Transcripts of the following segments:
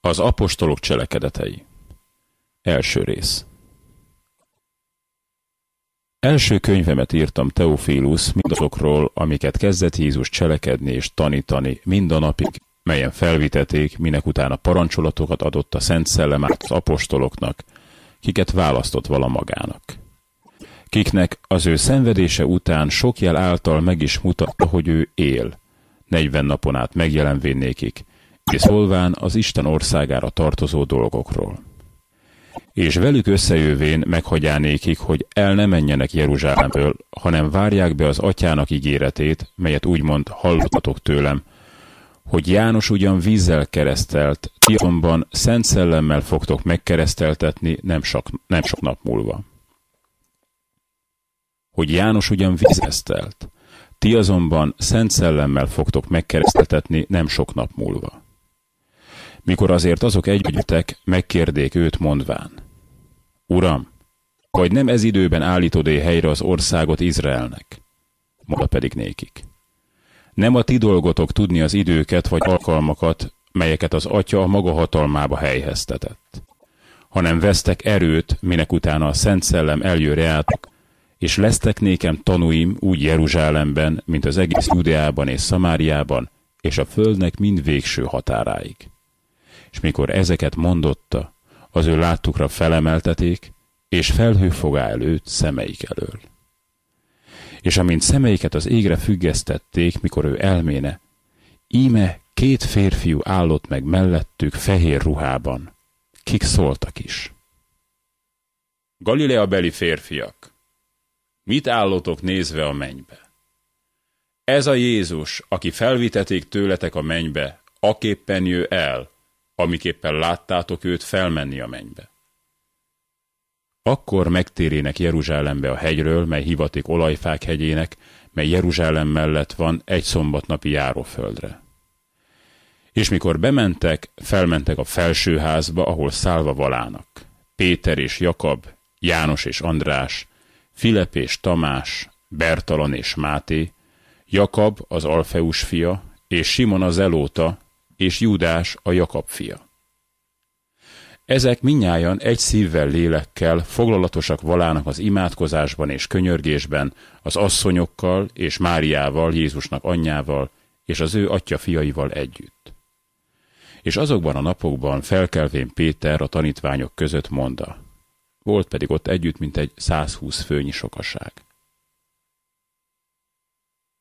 Az apostolok cselekedetei. Első rész. Első könyvemet írtam Teofilus mindazokról, amiket kezdett Jézus cselekedni és tanítani mind a napig, melyen felviteték, minek utána parancsolatokat adott a Szent Szellem át az apostoloknak, kiket választott vala magának. Kiknek az ő szenvedése után sok jel által meg is mutatta, hogy ő él, negyven napon át megjelenvén nékik, szólván az Isten országára tartozó dolgokról. És velük összejövén meghagyánékik, hogy el ne menjenek Jeruzsálemből, hanem várják be az atyának ígéretét, melyet úgymond hallottatok tőlem, hogy János ugyan vízzel keresztelt, ti azonban szent szellemmel fogtok megkereszteltetni nem sok, nem sok nap múlva. Hogy János ugyan vízesztelt, ti azonban szent szellemmel fogtok megkereszteltetni nem sok nap múlva. Mikor azért azok együttek, megkérdék őt mondván. Uram, vagy nem ez időben állítod-e helyre az országot Izraelnek? Mondta pedig nékik. Nem a ti dolgotok tudni az időket vagy alkalmakat, melyeket az atya a maga hatalmába helyheztetett, hanem vesztek erőt, minek utána a Szent Szellem eljön reátok, és lesztek nékem tanúim úgy Jeruzsálemben, mint az egész Judeában és Szamáriában, és a földnek mind végső határáig és mikor ezeket mondotta, az ő láttukra felemelteték, és felhő fogá előtt szemeik elől. És amint szemeiket az égre függesztették, mikor ő elméne, íme két férfiú állott meg mellettük fehér ruhában, kik szóltak is. Galilea beli férfiak, mit állotok nézve a mennybe? Ez a Jézus, aki felviteték tőletek a mennybe, aképpen jő el, amiképpen láttátok őt felmenni a mennybe. Akkor megtérének Jeruzsálembe a hegyről, mely hivatik olajfák hegyének, mely Jeruzsálem mellett van egy szombatnapi járóföldre. És mikor bementek, felmentek a felsőházba, ahol szálva valának. Péter és Jakab, János és András, Filip és Tamás, Bertalan és Máté, Jakab az Alfeus fia, és Simon az Elóta, és Júdás a Jakab fia. Ezek minnyájan egy szívvel lélekkel foglalatosak valának az imádkozásban és könyörgésben, az asszonyokkal és Máriával, Jézusnak anyjával, és az ő atya fiaival együtt. És azokban a napokban felkelvén Péter a tanítványok között mondta, volt pedig ott együtt, mint egy 120 főnyi sokaság.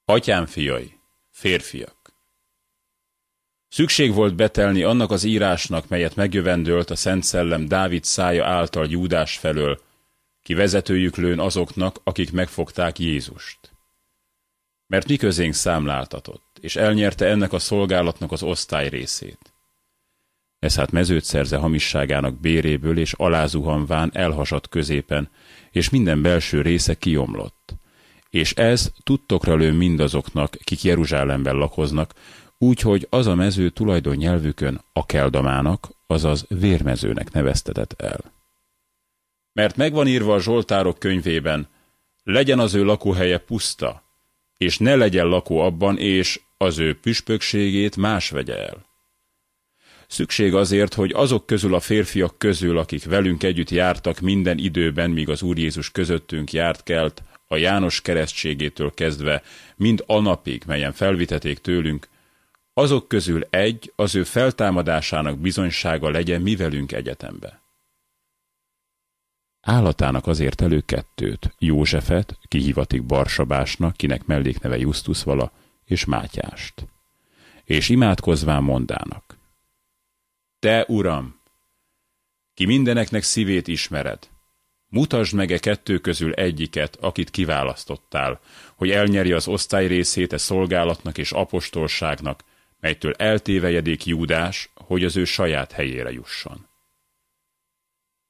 Atyám fiai, férfiak, Szükség volt betelni annak az írásnak, melyet megjövendölt a Szent Szellem Dávid szája által Júdás felől, ki vezetőjük lőn azoknak, akik megfogták Jézust. Mert mi közénk számláltatott, és elnyerte ennek a szolgálatnak az osztály részét. Ez hát mezőt szerze hamisságának béréből, és alázuhanván elhasadt középen, és minden belső része kiomlott. És ez tudtokra lő mindazoknak, kik Jeruzsálemben lakoznak, úgyhogy az a mező tulajdon nyelvükön Akeldamának, azaz vérmezőnek neveztetett el. Mert megvan írva a Zsoltárok könyvében, legyen az ő lakóhelye puszta, és ne legyen lakó abban, és az ő püspökségét más vegye el. Szükség azért, hogy azok közül a férfiak közül, akik velünk együtt jártak minden időben, míg az Úr Jézus közöttünk járt kelt, a János keresztségétől kezdve, mind a napig, melyen felviteték tőlünk, azok közül egy az ő feltámadásának bizonysága legyen mi velünk egyetembe. Állatának azért elő kettőt, Józsefet, kihívatik Barsabásnak, kinek mellékneve Justus vala, és Mátyást. És imádkozván mondának. Te, Uram, ki mindeneknek szívét ismered, mutasd meg e kettő közül egyiket, akit kiválasztottál, hogy elnyeri az osztály részét e szolgálatnak és apostolságnak, melytől eltévejedik Júdás, hogy az ő saját helyére jusson.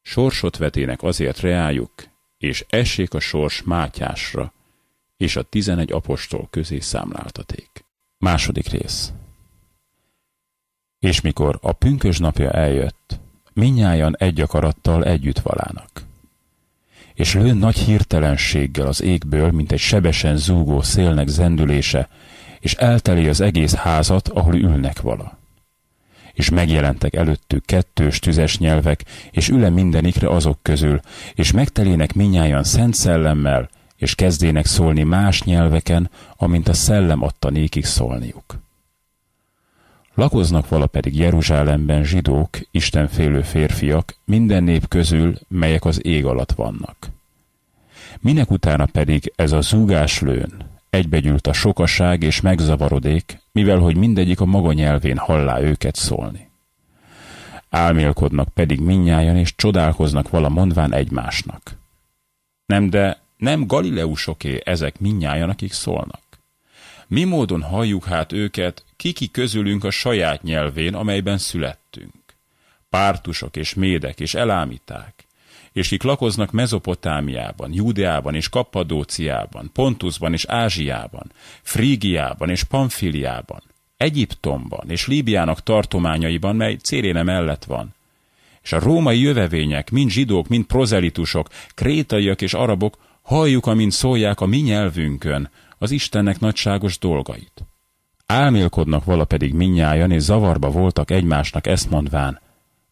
Sorsot vetének azért reájuk, és essék a sors Mátyásra, és a tizenegy apostol közé számláltaték. Második rész És mikor a pünkös napja eljött, minnyájan egy akarattal együtt valának. És lőn nagy hirtelenséggel az égből, mint egy sebesen zúgó szélnek zendülése, és elteli az egész házat, ahol ülnek vala. és megjelentek előttük kettős tüzes nyelvek, és üle mindenikre azok közül, és megtelének minnyájan szent szellemmel, és kezdének szólni más nyelveken, amint a szellem adta nékik szólniuk. Lakoznak vala pedig Jeruzsálemben zsidók, istenfélő férfiak, minden nép közül, melyek az ég alatt vannak. Minek utána pedig ez a zúgás lőn, egybegyűlt a sokaság és megzavarodék, mivel hogy mindegyik a maga nyelvén hallá őket szólni. Álmélkodnak pedig minnyájan, és csodálkoznak vala mondván egymásnak. Nem, de nem Galileusoké ezek minnyájan, akik szólnak. Mi módon halljuk hát őket, kiki közülünk a saját nyelvén, amelyben születtünk? Pártusok és médek és elámíták, és kik lakoznak Mezopotámiában, Júdeában és Kappadóciában, Pontusban és Ázsiában, Frígiában és Pamfiliában, Egyiptomban és Líbiának tartományaiban, mely Céréne mellett van, és a római jövevények, mind zsidók, mind prozelitusok, krétaiak és arabok, halljuk, amint szólják a mi nyelvünkön az Istennek nagyságos dolgait. Álmélkodnak vala pedig minnyájan, és zavarba voltak egymásnak ezt mondván,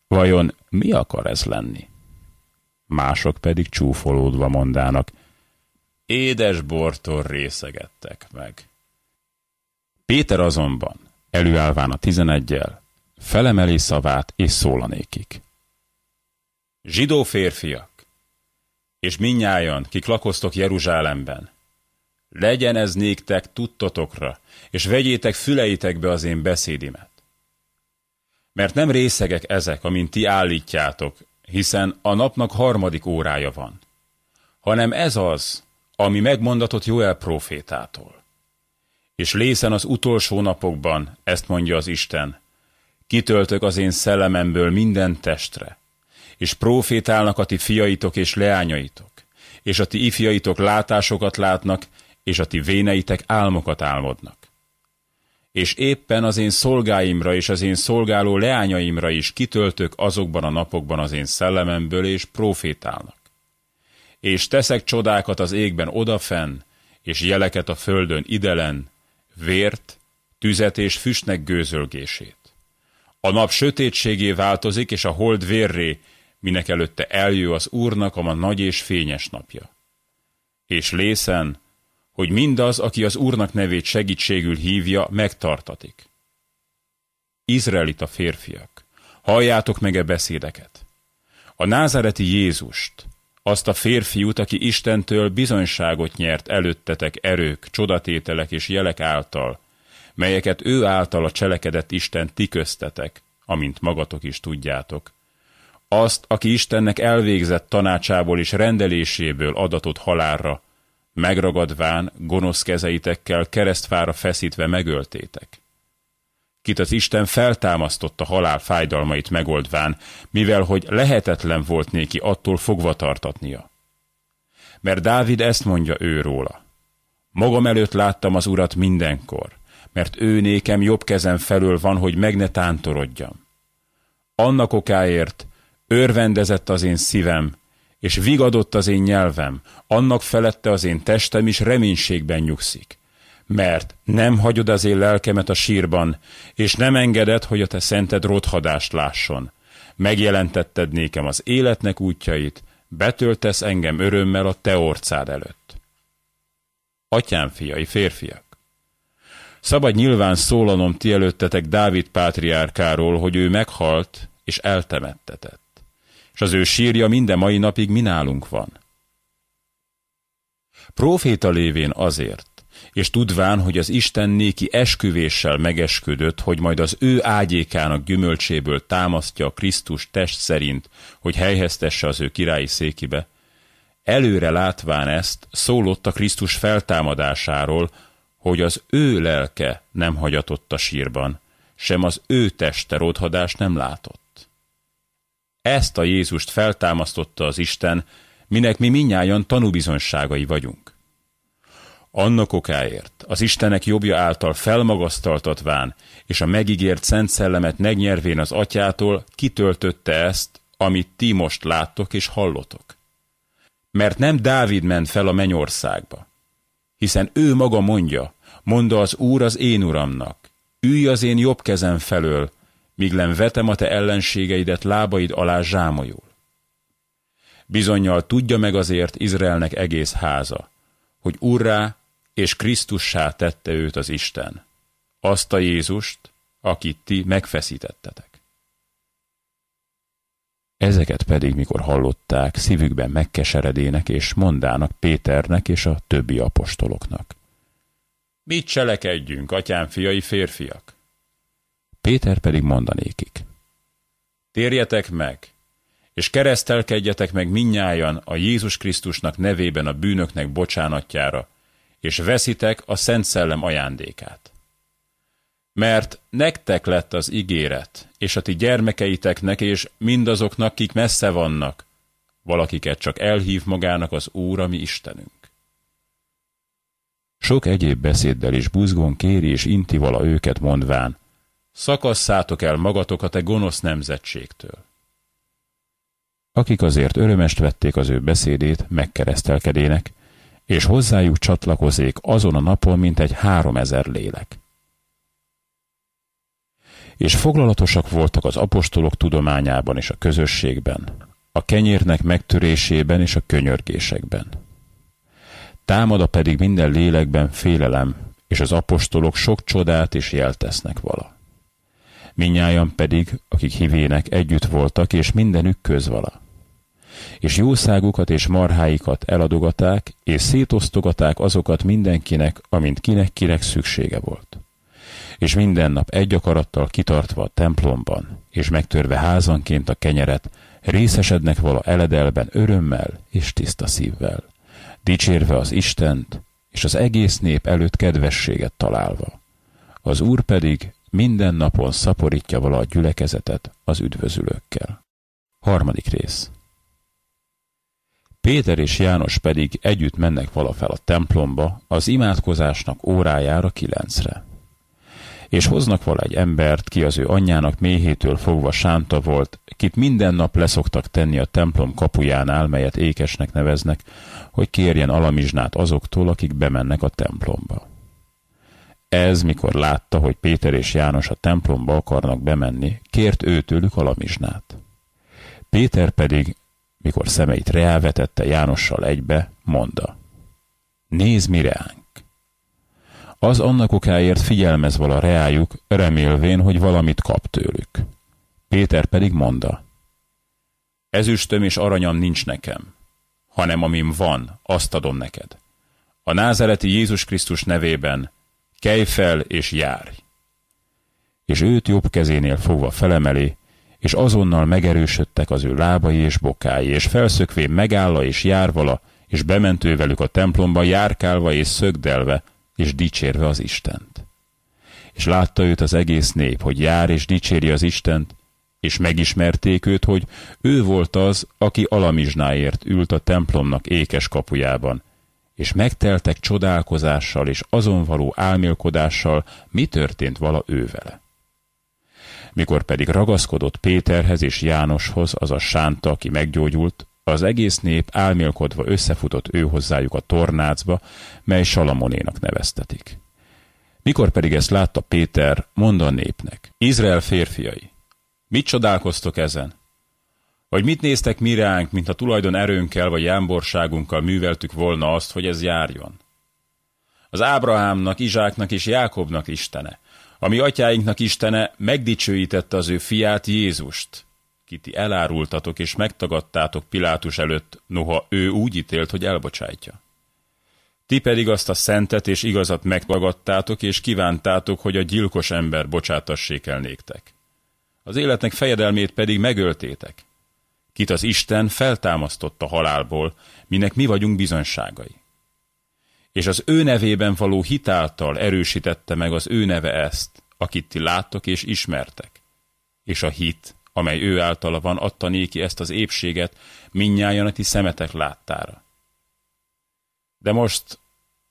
vajon mi akar ez lenni? Mások pedig csúfolódva mondának, édes bortól részegettek meg. Péter azonban, előállván a tizenegyel, felemeli szavát és szólanékik. Zsidó férfiak, és minnyájan, kik lakoztok Jeruzsálemben, legyen ez néktek tudtotokra, és vegyétek füleitekbe az én beszédimet. Mert nem részegek ezek, amint ti állítjátok, hiszen a napnak harmadik órája van, hanem ez az, ami megmondatott Joel profétától. És lészen az utolsó napokban, ezt mondja az Isten, kitöltök az én szellememből minden testre, és profétálnak a ti fiaitok és leányaitok, és a ti ifjaitok látásokat látnak, és a ti véneitek álmokat álmodnak. És éppen az én szolgáimra és az én szolgáló leányaimra is kitöltök azokban a napokban az én szellememből, és profétálnak. És teszek csodákat az égben odafenn, és jeleket a földön idelen, vért, tüzet és füstnek gőzölgését. A nap sötétségé változik, és a hold vérré, minek előtte eljő az Úrnak a ma nagy és fényes napja. És lészen, hogy mindaz, aki az Úrnak nevét segítségül hívja, megtartatik. Izraelita férfiak, halljátok meg e beszédeket. A názareti Jézust, azt a férfiút, aki Istentől bizonyságot nyert előttetek erők, csodatételek és jelek által, melyeket ő által a cselekedett Isten ti köztetek, amint magatok is tudjátok. Azt, aki Istennek elvégzett tanácsából és rendeléséből adatott halálra, megragadván gonosz kezeitekkel keresztfára feszítve megöltétek. Kit az Isten feltámasztotta halál fájdalmait megoldván, mivel hogy lehetetlen volt néki attól fogva tartatnia. Mert Dávid ezt mondja ő róla. Magam előtt láttam az urat mindenkor, mert ő nékem jobb kezem felől van, hogy meg ne tántorodjam. Annak okáért örvendezett az én szívem, és vigadott az én nyelvem, annak felette az én testem is reménységben nyugszik. Mert nem hagyod az én lelkemet a sírban, és nem engeded, hogy a te szented rothadást lásson. Megjelentetted nékem az életnek útjait, betöltesz engem örömmel a te orcád előtt. Atyám fiai, férfiak! Szabad nyilván szólanom ti előttetek Dávid pátriárkáról, hogy ő meghalt és eltemettetett és az ő sírja minden mai napig mi nálunk van. Proféta lévén azért, és tudván, hogy az Isten néki esküvéssel megesküdött, hogy majd az ő ágyékának gyümölcséből támasztja a Krisztus test szerint, hogy helyheztesse az ő királyi székibe, előre látván ezt, szólott a Krisztus feltámadásáról, hogy az ő lelke nem hagyatott a sírban, sem az ő teste rodhadást nem látott. Ezt a Jézust feltámasztotta az Isten, minek mi minnyáján tanúbizonyságai vagyunk. Annak okáért, az Istenek jobbja által felmagasztaltatván, és a megígért Szent Szellemet megnyervén az atyától, kitöltötte ezt, amit ti most láttok és hallotok. Mert nem Dávid ment fel a mennyországba, hiszen ő maga mondja, mondta az Úr az én uramnak, ülj az én jobb kezem felől, míg len vetem a te ellenségeidet lábaid alá zsámolyul. Bizonyal tudja meg azért Izraelnek egész háza, hogy urrá és Krisztussá tette őt az Isten, azt a Jézust, akit ti megfeszítettetek. Ezeket pedig, mikor hallották, szívükben megkeseredének és mondának Péternek és a többi apostoloknak. Mit cselekedjünk, atyám fiai férfiak? Péter pedig mondanékik. Térjetek meg, és keresztelkedjetek meg minnyájan a Jézus Krisztusnak nevében a bűnöknek bocsánatjára, és veszitek a Szent Szellem ajándékát. Mert nektek lett az ígéret, és a ti gyermekeiteknek, és mindazoknak, kik messze vannak, valakiket csak elhív magának az Úr, ami Istenünk. Sok egyéb beszéddel is buzgón kéri és inti vala őket mondván, szakasszátok el magatokat e gonosz nemzetségtől. Akik azért örömest vették az ő beszédét, megkeresztelkedének, és hozzájuk csatlakozék azon a napon, mint egy háromezer lélek. És foglalatosak voltak az apostolok tudományában és a közösségben, a kenyérnek megtörésében és a könyörgésekben. Támada pedig minden lélekben félelem, és az apostolok sok csodát és jeltesznek vala. Minnyájan pedig, akik hívének együtt voltak, és mindenük közvala és jószágukat és marháikat eladogaták, és szétosztogaták azokat mindenkinek, amint kinek-kinek szüksége volt. És minden nap egy akarattal kitartva a templomban, és megtörve házanként a kenyeret, részesednek vala eledelben örömmel és tiszta szívvel, dicsérve az Istent, és az egész nép előtt kedvességet találva. Az Úr pedig minden napon szaporítja vala a gyülekezetet az üdvözülőkkel. Harmadik rész. Péter és János pedig együtt mennek valafel a templomba, az imádkozásnak órájára kilencre. És hoznak vala egy embert, ki az ő anyjának méhétől fogva sánta volt, kit minden nap leszoktak tenni a templom kapujánál, melyet ékesnek neveznek, hogy kérjen alamizsnát azoktól, akik bemennek a templomba. Ez, mikor látta, hogy Péter és János a templomba akarnak bemenni, kért őtőlük alamizsnát. Péter pedig mikor szemeit reálvetette Jánossal egybe, mondta. Nézd mi reánk! Az annak okáért figyelmez vala reájuk, remélvén, hogy valamit kap tőlük. Péter pedig mondta. Ezüstöm és aranyam nincs nekem, hanem amim van, azt adom neked. A názereti Jézus Krisztus nevében kelj fel és járj! És őt jobb kezénél fogva felemeli, és azonnal megerősödtek az ő lábai és bokái, és felszökvén megállva és járvala, és bementő velük a templomba, járkálva és szögdelve, és dicsérve az Istent. És látta őt az egész nép, hogy jár és dicséri az Istent, és megismerték őt, hogy ő volt az, aki alamizsnáért ült a templomnak ékes kapujában, és megteltek csodálkozással és azon való álmélkodással, mi történt vala ő vele. Mikor pedig ragaszkodott Péterhez és Jánoshoz, az a sánta, aki meggyógyult, az egész nép álmélkodva összefutott ő hozzájuk a tornácba, mely Salamonénak neveztetik. Mikor pedig ezt látta Péter, mondta a népnek, Izrael férfiai, mit csodálkoztok ezen? Vagy mit néztek mi ránk, mint a tulajdon erőnkkel vagy jámborságunkkal műveltük volna azt, hogy ez járjon? Az Ábrahámnak, Izsáknak és Jákobnak Istene, ami atyáinknak Istene megdicsőítette az ő fiát Jézust, kiti elárultatok és megtagadtátok Pilátus előtt, noha ő úgy ítélt, hogy elbocsájtja. Ti pedig azt a szentet és igazat megtagadtátok, és kívántátok, hogy a gyilkos ember bocsátassék el néktek. Az életnek fejedelmét pedig megöltétek. Kit az Isten feltámasztotta halálból, minek mi vagyunk bizonságai. És az ő nevében való hitáltal erősítette meg az ő neve ezt, akit ti láttok és ismertek. És a hit, amely ő általa van, adta néki ezt az épséget, minnyáján a ti szemetek láttára. De most,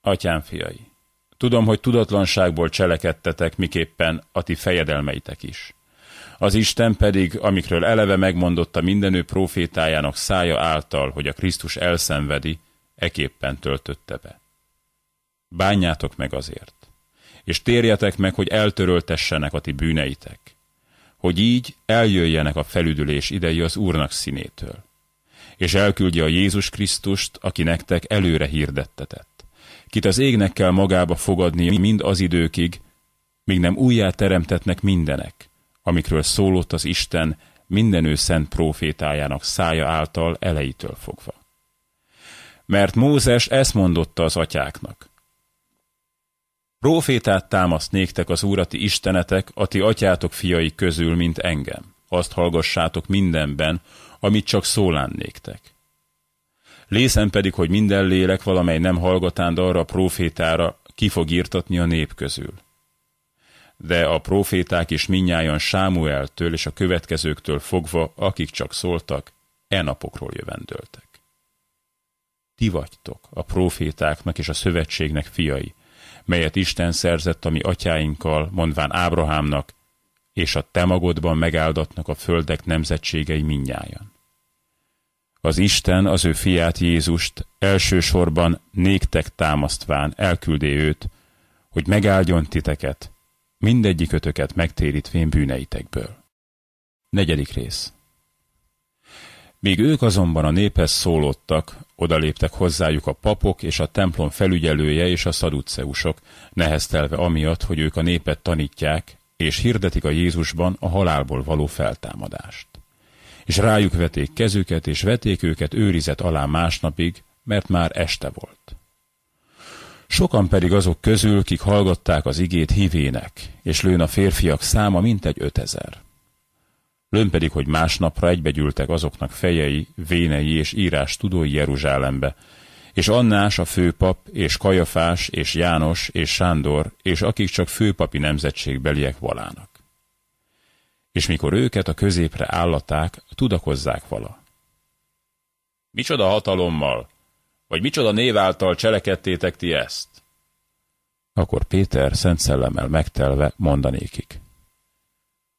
atyám fiai, tudom, hogy tudatlanságból cselekedtetek, miképpen a ti fejedelmeitek is. Az Isten pedig, amikről eleve megmondotta mindenő profétájának szája által, hogy a Krisztus elszenvedi, eképpen töltötte be. Bánjátok meg azért, és térjetek meg, hogy eltöröltessenek a ti bűneitek, hogy így eljöjjenek a felüdülés idei az Úrnak színétől. És elküldje a Jézus Krisztust, aki nektek előre hirdettetett. Kit az égnek kell magába fogadni mind az időkig, míg nem újjá teremtetnek mindenek, amikről szólott az Isten mindenő szent profétájának szája által elejétől fogva. Mert Mózes ezt mondotta az atyáknak. Profétát támaszt néktek az úrati istenetek, a ti atyátok fiai közül, mint engem. Azt hallgassátok mindenben, amit csak szólán néktek. Lészen pedig, hogy minden lélek valamely nem hallgatánd arra a profétára, ki fog írtatni a nép közül de a proféták is minnyáján Sámueltől és a következőktől fogva, akik csak szóltak, e napokról jövendöltek. Ti vagytok a profétáknak és a szövetségnek fiai, melyet Isten szerzett a mi atyáinkkal, mondván Ábrahámnak, és a te magodban megáldatnak a földek nemzetségei minnyájan. Az Isten az ő fiát Jézust elsősorban néktek támasztván elküldé őt, hogy megáldjon titeket, mindegyik ötöket megtérítvén bűneitekből. Negyedik rész Míg ők azonban a néphez szólottak, odaléptek hozzájuk a papok és a templom felügyelője és a szaduceusok, neheztelve amiatt, hogy ők a népet tanítják, és hirdetik a Jézusban a halálból való feltámadást. És rájuk veték kezüket, és veték őket őrizet alá másnapig, mert már este volt. Sokan pedig azok közül, kik hallgatták az igét hívének, és lőn a férfiak száma mintegy ötezer. Lőn pedig, hogy másnapra egybegyűltek azoknak fejei, vénei és írás tudói Jeruzsálembe, és Annás a főpap, és Kajafás, és János, és Sándor, és akik csak főpapi nemzetségbeliek valának. És mikor őket a középre állaták, tudakozzák vala. Micsoda hatalommal, vagy micsoda név által cselekedtétek ti ezt? Akkor Péter szent szellemmel megtelve mondanékik.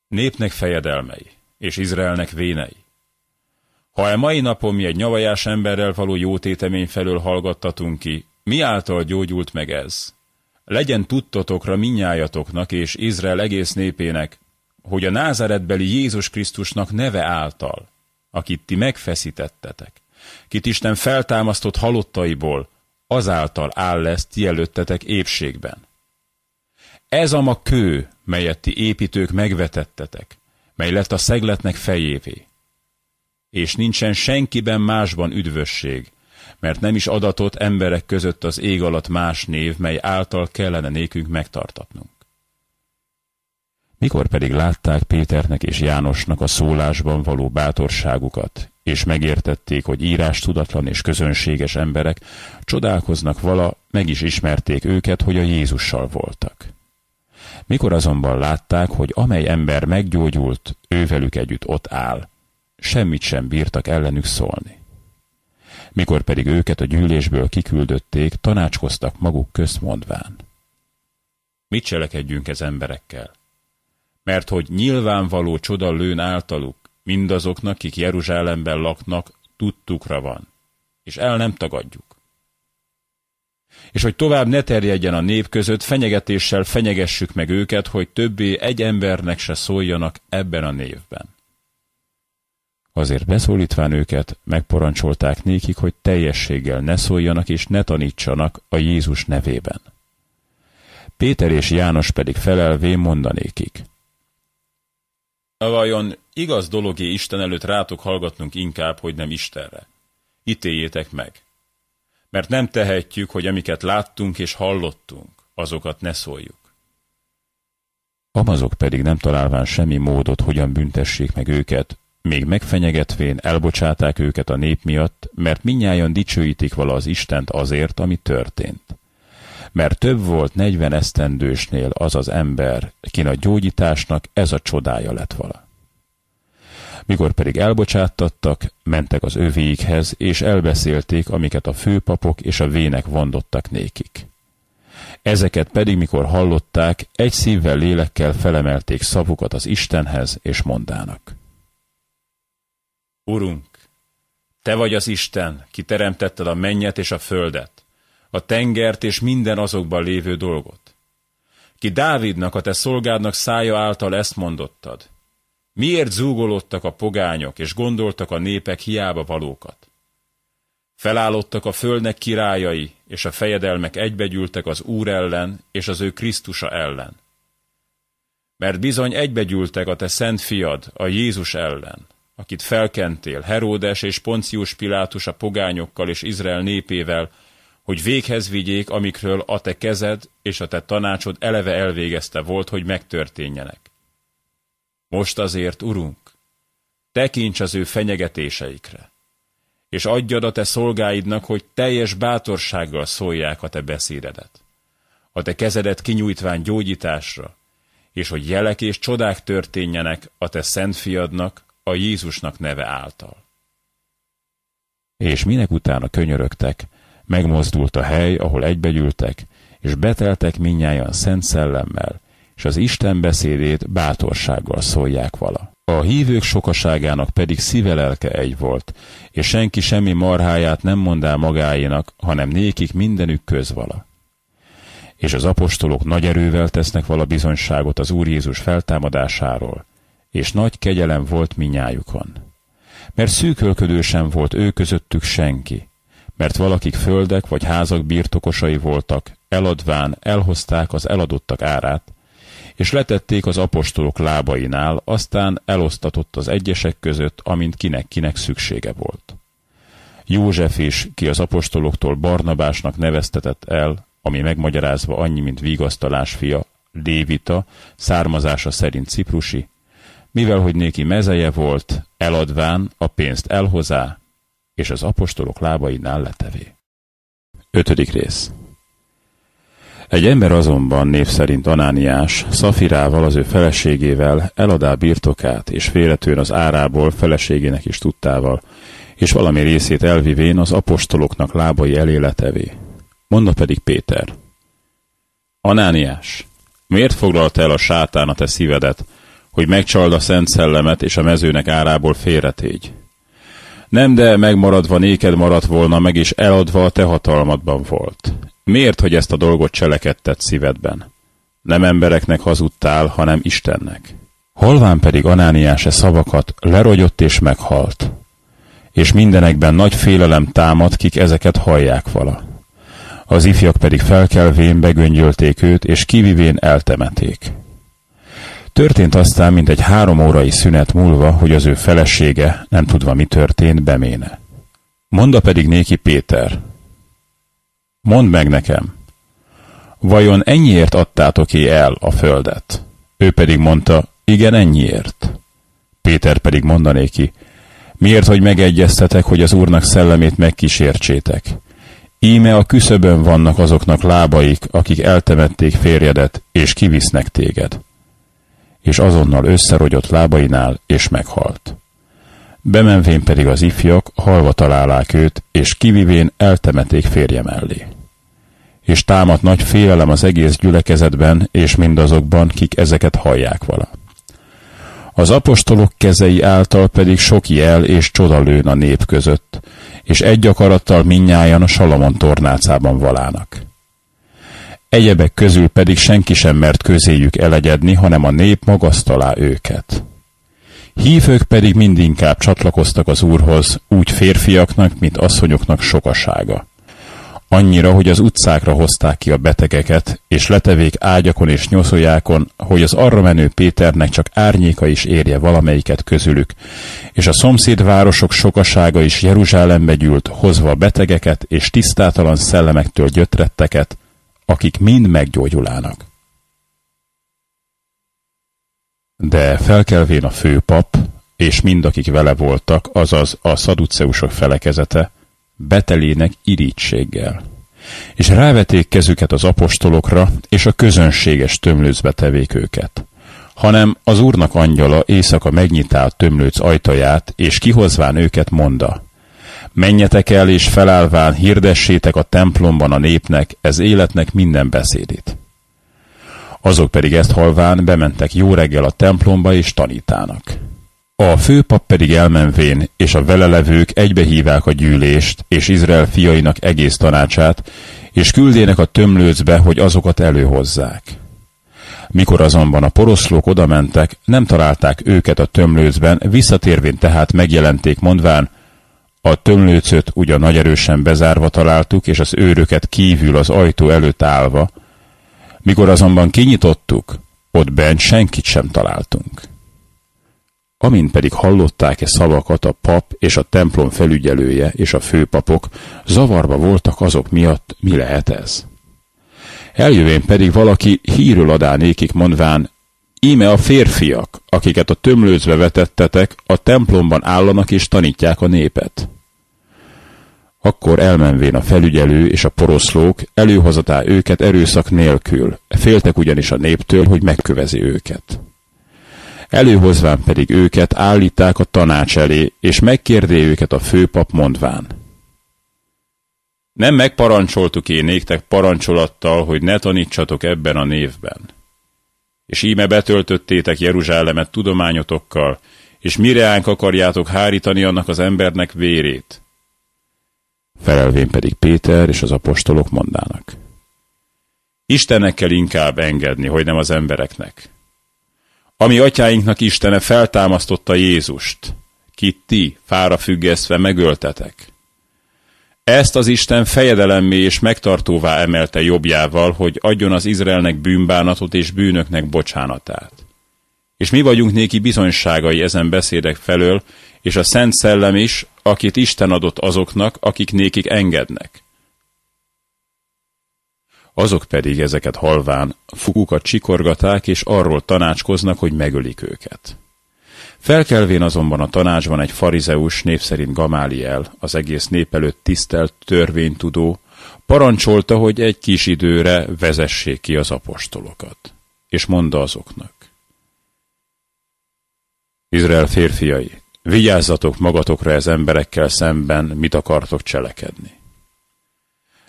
Népnek fejedelmei, és Izraelnek vénei. Ha e mai napon mi egy nyavajás emberrel való jótétemény felől hallgattatunk ki, mi által gyógyult meg ez? Legyen tudtotokra minnyájatoknak és Izrael egész népének, hogy a názáretbeli Jézus Krisztusnak neve által, akit ti megfeszítettetek, kit Isten feltámasztott halottaiból, azáltal áll lesz ti előttetek épségben. Ez a ma kő, melyet ti építők megvetettetek, mely lett a szegletnek fejévé. És nincsen senkiben másban üdvösség, mert nem is adatott emberek között az ég alatt más név, mely által kellene nékünk megtartatnunk. Mikor pedig látták Péternek és Jánosnak a szólásban való bátorságukat, és megértették, hogy írás tudatlan és közönséges emberek csodálkoznak vala, meg is ismerték őket, hogy a Jézussal voltak. Mikor azonban látták, hogy amely ember meggyógyult, ővelük együtt ott áll, semmit sem bírtak ellenük szólni. Mikor pedig őket a gyűlésből kiküldötték, tanácskoztak maguk közt mondván. Mit cselekedjünk ez emberekkel? Mert hogy nyilvánvaló csoda lőn általuk, mindazoknak, kik Jeruzsálemben laknak, tudtukra van, és el nem tagadjuk. És hogy tovább ne terjedjen a nép között, fenyegetéssel fenyegessük meg őket, hogy többé egy embernek se szóljanak ebben a névben. Azért beszólítván őket, megparancsolták nékik, hogy teljességgel ne szóljanak és ne tanítsanak a Jézus nevében. Péter és János pedig felelvé mondanékik. Vajon igaz dologé Isten előtt rátok hallgatnunk inkább, hogy nem Istenre? Ítéljétek meg. Mert nem tehetjük, hogy amiket láttunk és hallottunk, azokat ne szóljuk. Amazok pedig nem találván semmi módot, hogyan büntessék meg őket, még megfenyegetvén elbocsáták őket a nép miatt, mert minnyáján dicsőítik vala az Istent azért, ami történt. Mert több volt negyven esztendősnél az az ember, kin a gyógyításnak ez a csodája lett vala. Mikor pedig elbocsáttattak, mentek az övéikhez, és elbeszélték, amiket a főpapok és a vének vondottak nékik. Ezeket pedig, mikor hallották, egy szívvel lélekkel felemelték szavukat az Istenhez, és mondának. Urunk, Te vagy az Isten, ki teremtetted a mennyet és a földet, a tengert és minden azokban lévő dolgot. Ki Dávidnak, a te szolgádnak szája által ezt mondottad. Miért zúgolódtak a pogányok, és gondoltak a népek hiába valókat? Felállottak a földnek királyai, és a fejedelmek egybegyűltek az Úr ellen, és az ő Krisztusa ellen. Mert bizony egybegyűltek a te szent fiad, a Jézus ellen, akit felkentél, Heródes és Poncius Pilátus a pogányokkal és Izrael népével, hogy véghez vigyék, amikről a te kezed és a te tanácsod eleve elvégezte volt, hogy megtörténjenek. Most azért, Urunk, tekints az ő fenyegetéseikre, és adjad a te szolgáidnak, hogy teljes bátorsággal szólják a te beszédedet, a te kezedet kinyújtván gyógyításra, és hogy jelek és csodák történjenek a te szent fiadnak, a Jézusnak neve által. És minek utána könyörögtek, megmozdult a hely, ahol egybegyűltek, és beteltek minnyáján szent szellemmel, és az Isten beszédét bátorsággal szólják vala. A hívők sokaságának pedig szívelelke egy volt, és senki semmi marháját nem mondá magáénak, hanem nékik mindenük közvala. És az apostolok nagy erővel tesznek vala bizonyságot az Úr Jézus feltámadásáról, és nagy kegyelem volt minnyájukon. Mert szűkölködő sem volt ő közöttük senki, mert valakik földek vagy házak birtokosai voltak, eladván elhozták az eladottak árát, és letették az apostolok lábainál, aztán elosztatott az egyesek között, amint kinek-kinek szüksége volt. József is, ki az apostoloktól Barnabásnak neveztetett el, ami megmagyarázva annyi, mint vigasztalás fia, Lévita, származása szerint ciprusi, mivel hogy néki mezeje volt, eladván a pénzt elhozá, és az apostolok lábainál letevé. Ötödik rész egy ember azonban név szerint Anániás Szafirával, az ő feleségével eladá birtokát, és félretőn az árából feleségének is tudtával, és valami részét elvivén az apostoloknak lábai elé letevé. Mondta pedig Péter. Anániás, miért foglalta el a sátán a te szívedet, hogy megcsald a szent szellemet és a mezőnek árából félretégy? Nem, de megmaradva néked maradt volna meg, és eladva a te hatalmadban volt. Miért, hogy ezt a dolgot cselekedted szívedben? Nem embereknek hazudtál, hanem Istennek. Halván pedig Anániás e szavakat lerogyott és meghalt. És mindenekben nagy félelem támad, kik ezeket hallják vala. Az ifjak pedig felkelvén begöngyölték őt, és kivivén eltemeték. Történt aztán, mint egy három órai szünet múlva, hogy az ő felesége, nem tudva mi történt, beméne. Monda pedig néki Péter, Mondd meg nekem, vajon ennyiért adtátok-é el a földet? Ő pedig mondta, igen, ennyiért. Péter pedig mondanéki, miért, hogy megegyeztetek, hogy az Úrnak szellemét megkísértsétek? Íme a küszöbön vannak azoknak lábaik, akik eltemették férjedet, és kivisznek téged. És azonnal összerogyott lábainál, és meghalt. Bemenvén pedig az ifjak halva találák őt, és kivivén eltemeték férje mellé és támad nagy félelem az egész gyülekezetben, és mindazokban, kik ezeket hallják vala. Az apostolok kezei által pedig sok jel és csoda lőn a nép között, és egy akarattal minnyájan a Salamon tornácában valának. Egyebek közül pedig senki sem mert közéjük elegyedni, hanem a nép magasztalá őket. Hívők pedig mindinkább csatlakoztak az Úrhoz, úgy férfiaknak, mint asszonyoknak sokasága Annyira, hogy az utcákra hozták ki a betegeket, és letevék ágyakon és nyoszójákon, hogy az arra menő Péternek csak árnyéka is érje valamelyiket közülük, és a szomszédvárosok sokasága is Jeruzsálembe gyűlt, hozva betegeket és tisztátalan szellemektől gyötretteket, akik mind meggyógyulának. De felkelvén a főpap, és mind akik vele voltak, azaz a szaduceusok felekezete, betelének irítséggel. És ráveték kezüket az apostolokra, és a közönséges tömlőcbe tevék őket. Hanem az úrnak angyala éjszaka megnyitá a tömlőc ajtaját, és kihozván őket monda. Menjetek el, és felállván hirdessétek a templomban a népnek, ez életnek minden beszédét. Azok pedig ezt halván bementek jó reggel a templomba, és tanítának. A főpap pedig elmenvén, és a velelevők egybehívák a gyűlést, és Izrael fiainak egész tanácsát, és küldének a tömlőcbe, hogy azokat előhozzák. Mikor azonban a poroszlók odamentek, nem találták őket a tömlőcben, visszatérvén tehát megjelenték mondván, a tömlőcöt ugyan nagy erősen bezárva találtuk, és az őröket kívül az ajtó előtt állva. Mikor azonban kinyitottuk, ott bent senkit sem találtunk. Amint pedig hallották-e szavakat a pap és a templom felügyelője és a főpapok, zavarba voltak azok miatt, mi lehet ez. Eljövén pedig valaki hírül adá nékik mondván, íme a férfiak, akiket a tömlőzbe vetettetek, a templomban állanak és tanítják a népet. Akkor elmenvén a felügyelő és a poroszlók előhozatá őket erőszak nélkül, féltek ugyanis a néptől, hogy megkövezi őket. Előhozván pedig őket állíták a tanács elé, és megkérdé őket a főpap mondván. Nem megparancsoltuk én néktek parancsolattal, hogy ne tanítsatok ebben a névben. És íme betöltöttétek Jeruzsálemet tudományotokkal, és mireánk akarjátok hárítani annak az embernek vérét. Felelvén pedig Péter és az apostolok mondának. Istennek kell inkább engedni, hogy nem az embereknek. Ami atyáinknak Istene feltámasztotta Jézust, kit ti, fára függesztve megöltetek. Ezt az Isten fejedelemmé és megtartóvá emelte jobbjával, hogy adjon az Izraelnek bűnbánatot és bűnöknek bocsánatát. És mi vagyunk néki bizonyságai ezen beszédek felől, és a Szent Szellem is, akit Isten adott azoknak, akik nékik engednek. Azok pedig ezeket halván fukukat csikorgaták, és arról tanácskoznak, hogy megölik őket. Felkelvén azonban a tanácsban egy farizeus, név szerint Gamáliel, az egész nép előtt tisztelt törvénytudó, parancsolta, hogy egy kis időre vezessék ki az apostolokat, és mondta azoknak. Izrael férfiai, vigyázzatok magatokra ez emberekkel szemben, mit akartok cselekedni.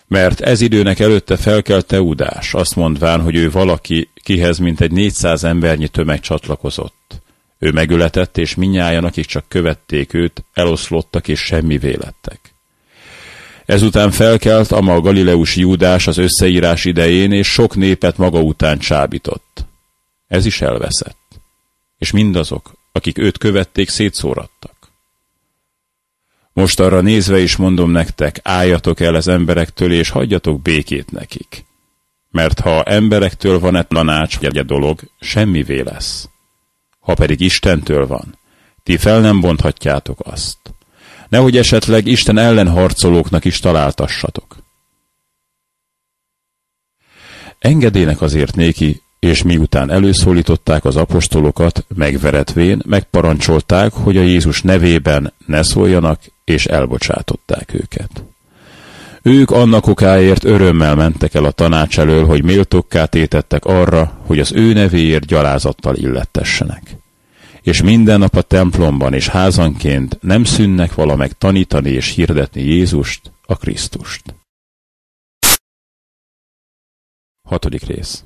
Mert ez időnek előtte felkelt Teudás, azt mondván, hogy ő valaki, kihez mint egy 400 embernyi tömeg csatlakozott, ő megületett, és minnyájan, akik csak követték őt, eloszlottak és semmi vélettek. Ezután felkelt a a Galileus Júdás az összeírás idején, és sok népet maga után csábított. Ez is elveszett. És mindazok, akik őt követték, szétszórattak. Most arra nézve is mondom nektek, álljatok el az emberektől, és hagyjatok békét nekik. Mert ha emberektől van egy tanács vagy egy dolog, semmivé lesz ha pedig Istentől van. Ti fel nem bonthatjátok azt. Nehogy esetleg Isten ellen harcolóknak is találtassatok. Engedének azért néki, és miután előszólították az apostolokat, megveretvén, megparancsolták, hogy a Jézus nevében ne szóljanak, és elbocsátották őket. Ők annak okáért örömmel mentek el a tanács elől, hogy méltokká tétettek arra, hogy az ő nevéért gyalázattal illettessenek. És minden nap a templomban és házanként nem szűnnek vala meg tanítani és hirdetni Jézust, a Krisztust. Hatodik rész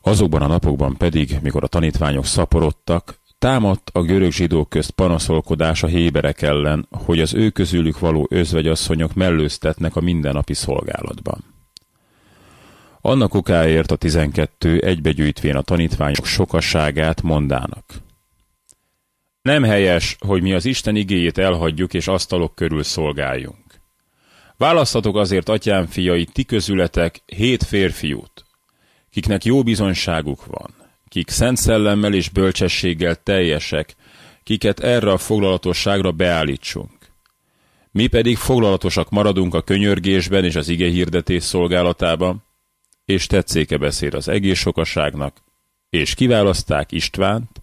Azokban a napokban pedig, mikor a tanítványok szaporodtak, Támadt a görög zsidók közt panaszolkodás a héberek ellen, hogy az ő közülük való özvegyasszonyok mellőztetnek a mindennapi szolgálatban. Annak okáért a tizenkettő egybegyűjtvén a tanítványok sokasságát mondának. Nem helyes, hogy mi az Isten igéjét elhagyjuk és asztalok körül szolgáljunk. Választatok azért, atyám fiai, ti közületek hét férfiút, kiknek jó bizonyságuk van, kik szent szellemmel és bölcsességgel teljesek, kiket erre a foglalatosságra beállítsunk. Mi pedig foglalatosak maradunk a könyörgésben és az ige hirdetés szolgálatában, és tetszéke beszél az egész sokaságnak, és kiválaszták Istvánt,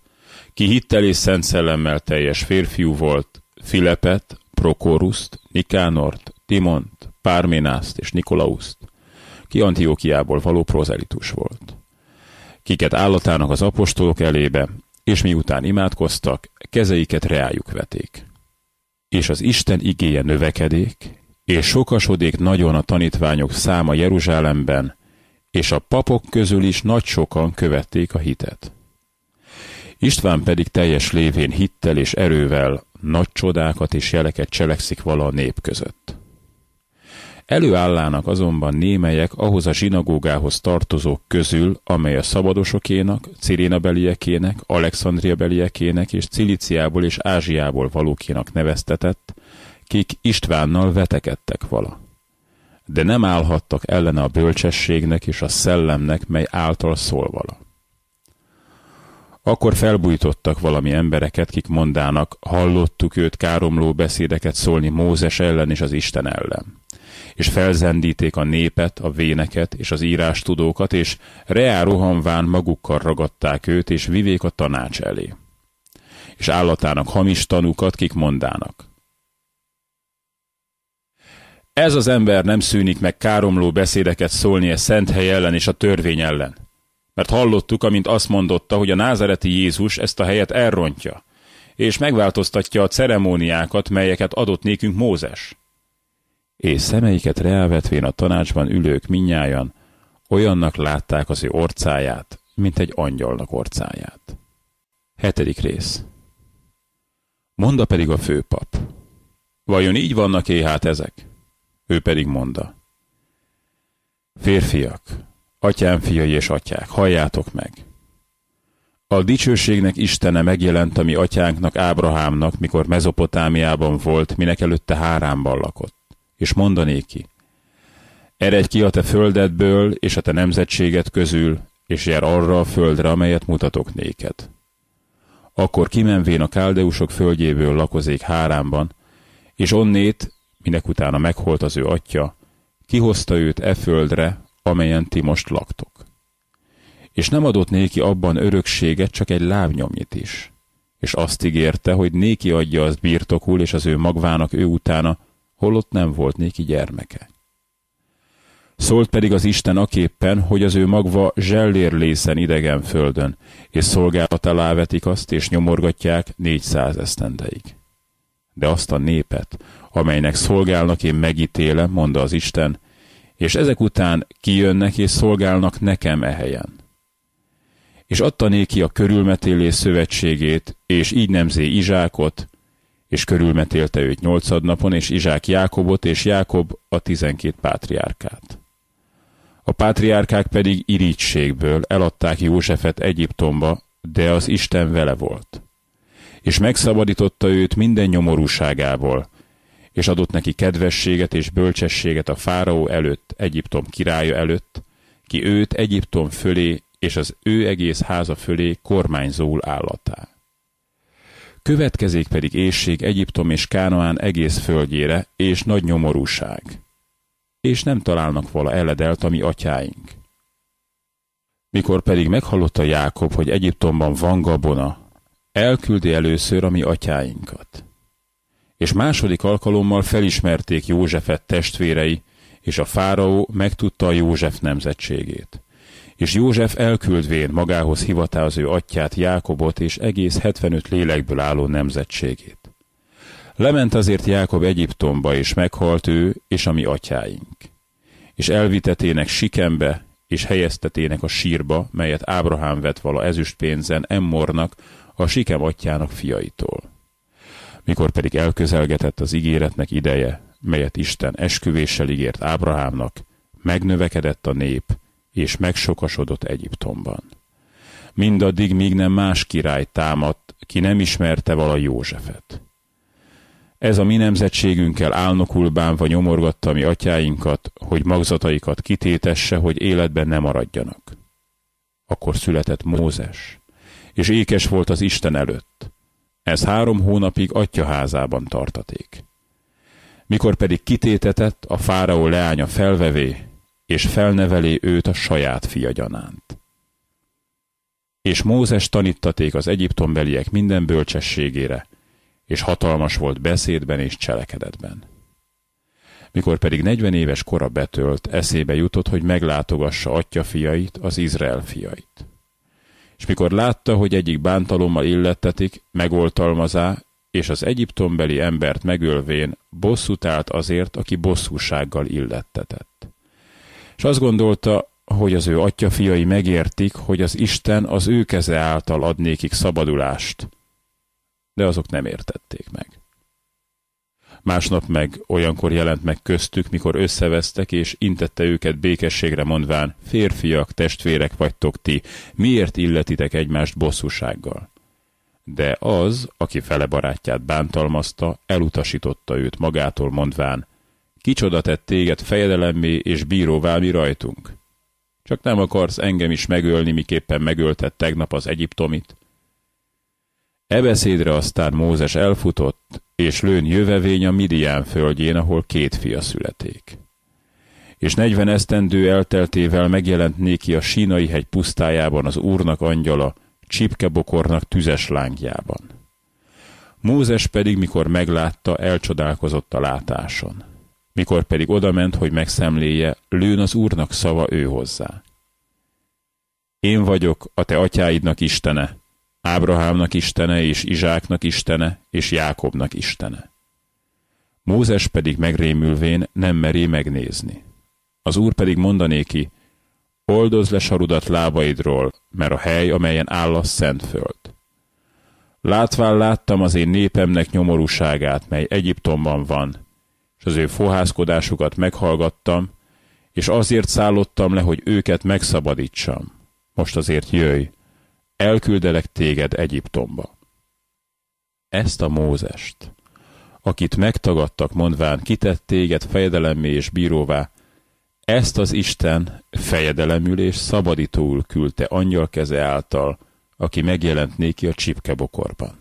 ki hittel és szent szellemmel teljes férfiú volt, Filepet, Prokoruszt, Nikánort, Timont, Párménászt és Nikolauszt, ki Antiókiából való prozelitus volt kiket állatának az apostolok elébe, és miután imádkoztak, kezeiket reájuk veték. És az Isten igéje növekedék, és sokasodék nagyon a tanítványok száma Jeruzsálemben, és a papok közül is nagy sokan követték a hitet. István pedig teljes lévén hittel és erővel nagy csodákat és jeleket cselekszik vala a nép között. Előállának azonban némelyek ahhoz a zsinagógához tartozók közül, amely a szabadosokének, Cirénabeliekének, Alexandriabeliekének és Ciliciából és Ázsiából valókénak neveztetett, kik Istvánnal vetekedtek vala. De nem állhattak ellene a bölcsességnek és a szellemnek, mely által szól vala. Akkor felbújtottak valami embereket, kik mondának, hallottuk őt káromló beszédeket szólni Mózes ellen és az Isten ellen. És felzendíték a népet, a véneket és az írástudókat, és reá rohanván magukkal ragadták őt, és vivék a tanács elé. És állatának hamis tanúkat, kik mondának. Ez az ember nem szűnik meg káromló beszédeket szólni a szent hely ellen és a törvény ellen mert hallottuk, amint azt mondotta, hogy a názereti Jézus ezt a helyet elrontja, és megváltoztatja a ceremóniákat, melyeket adott nékünk Mózes. És szemeiket reálvetvén a tanácsban ülők minnyájan, olyannak látták az ő orcáját, mint egy angyalnak orcáját. Hetedik rész. Monda pedig a főpap. Vajon így vannak-é hát ezek? Ő pedig monda. Férfiak, Atyám fiai és atyák, halljátok meg! A dicsőségnek Istene megjelent a mi atyánknak, Ábrahámnak, mikor Mezopotámiában volt, minek előtte Háránban lakott. És mondanéki, eredj ki a te földedből és a te nemzetséget közül, és jár arra a földre, amelyet mutatok néked. Akkor kimenvén a káldeusok földjéből lakozék Háránban, és onnét, minek utána megholt az ő atya, kihozta őt e földre, amelyen ti most laktok. És nem adott néki abban örökséget, csak egy lábnyomnyit is. És azt ígérte, hogy néki adja azt birtokul, és az ő magvának ő utána, holott nem volt néki gyermeke. Szólt pedig az Isten aképpen, hogy az ő magva zsellér lészen idegen földön, és szolgálat alá vetik azt, és nyomorgatják négyszáz esztendeig. De azt a népet, amelynek szolgálnak én megítélem, mondta az Isten, és ezek után kijönnek és szolgálnak nekem e helyen. És adta néki a körülmetélés szövetségét, és így nemzé Izsákot, és körülmetélte őt nyolcadnapon, és Izsák Jákobot, és Jákob a tizenkét pátriárkát. A pátriárkák pedig irítségből eladták Józsefet Egyiptomba, de az Isten vele volt. És megszabadította őt minden nyomorúságából, és adott neki kedvességet és bölcsességet a fáraó előtt, Egyiptom királya előtt, ki őt Egyiptom fölé és az ő egész háza fölé kormányzóul állatá. Következik pedig ésség Egyiptom és Kánoán egész földjére, és nagy nyomorúság. És nem találnak vala eledelt, ami atyáink. Mikor pedig meghallotta Jákob, hogy Egyiptomban van gabona, elküldi először a mi atyáinkat és második alkalommal felismerték Józsefet testvérei, és a fáraó megtudta a József nemzetségét. És József elküldvén magához hivatá az ő atyát Jákobot és egész 75 lélekből álló nemzetségét. Lement azért Jákob Egyiptomba, és meghalt ő és a mi atyáink. És elvitetének Sikembe, és helyeztetének a sírba, melyet Ábrahám vett vala ezüstpénzen Emmornak, a Sikem atyának fiaitól mikor pedig elközelgetett az ígéretnek ideje, melyet Isten esküvéssel ígért Ábrahámnak, megnövekedett a nép, és megsokasodott Egyiptomban. Mindaddig, míg nem más király támadt, ki nem ismerte vala Józsefet. Ez a mi nemzetségünkkel álnokul bánva nyomorgatta mi atyáinkat, hogy magzataikat kitétesse, hogy életben ne maradjanak. Akkor született Mózes, és ékes volt az Isten előtt, ez három hónapig atyaházában tartaték. Mikor pedig kitétetett, a fáraó leánya felvevé, és felnevelé őt a saját fia gyanánt. És Mózes tanítaték az egyiptombeliek minden bölcsességére, és hatalmas volt beszédben és cselekedetben. Mikor pedig negyven éves kora betölt, eszébe jutott, hogy meglátogassa atya fiait, az Izrael fiait és mikor látta, hogy egyik bántalommal illettetik, megoltalmazá, és az egyiptombeli embert megölvén bosszút állt azért, aki bosszúsággal illettetett. És azt gondolta, hogy az ő atya fiai megértik, hogy az Isten az ő keze által adnékik szabadulást, de azok nem értették meg. Másnap meg olyankor jelent meg köztük, mikor összevesztek, és intette őket békességre mondván, férfiak, testvérek vagytok ti, miért illetitek egymást bosszúsággal? De az, aki fele barátját bántalmazta, elutasította őt magától mondván, kicsoda tett téged fejedelemmé és bíróvá mi rajtunk? Csak nem akarsz engem is megölni, miképpen megölted tegnap az egyiptomit? E beszédre aztán Mózes elfutott, és lőn jövevény a Midián földjén, ahol két fia születék. És negyven esztendő elteltével megjelent néki a sínai hegy pusztájában az úrnak angyala, csipkebokornak tüzes lángjában. Mózes pedig, mikor meglátta, elcsodálkozott a látáson. Mikor pedig odament, hogy megszemléje, lőn az úrnak szava ő hozzá. Én vagyok a te atyáidnak istene, Ábrahámnak istene, és Izsáknak istene, és Jákobnak istene. Mózes pedig megrémülvén nem meri megnézni. Az úr pedig mondanéki, oldoz le sarudat lábaidról, mert a hely, amelyen áll a szent föld. Látván láttam az én népemnek nyomorúságát, mely Egyiptomban van, és az ő fohászkodásukat meghallgattam, és azért szállottam le, hogy őket megszabadítsam. Most azért jöjj, elküldelek téged Egyiptomba. Ezt a Mózest, akit megtagadtak mondván, kitett téged fejedelemmé és bíróvá, ezt az Isten fejedelemül és szabadítóul küldte angyal keze által, aki megjelent néki a csipkebokorban.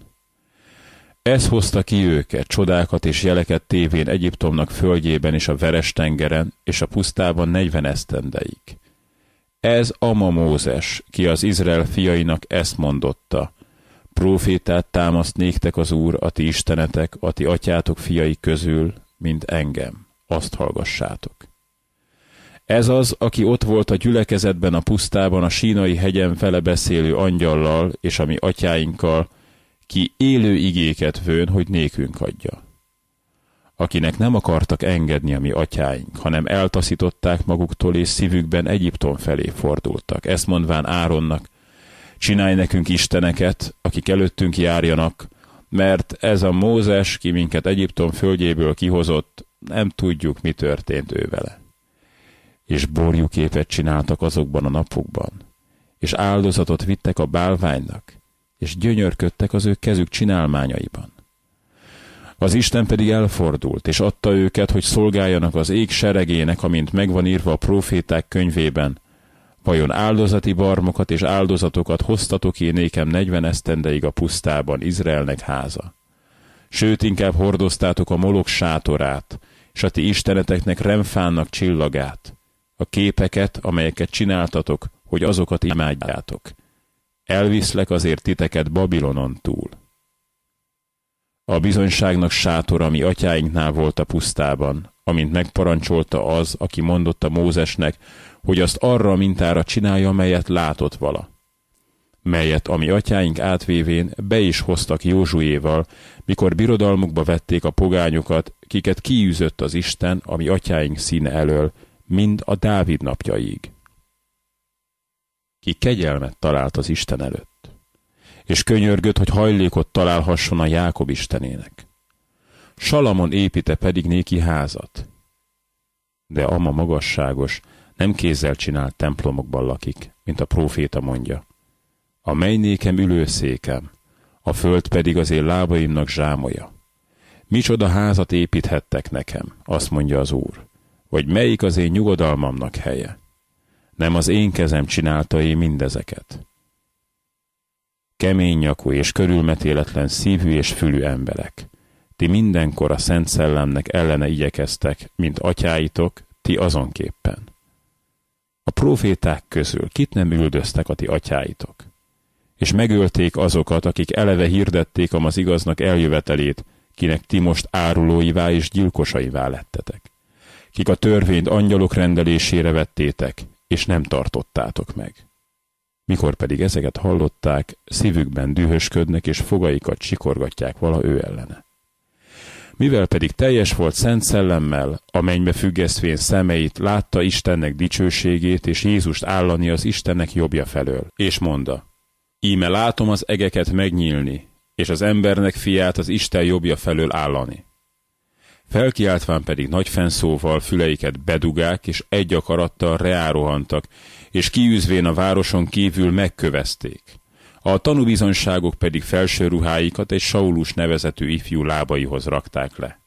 Ez hozta ki őket, csodákat és jeleket tévén Egyiptomnak földjében és a veres tengeren és a pusztában negyven esztendeig. Ez Ama Mózes, ki az Izrael fiainak ezt mondotta. Profétát támaszt néktek az Úr, a ti istenetek, a ti atyátok fiai közül, mint engem. Azt hallgassátok. Ez az, aki ott volt a gyülekezetben a pusztában a sínai hegyen vele beszélő angyallal és a mi atyáinkkal, ki élő igéket vőn, hogy nékünk adja akinek nem akartak engedni a mi atyáink, hanem eltaszították maguktól és szívükben Egyiptom felé fordultak. Ezt mondván Áronnak, csinálj nekünk isteneket, akik előttünk járjanak, mert ez a Mózes, ki minket Egyiptom földjéből kihozott, nem tudjuk, mi történt ő vele. És borjuképet csináltak azokban a napokban, és áldozatot vittek a bálványnak, és gyönyörködtek az ő kezük csinálmányaiban. Az Isten pedig elfordult, és adta őket, hogy szolgáljanak az ég seregének, amint megvan írva a proféták könyvében. Vajon áldozati barmokat és áldozatokat hoztatok én nékem negyven esztendeig a pusztában, Izraelnek háza? Sőt, inkább hordoztátok a molok sátorát, és a ti isteneteknek remfánnak csillagát, a képeket, amelyeket csináltatok, hogy azokat imádjátok. Elviszlek azért titeket Babilonon túl. A bizonyságnak sátor, ami atyáinknál volt a pusztában, amint megparancsolta az, aki mondotta Mózesnek, hogy azt arra a mintára csinálja, melyet látott vala. Melyet, ami atyáink átvévén be is hoztak Józsuéval, mikor birodalmukba vették a pogányokat, kiket kiűzött az Isten, ami atyáink színe elől, mind a Dávid napjaig. Ki kegyelmet talált az Isten előtt és könyörgött, hogy hajlékot találhasson a Jákob istenének. Salamon építe pedig néki házat. De ama magasságos, nem kézzel csinált templomokban lakik, mint a próféta mondja. A nékem ülőszékem, a föld pedig az én lábaimnak zsámoja. Micsoda házat építhettek nekem, azt mondja az Úr, vagy melyik az én nyugodalmamnak helye. Nem az én kezem csinálta én mindezeket kemény nyakú és körülmetéletlen szívű és fülű emberek. Ti mindenkor a Szent Szellemnek ellene igyekeztek, mint atyáitok, ti azonképpen. A proféták közül kit nem üldöztek a ti atyáitok? És megölték azokat, akik eleve hirdették az igaznak eljövetelét, kinek ti most árulóivá és gyilkosaivá lettetek. Kik a törvényt angyalok rendelésére vettétek, és nem tartottátok meg. Mikor pedig ezeket hallották, szívükben dühösködnek és fogaikat csikorgatják vala ő ellene. Mivel pedig teljes volt szent szellemmel, a mennybe függesztvén szemeit, látta Istennek dicsőségét és Jézust állani az Istennek jobbja felől, és mondta, Íme látom az egeket megnyílni, és az embernek fiát az Isten jobbja felől állani. Felkiáltván pedig nagy fenszóval füleiket bedugák, és egy akarattal reárohantak, és kiűzvén a városon kívül megkövezték. A tanúbizonságok pedig felső ruháikat egy Saulus nevezetű ifjú lábaihoz rakták le.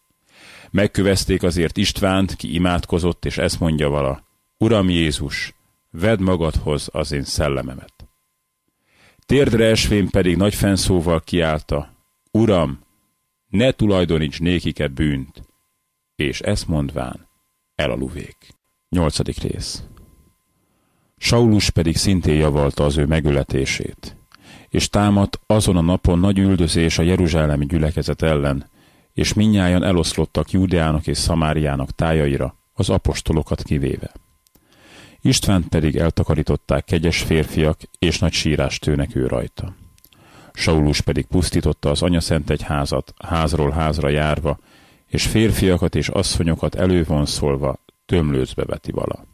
Megkövezték azért Istvánt, ki imádkozott, és ezt mondja vala, Uram Jézus, vedd magadhoz az én szellememet. Térdre esvén pedig nagy fenszóval kiállta, Uram, ne tulajdoníts nékike bűnt, és ezt mondván elaluvék. Nyolcadik rész Saulus pedig szintén javalta az ő megöletését, és támadt azon a napon nagy üldözés a jeruzsálemi gyülekezet ellen, és minnyáján eloszlottak Júdeának és Szamáriának tájaira, az apostolokat kivéve. Istvánt pedig eltakarították kegyes férfiak, és nagy sírás tőnek ő rajta. Saulus pedig pusztította az anyaszent egy házat, házról házra járva, és férfiakat és asszonyokat elővonszolva tömlőzbe veti vala.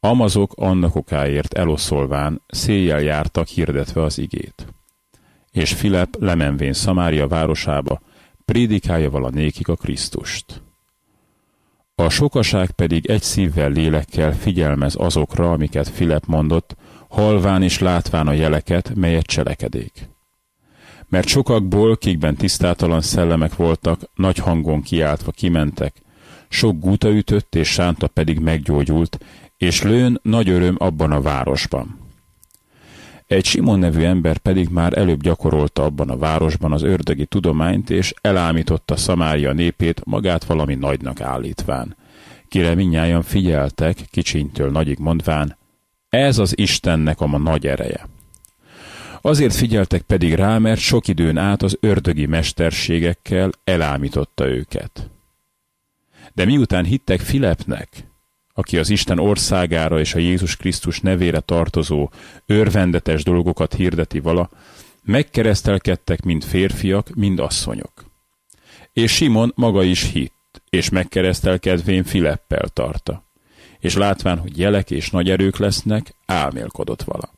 Amazok annak okáért eloszolván széjjel jártak hirdetve az igét. És Filip lemenvén Szamária városába prédikálja vala nékik a Krisztust. A sokaság pedig egy szívvel lélekkel figyelmez azokra, amiket Filip mondott, halván és látván a jeleket, melyet cselekedék. Mert sokakból, kikben tisztátalan szellemek voltak, nagy hangon kiáltva kimentek, sok gúta ütött, és sánta pedig meggyógyult, és lőn nagy öröm abban a városban. Egy Simon nevű ember pedig már előbb gyakorolta abban a városban az ördögi tudományt, és elámította Szamária népét magát valami nagynak állítván. Kire minnyáján figyeltek, kicsintől nagyig mondván, ez az Istennek a ma nagy ereje. Azért figyeltek pedig rá, mert sok időn át az ördögi mesterségekkel elámította őket. De miután hittek Filepnek, aki az Isten országára és a Jézus Krisztus nevére tartozó örvendetes dolgokat hirdeti vala, megkeresztelkedtek mind férfiak, mind asszonyok. És Simon maga is hitt, és megkeresztelkedvén Fileppel tarta, és látván, hogy jelek és nagy erők lesznek, álmélkodott vala.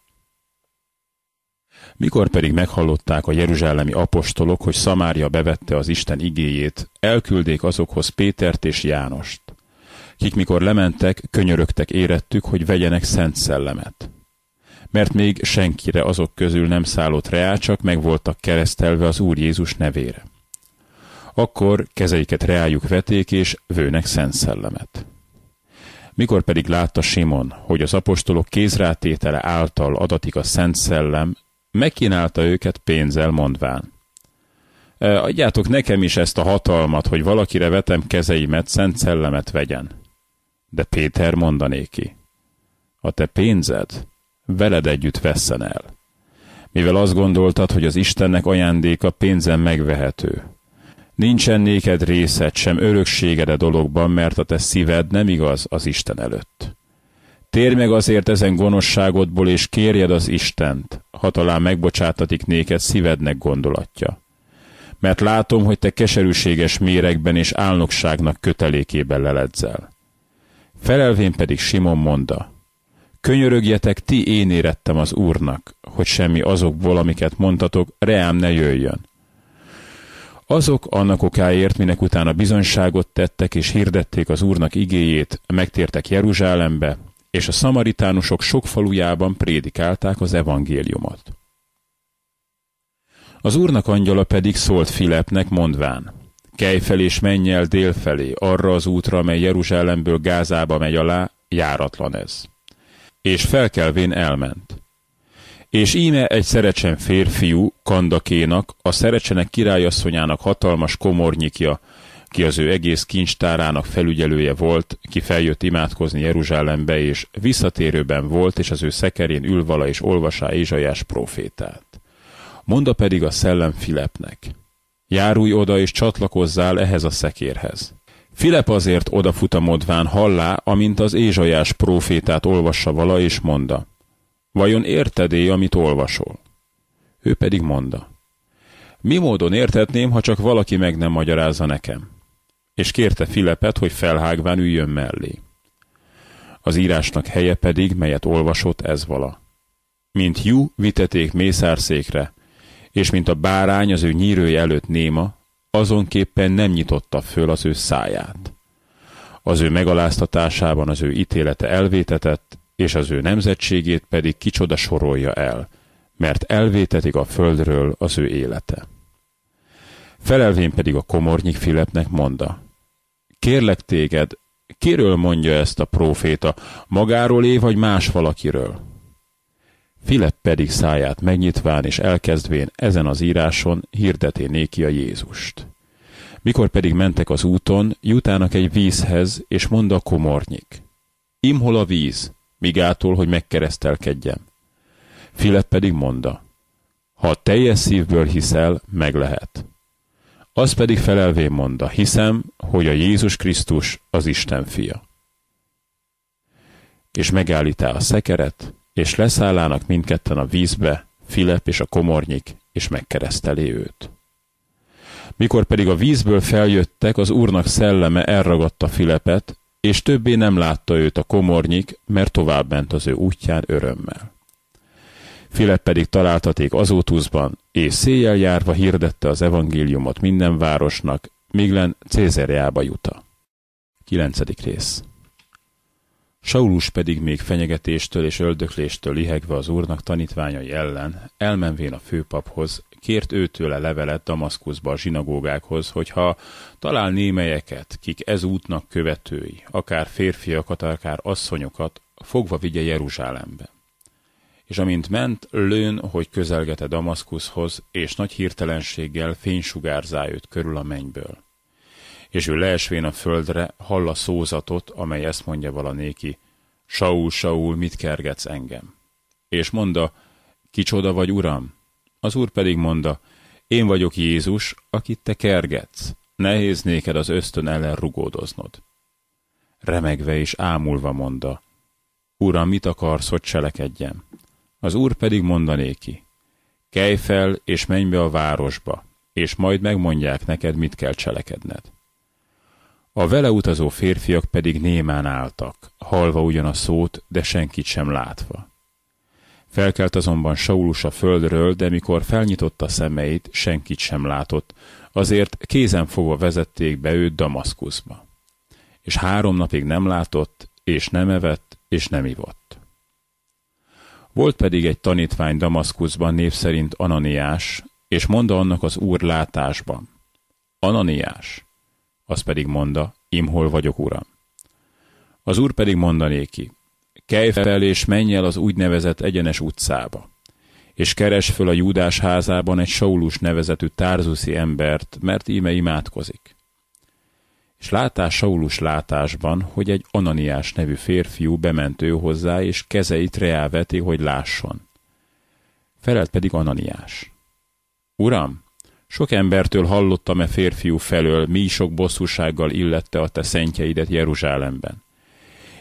Mikor pedig meghallották a jeruzsálemi apostolok, hogy Szamária bevette az Isten igéjét, elküldék azokhoz Pétert és Jánost kik mikor lementek, könyörögtek érettük, hogy vegyenek szent szellemet. Mert még senkire azok közül nem szállott reá, csak meg voltak keresztelve az Úr Jézus nevére. Akkor kezeiket reájuk veték, és vőnek szent szellemet. Mikor pedig látta Simon, hogy az apostolok kézrátétele által adatik a szent szellem, megkínálta őket pénzzel mondván. Adjátok nekem is ezt a hatalmat, hogy valakire vetem kezeimet, szent szellemet vegyen. De Péter mondanéki, a te pénzed veled együtt vesszen el. Mivel azt gondoltad, hogy az Istennek ajándéka pénzen megvehető. Nincsen néked részed, sem örökséged a dologban, mert a te szíved nem igaz az Isten előtt. Térj meg azért ezen gonoszságodból, és kérjed az Istent, ha talán megbocsátatik néked szívednek gondolatja. Mert látom, hogy te keserűséges méregben és álnokságnak kötelékében leledzel. Felelvén pedig Simon mondta, könyörögjetek, ti én érettem az Úrnak, hogy semmi azokból, amiket mondtatok, reám ne jöjjön. Azok annak okáért, minek utána bizonyságot tettek és hirdették az Úrnak igéjét, megtértek Jeruzsálembe, és a szamaritánusok sok falujában prédikálták az evangéliumot. Az Úrnak angyala pedig szólt Filepnek mondván, Kelj fel és menj el délfelé, arra az útra, amely Jeruzsálemből Gázába megy alá, járatlan ez. És felkelvén elment. És íme egy szerecsen férfiú, Kandakénak, a szerecsenek királyasszonyának hatalmas komornyikja, ki az ő egész kincstárának felügyelője volt, ki feljött imádkozni Jeruzsálembe, és visszatérőben volt, és az ő szekerén ülvala és olvasá Ézsajás profétát. Monda pedig a szellem Filepnek. Járulj oda és csatlakozzál ehhez a szekérhez. Filip azért odafutamodván hallá, amint az Ézsajás prófétát olvassa vala, és monda. Vajon érted-é, amit olvasol? Ő pedig monda. Mi módon értetném, ha csak valaki meg nem magyarázza nekem? És kérte Filepet, hogy felhágván üljön mellé. Az írásnak helye pedig, melyet olvasott, ez vala. Mint jú viteték mészárszékre, és mint a bárány az ő nyírője előtt néma, azonképpen nem nyitotta föl az ő száját. Az ő megaláztatásában az ő ítélete elvétetett, és az ő nemzetségét pedig kicsoda sorolja el, mert elvétetik a földről az ő élete. Felelvén pedig a komornyik Filepnek mondta, kérlek téged, kiről mondja ezt a próféta, magáról é vagy más valakiről? Filip pedig száját megnyitván és elkezdvén ezen az íráson hirdeté néki a Jézust. Mikor pedig mentek az úton, jutának egy vízhez, és mondta a komornyik. Imhol a víz, migától, hogy megkeresztelkedjem. Filip pedig mondta, ha teljes szívből hiszel, meg lehet. Az pedig felelvén mondta, hiszem, hogy a Jézus Krisztus az Isten fia. És megállítá a szekeret, és leszállának mindketten a vízbe, Filip és a komornyik, és megkereszteli őt. Mikor pedig a vízből feljöttek, az úrnak szelleme elragadta Filepet, és többé nem látta őt a komornyik, mert tovább ment az ő útján örömmel. Filip pedig találtaték Azótuszban, és széjjel járva hirdette az evangéliumot minden városnak, míg len Cézerjába juta. 9. rész Saulus pedig még fenyegetéstől és öldökléstől lihegve az úrnak tanítványai ellen, elmenvén a főpaphoz, kért őtőle levelet Damaszkuszba a zsinagógákhoz, hogyha talál némelyeket, kik ez útnak követői, akár férfiakat, akár asszonyokat, fogva vigye Jeruzsálembe. És amint ment, lőn, hogy közelgete Damaszkuszhoz, és nagy hirtelenséggel fénysugárzá őt körül a mennyből. És ő leesvén a földre, hall a szózatot, amely ezt mondja valanéki, Saul, Saul, mit kergetsz engem? És mondta, kicsoda vagy, uram? Az úr pedig mondta, én vagyok Jézus, akit te kergetsz. Nehéz néked az ösztön ellen rugódoznod. Remegve és ámulva mondta, Uram, mit akarsz, hogy cselekedjem? Az úr pedig mondanéki, kelj fel és menj be a városba, és majd megmondják neked, mit kell cselekedned. A vele utazó férfiak pedig némán álltak, halva ugyan a szót, de senkit sem látva. Felkelt azonban Saulus a földről, de mikor felnyitotta szemeit, senkit sem látott, azért kézen fogva vezették be őt Damaszkuszba. És három napig nem látott, és nem evett, és nem ivott. Volt pedig egy tanítvány Damaszkuszban név szerint Ananiás, és mondta annak az úr látásban. Ananiás. Az pedig mondta, imhol vagyok, uram. Az úr pedig mondanéki, kelj fel és menj el az úgynevezett egyenes utcába, és keres föl a Júdás házában egy Saulus nevezetű tárzuszi embert, mert íme imádkozik. És látás Saulus látásban, hogy egy Ananiás nevű férfiú bement ő hozzá, és kezeit reáveti, hogy lásson. Felelt pedig Ananiás. Uram, sok embertől hallottam-e férfiú felől, mi sok bosszúsággal illette a te szentjeidet Jeruzsálemben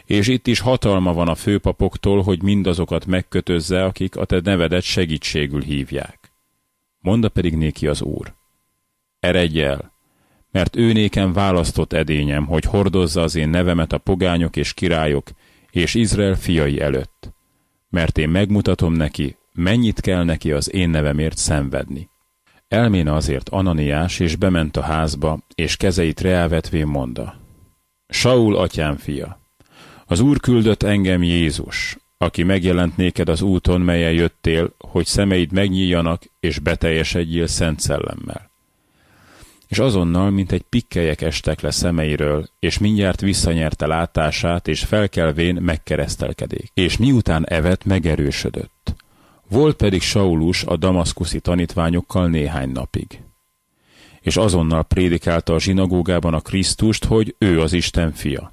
és itt is hatalma van a főpapoktól, hogy mindazokat megkötözze, akik a te nevedet segítségül hívják. Monda pedig néki az úr. Eredj el, mert ő nékem választott edényem, hogy hordozza az én nevemet a pogányok és királyok és Izrael fiai előtt. Mert én megmutatom neki, mennyit kell neki az én nevemért szenvedni. Elméne azért Ananiás, és bement a házba, és kezeit reávetvén monda. Saul atyám fia, az Úr küldött engem Jézus, aki megjelent néked az úton, melyen jöttél, hogy szemeid megnyíljanak, és beteljesedjél szent szellemmel. És azonnal, mint egy pikkelyek estek le szemeiről, és mindjárt visszanyerte látását, és felkelvén megkeresztelkedék. És miután evett, megerősödött. Volt pedig Saulus a damaszkuszi tanítványokkal néhány napig. És azonnal prédikálta a zsinagógában a Krisztust, hogy ő az Isten fia.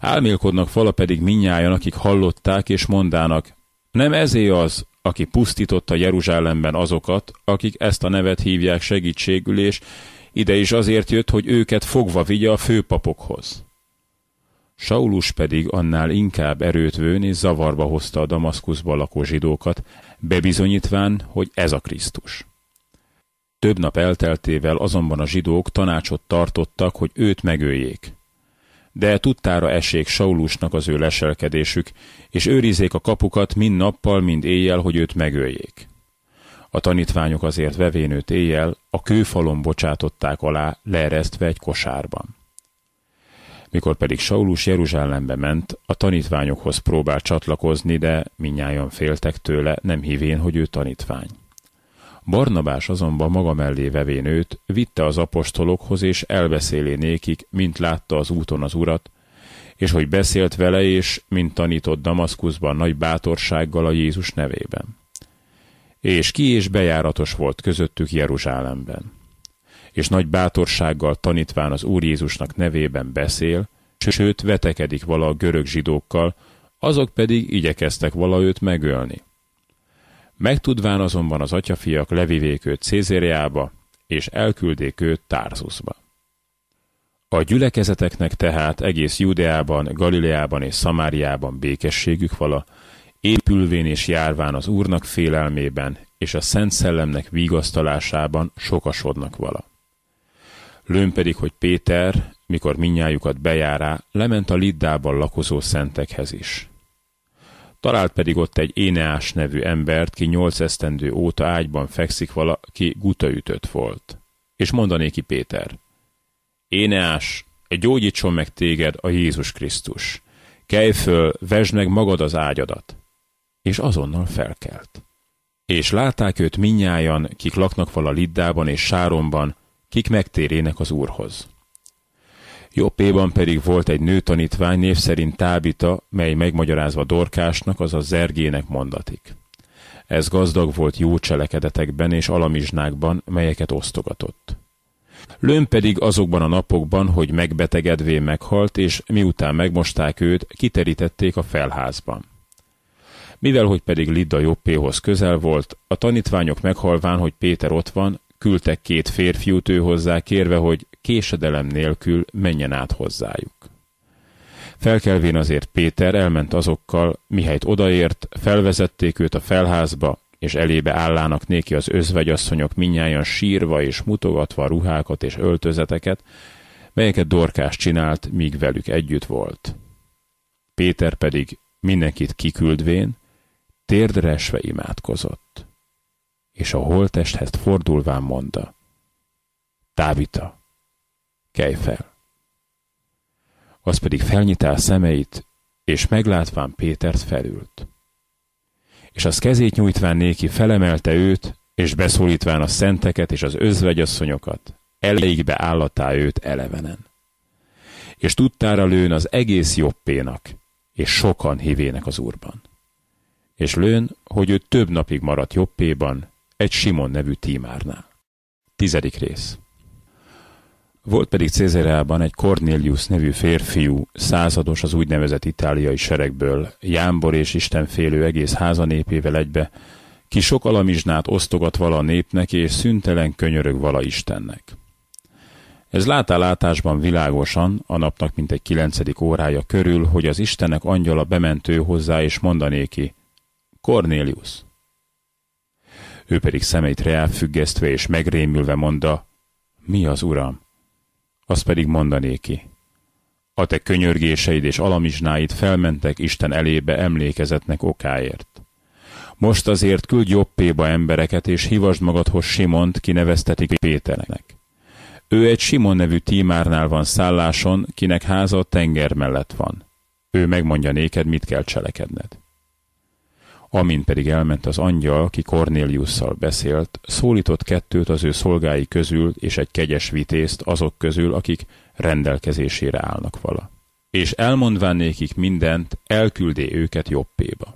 Álmélkodnak fala pedig minnyájan, akik hallották, és mondának, nem ezé az, aki pusztította Jeruzsálemben azokat, akik ezt a nevet hívják segítségül, és ide is azért jött, hogy őket fogva vigye a főpapokhoz. Saulus pedig annál inkább erőt vőn és zavarba hozta a Damaszkuszba lakó zsidókat, bebizonyítván, hogy ez a Krisztus. Több nap elteltével azonban a zsidók tanácsot tartottak, hogy őt megöljék de tudtára essék Saulusnak az ő leselkedésük, és őrizék a kapukat mind nappal, mind éjjel, hogy őt megöljék. A tanítványok azért vevénőt éjjel a kőfalon bocsátották alá, leeresztve egy kosárban. Mikor pedig Saulus Jeruzsálembe ment, a tanítványokhoz próbált csatlakozni, de minnyáján féltek tőle, nem hívén, hogy ő tanítvány. Barnabás azonban maga mellé vevén őt, vitte az apostolokhoz, és elbeszélé nékik, mint látta az úton az urat, és hogy beszélt vele, és mint tanított Damaszkuszban nagy bátorsággal a Jézus nevében. És ki és bejáratos volt közöttük Jeruzsálemben. És nagy bátorsággal tanítván az Úr Jézusnak nevében beszél, sőt vetekedik vala a görög zsidókkal, azok pedig igyekeztek vala őt megölni. Megtudván azonban az atyafiak levivék őt Cézériába, és elküldék őt Tárzuszba. A gyülekezeteknek tehát egész Judeában, Galileában és Szamáriában békességük vala, épülvén és járván az Úrnak félelmében és a Szent Szellemnek vigasztalásában sokasodnak vala. Lőn pedig, hogy Péter, mikor minnyájukat bejárá, lement a Liddában lakozó szentekhez is. Talált pedig ott egy Éneás nevű embert, ki nyolc esztendő óta ágyban fekszik vala, ki gutaütött volt. És mondanéki Péter, Éneás, gyógyítson meg téged a Jézus Krisztus. Kelj föl, vesd meg magad az ágyadat. És azonnal felkelt. És látták őt minnyájan, kik laknak vala Liddában és Sáronban, kik megtérének az Úrhoz. Jobbéban pedig volt egy nőtanítvány név szerint Tábita, mely megmagyarázva Dorkásnak, azaz Zergének mondatik. Ez gazdag volt jó cselekedetekben és alamizsnákban, melyeket osztogatott. Lőn pedig azokban a napokban, hogy megbetegedvén meghalt, és miután megmosták őt, kiterítették a felházban. Mivel, hogy pedig Lidda Jobbéhoz közel volt, a tanítványok meghalván, hogy Péter ott van, küldtek két férfiút ő hozzá, kérve, hogy késedelem nélkül menjen át hozzájuk. Felkelvén azért Péter elment azokkal, mihelyt odaért, felvezették őt a felházba, és elébe állának néki az özvegyasszonyok minnyáján sírva és mutogatva a ruhákat és öltözeteket, melyeket Dorkás csinált, míg velük együtt volt. Péter pedig mindenkit kiküldvén, térdre esve imádkozott, és a holtesthez fordulván mondta, Távita, kelj fel! Az pedig felnyitál szemeit, és meglátván Pétert felült és az kezét nyújtván néki felemelte őt, és beszólítván a szenteket és az özvegyasszonyokat, elejékbe állatá őt elevenen. És tudtára lőn az egész jobbénak, és sokan hívének az úrban. És lőn, hogy ő több napig maradt jobbéban, egy Simon nevű tímárnál. Tizedik rész. Volt pedig Cézerában egy Cornelius nevű férfiú, százados az úgynevezett itáliai seregből, jámbor és istenfélő egész háza népével egybe, ki sok alamizsnát osztogat vala a népnek, és szüntelen könyörög vala Istennek. Ez látásban világosan, a napnak mint egy kilencedik órája körül, hogy az Istenek angyala bementő hozzá, és mondanéki, Cornelius. Ő pedig szemeit reálfüggesztve és megrémülve mondta, mi az uram? azt pedig mondanéki. A te könyörgéseid és alamizsnáid felmentek Isten elébe emlékezetnek okáért. Most azért küldj jobbéba embereket, és hívasd magadhoz Simont, kineveztetik Péternek. Ő egy Simon nevű tímárnál van szálláson, kinek háza a tenger mellett van. Ő megmondja néked, mit kell cselekedned. Amint pedig elment az angyal, ki Cornéliusszal beszélt, szólított kettőt az ő szolgái közül, és egy kegyes vitézt azok közül, akik rendelkezésére állnak vala. És elmondván nékik mindent, elküldé őket jobbéba.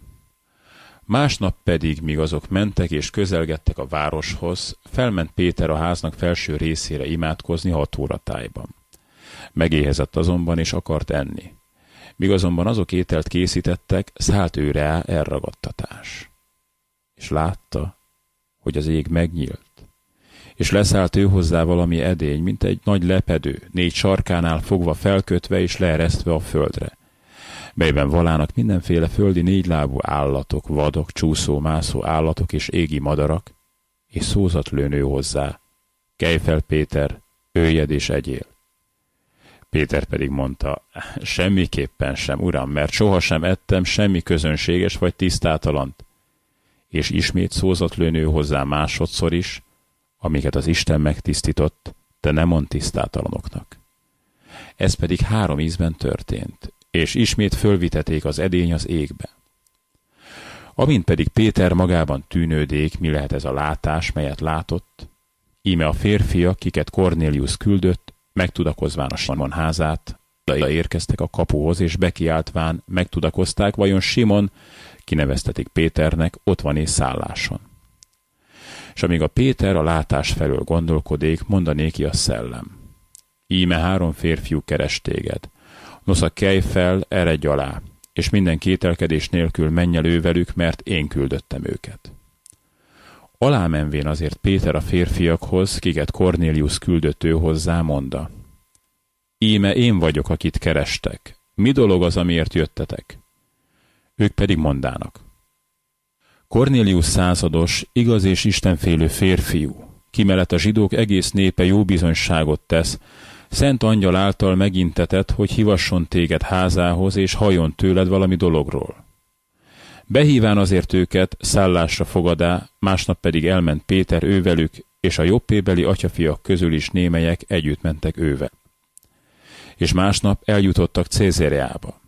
Másnap pedig, míg azok mentek és közelgettek a városhoz, felment Péter a háznak felső részére imádkozni hat óratájban. Megéhezett azonban, és akart enni. Míg azonban azok ételt készítettek, szállt ő rá elragadtatás. És látta, hogy az ég megnyílt. És leszállt ő hozzá valami edény, mint egy nagy lepedő, négy sarkánál fogva felkötve és leeresztve a földre melyben valának mindenféle földi négylábú állatok, vadok, csúszó, mászó állatok és égi madarak, és szózat lőnő hozzá. Kelj fel, Péter, őjed és egyél. Péter pedig mondta, semmiképpen sem, uram, mert sohasem ettem semmi közönséges vagy tisztátalant. és ismét szózott lőnő hozzá másodszor is, amiket az Isten megtisztított, te nem mond tisztátalanoknak. Ez pedig három ízben történt, és ismét fölviteték az edény az égbe. Amint pedig Péter magában tűnődék, mi lehet ez a látás, melyet látott, íme a férfiak, kiket Cornélius küldött, megtudakozván a Simon házát, érkeztek a kapuhoz, és bekiáltván megtudakozták, vajon Simon, kineveztetik Péternek, ott van és szálláson. És amíg a Péter a látás felől gondolkodék, mondanéki a szellem. Íme három férfiú keres téged. Nosza kelj fel, eredj alá, és minden kételkedés nélkül menj el ővelük, mert én küldöttem őket. Alámenvén azért Péter a férfiakhoz, kiket Cornélius küldött ő hozzá, mondta. Íme én vagyok, akit kerestek. Mi dolog az, amiért jöttetek? Ők pedig mondának. Cornélius százados, igaz és istenfélő férfiú, ki mellett a zsidók egész népe jó bizonyságot tesz, Szent angyal által megintetett, hogy hivasson téged házához, és hajon tőled valami dologról. Behíván azért őket, szállásra fogadá, másnap pedig elment Péter ővelük, és a jobbébeli atyafiak közül is némelyek együtt mentek őve. És másnap eljutottak Cézériába.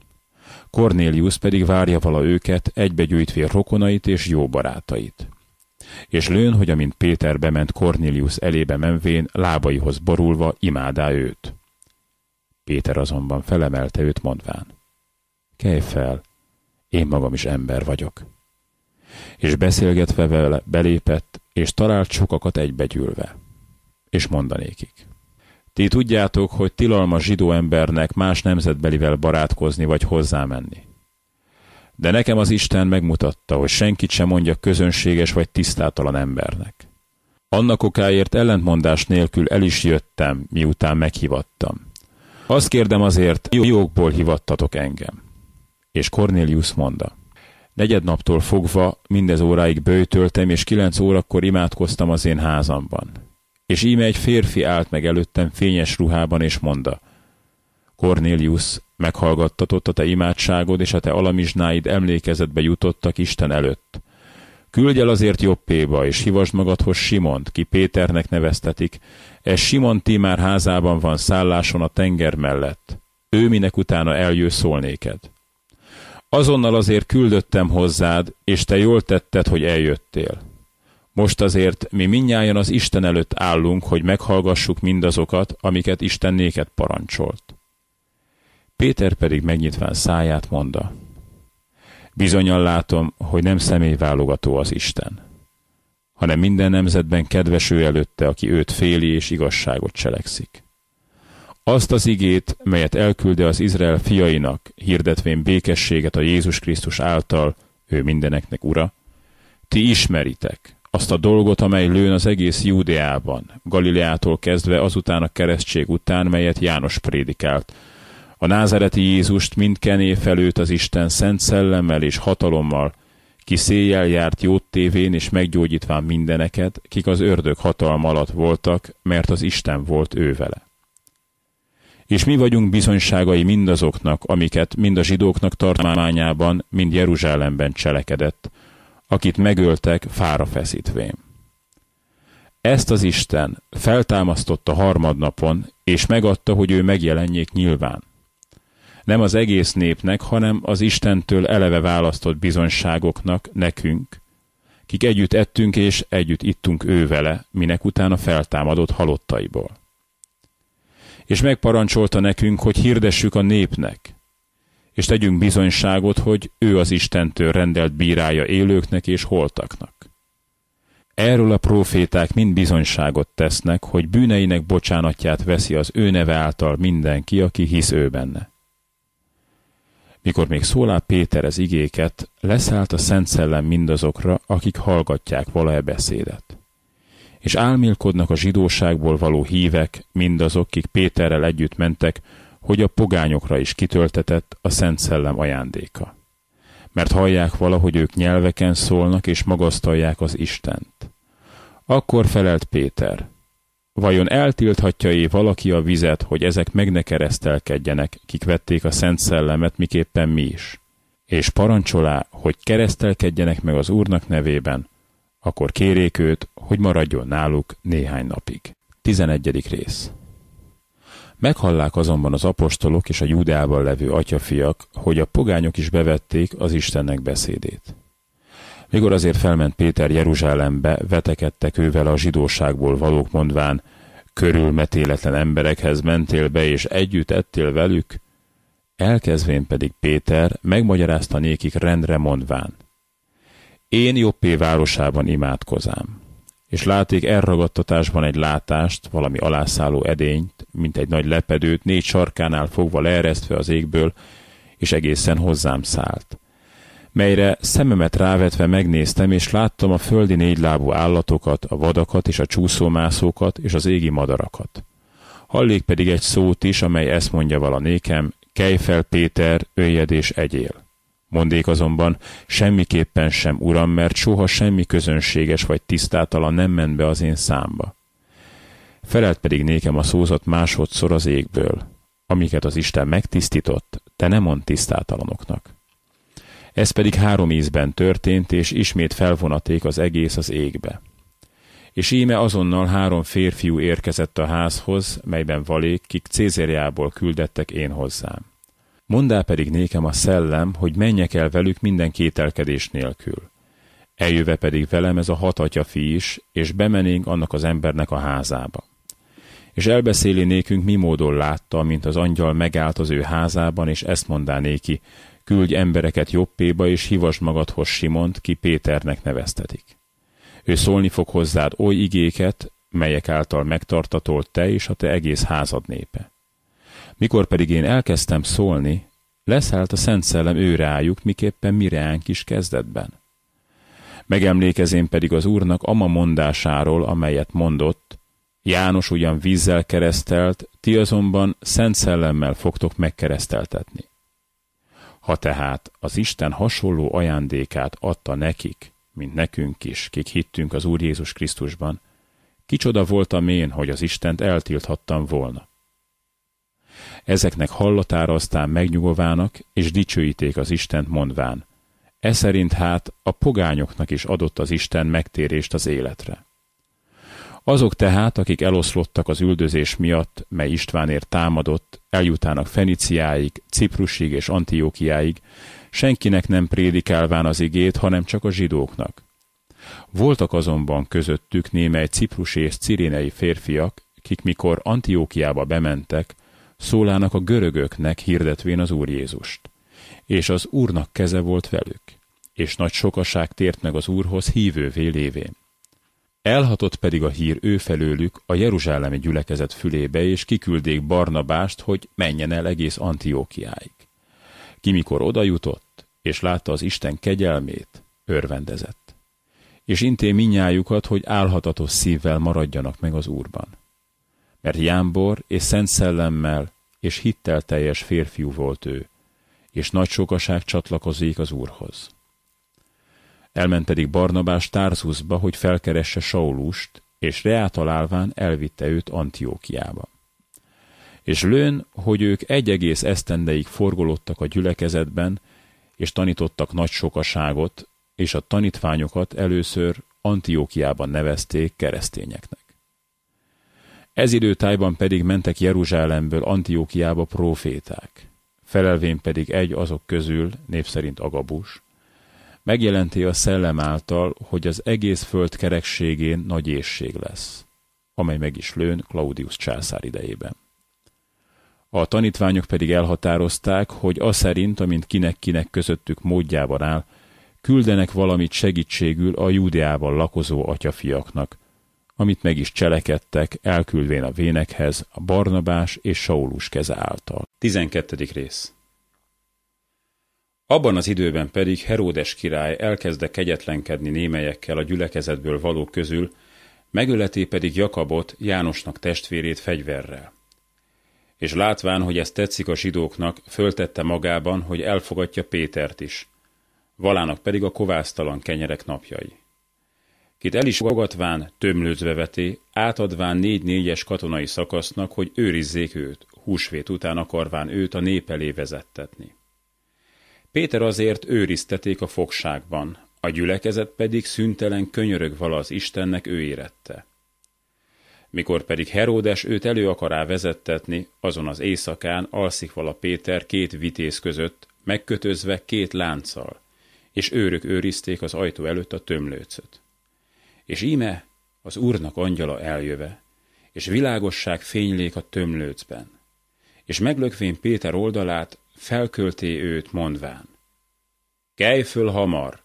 Cornélius pedig várja vala őket, egybegyűjtvé rokonait és jó barátait. És lőn, hogy amint Péter bement Cornélius elébe menvén, lábaihoz borulva imádá őt. Péter azonban felemelte őt mondván. Kelj fel, én magam is ember vagyok. És beszélgetve vele belépett, és talált sokakat egybegyűlve. És mondanékik. Ti tudjátok, hogy tilalmas zsidó embernek más nemzetbelivel barátkozni vagy hozzámenni. De nekem az Isten megmutatta, hogy senkit sem mondja közönséges vagy tisztátalan embernek. Annak okáért ellentmondás nélkül el is jöttem, miután meghivattam. Azt kérdem azért, jókból hivattatok engem. És Cornélius mondta. Negyed naptól fogva mindez óráig bőjtöltem, és kilenc órakor imádkoztam az én házamban. És íme egy férfi állt meg előttem fényes ruhában, és mondta, Cornélius, meghallgattatott a te imádságod, és a te alamizsnáid emlékezetbe jutottak Isten előtt. Küldj el azért jobbéba, és hivasd magadhoz Simont, ki Péternek neveztetik. Ez Simon Timár házában van szálláson a tenger mellett. Ő minek utána eljő szólnéked. Azonnal azért küldöttem hozzád, és te jól tetted, hogy eljöttél. Most azért mi minnyáján az Isten előtt állunk, hogy meghallgassuk mindazokat, amiket Isten néked parancsolt. Péter pedig megnyitván száját mondta. Bizonyan látom, hogy nem személyválogató az Isten, hanem minden nemzetben kedves ő előtte, aki őt féli és igazságot cselekszik. Azt az igét, melyet elkülde az Izrael fiainak, hirdetvén békességet a Jézus Krisztus által, ő mindeneknek ura, ti ismeritek, azt a dolgot, amely lőn az egész Júdeában, Galileától kezdve azután a keresztség után, melyet János prédikált, a názereti Jézust mind kené felőtt az Isten szent szellemmel és hatalommal, ki széjjel járt jót tévén és meggyógyítván mindeneket, kik az ördög hatalma alatt voltak, mert az Isten volt ő vele. És mi vagyunk bizonyságai mindazoknak, amiket mind a zsidóknak tartományában, mind Jeruzsálemben cselekedett, akit megöltek fára feszítvén. Ezt az Isten feltámasztotta harmadnapon, és megadta, hogy ő megjelenjék nyilván nem az egész népnek, hanem az Istentől eleve választott bizonyságoknak, nekünk, kik együtt ettünk és együtt ittunk ő vele, minek utána feltámadott halottaiból. És megparancsolta nekünk, hogy hirdessük a népnek, és tegyünk bizonyságot, hogy ő az Istentől rendelt bírája élőknek és holtaknak. Erről a proféták mind bizonyságot tesznek, hogy bűneinek bocsánatját veszi az ő neve által mindenki, aki hisz ő benne. Mikor még szólá Péter az igéket, leszállt a Szent Szellem mindazokra, akik hallgatják vala-e beszédet. És álmélkodnak a zsidóságból való hívek, mindazok, kik Péterrel együtt mentek, hogy a pogányokra is kitöltetett a Szent Szellem ajándéka. Mert hallják valahogy ők nyelveken szólnak és magasztalják az Istent. Akkor felelt Péter, Vajon eltilthatja-é valaki a vizet, hogy ezek meg ne keresztelkedjenek, kik vették a Szent Szellemet, miképpen mi is? és parancsolá, hogy keresztelkedjenek meg az Úrnak nevében, akkor kérék őt, hogy maradjon náluk néhány napig. 11. rész Meghallák azonban az apostolok és a Júdeában levő atyafiak, hogy a pogányok is bevették az Istennek beszédét. Mikor azért felment Péter Jeruzsálembe, vetekedtek ővel a zsidóságból valók mondván, körülmetéletlen emberekhez mentél be, és együtt ettél velük? Elkezdvén pedig Péter megmagyarázta nékik rendre mondván. Én Jobbé városában imádkozám, és láték elragadtatásban egy látást, valami alászálló edényt, mint egy nagy lepedőt, négy sarkánál fogva leeresztve az égből, és egészen hozzám szállt melyre szememet rávetve megnéztem, és láttam a földi négylábú állatokat, a vadakat és a csúszómászókat és az égi madarakat. Hallék pedig egy szót is, amely ezt mondja vala nékem, kelj fel Péter, öljed és egyél. Mondék azonban, semmiképpen sem, uram, mert soha semmi közönséges vagy tisztátalan nem ment be az én számba. Felelt pedig nékem a szózat másodszor az égből, amiket az Isten megtisztított, te nem mond tisztátalanoknak. Ez pedig három ízben történt, és ismét felvonaték az egész az égbe. És íme azonnal három férfiú érkezett a házhoz, melyben valék, kik Cézériából küldettek én hozzám. Mondá pedig nékem a szellem, hogy menjek el velük minden kételkedés nélkül. Eljöve pedig velem ez a hat atyafi is, és bemenénk annak az embernek a házába. És elbeszéli nékünk mi módon látta, mint az angyal megállt az ő házában, és ezt mondá néki, küldj embereket Jobbéba, és hivasd magadhoz Simont, ki Péternek neveztetik. Ő szólni fog hozzád oly igéket, melyek által megtartatol te és a te egész házad népe. Mikor pedig én elkezdtem szólni, leszállt a Szent Szellem ő rájuk, miképpen mireánk is kezdetben. Megemlékezén pedig az Úrnak ama mondásáról, amelyet mondott, János ugyan vízzel keresztelt, ti azonban Szent Szellemmel fogtok megkereszteltetni. Ha tehát az Isten hasonló ajándékát adta nekik, mint nekünk is, kik hittünk az Úr Jézus Krisztusban, kicsoda voltam én, hogy az Istent eltilthattam volna. Ezeknek hallatára aztán megnyugovának, és dicsőíték az Istent mondván. E szerint hát a pogányoknak is adott az Isten megtérést az életre. Azok tehát, akik eloszlottak az üldözés miatt, mely Istvánért támadott, eljutának Feniciáig, Ciprusig és Antiókiáig, senkinek nem prédikálván az igét, hanem csak a zsidóknak. Voltak azonban közöttük némely ciprusi és cirénei férfiak, kik mikor Antiókiába bementek, szólának a görögöknek hirdetvén az Úr Jézust. És az Úrnak keze volt velük, és nagy sokaság tért meg az Úrhoz hívővé lévén. Elhatott pedig a hír ő felőlük a jeruzsálemi gyülekezet fülébe, és kiküldék Barnabást, hogy menjen el egész Antiókiáig. Ki mikor oda jutott, és látta az Isten kegyelmét, örvendezett. És inté minnyájukat, hogy álhatatos szívvel maradjanak meg az Úrban. Mert Jámbor és Szent Szellemmel és hittel teljes férfiú volt ő, és nagy sokaság csatlakozik az Úrhoz. Elment pedig Barnabás Tárzuszba, hogy felkeresse Saulust, és reátalálván elvitte őt Antiókiába. És lőn, hogy ők egy egész esztendeig forgolódtak a gyülekezetben, és tanítottak nagy sokaságot, és a tanítványokat először Antiókiában nevezték keresztényeknek. Ez időtájban pedig mentek Jeruzsálemből Antiókiába proféták, felelvén pedig egy azok közül, név szerint Agabus, megjelenti a szellem által, hogy az egész föld kerekségén nagy ésség lesz, amely meg is lőn Claudius császár idejében. A tanítványok pedig elhatározták, hogy a szerint, amint kinek-kinek közöttük módjában áll, küldenek valamit segítségül a Júdeával lakozó atyafiaknak, amit meg is cselekedtek, elküldvén a vénekhez a Barnabás és Saulus keze által. 12. rész abban az időben pedig Heródes király elkezde kegyetlenkedni némelyekkel a gyülekezetből valók közül, megöleti pedig Jakabot, Jánosnak testvérét fegyverrel. És látván, hogy ez tetszik a zsidóknak, föltette magában, hogy elfogadja Pétert is, valának pedig a kovásztalan kenyerek napjai. Kit el is fogadván, tömlőzve veté, átadván négy-négyes katonai szakasznak, hogy őrizzék őt, húsvét után akarván őt a nép elé vezettetni. Péter azért őrizteték a fogságban, a gyülekezet pedig szüntelen könyörög vala az Istennek ő érette. Mikor pedig Heródes őt elő akará vezettetni, azon az éjszakán alszik vala Péter két vitéz között, megkötözve két lánccal, és őrök őrizték az ajtó előtt a tömlőcöt. És íme az úrnak angyala eljöve, és világosság fénylék a tömlőcben, és meglökvén Péter oldalát, felkölté őt mondván. Kelj föl hamar,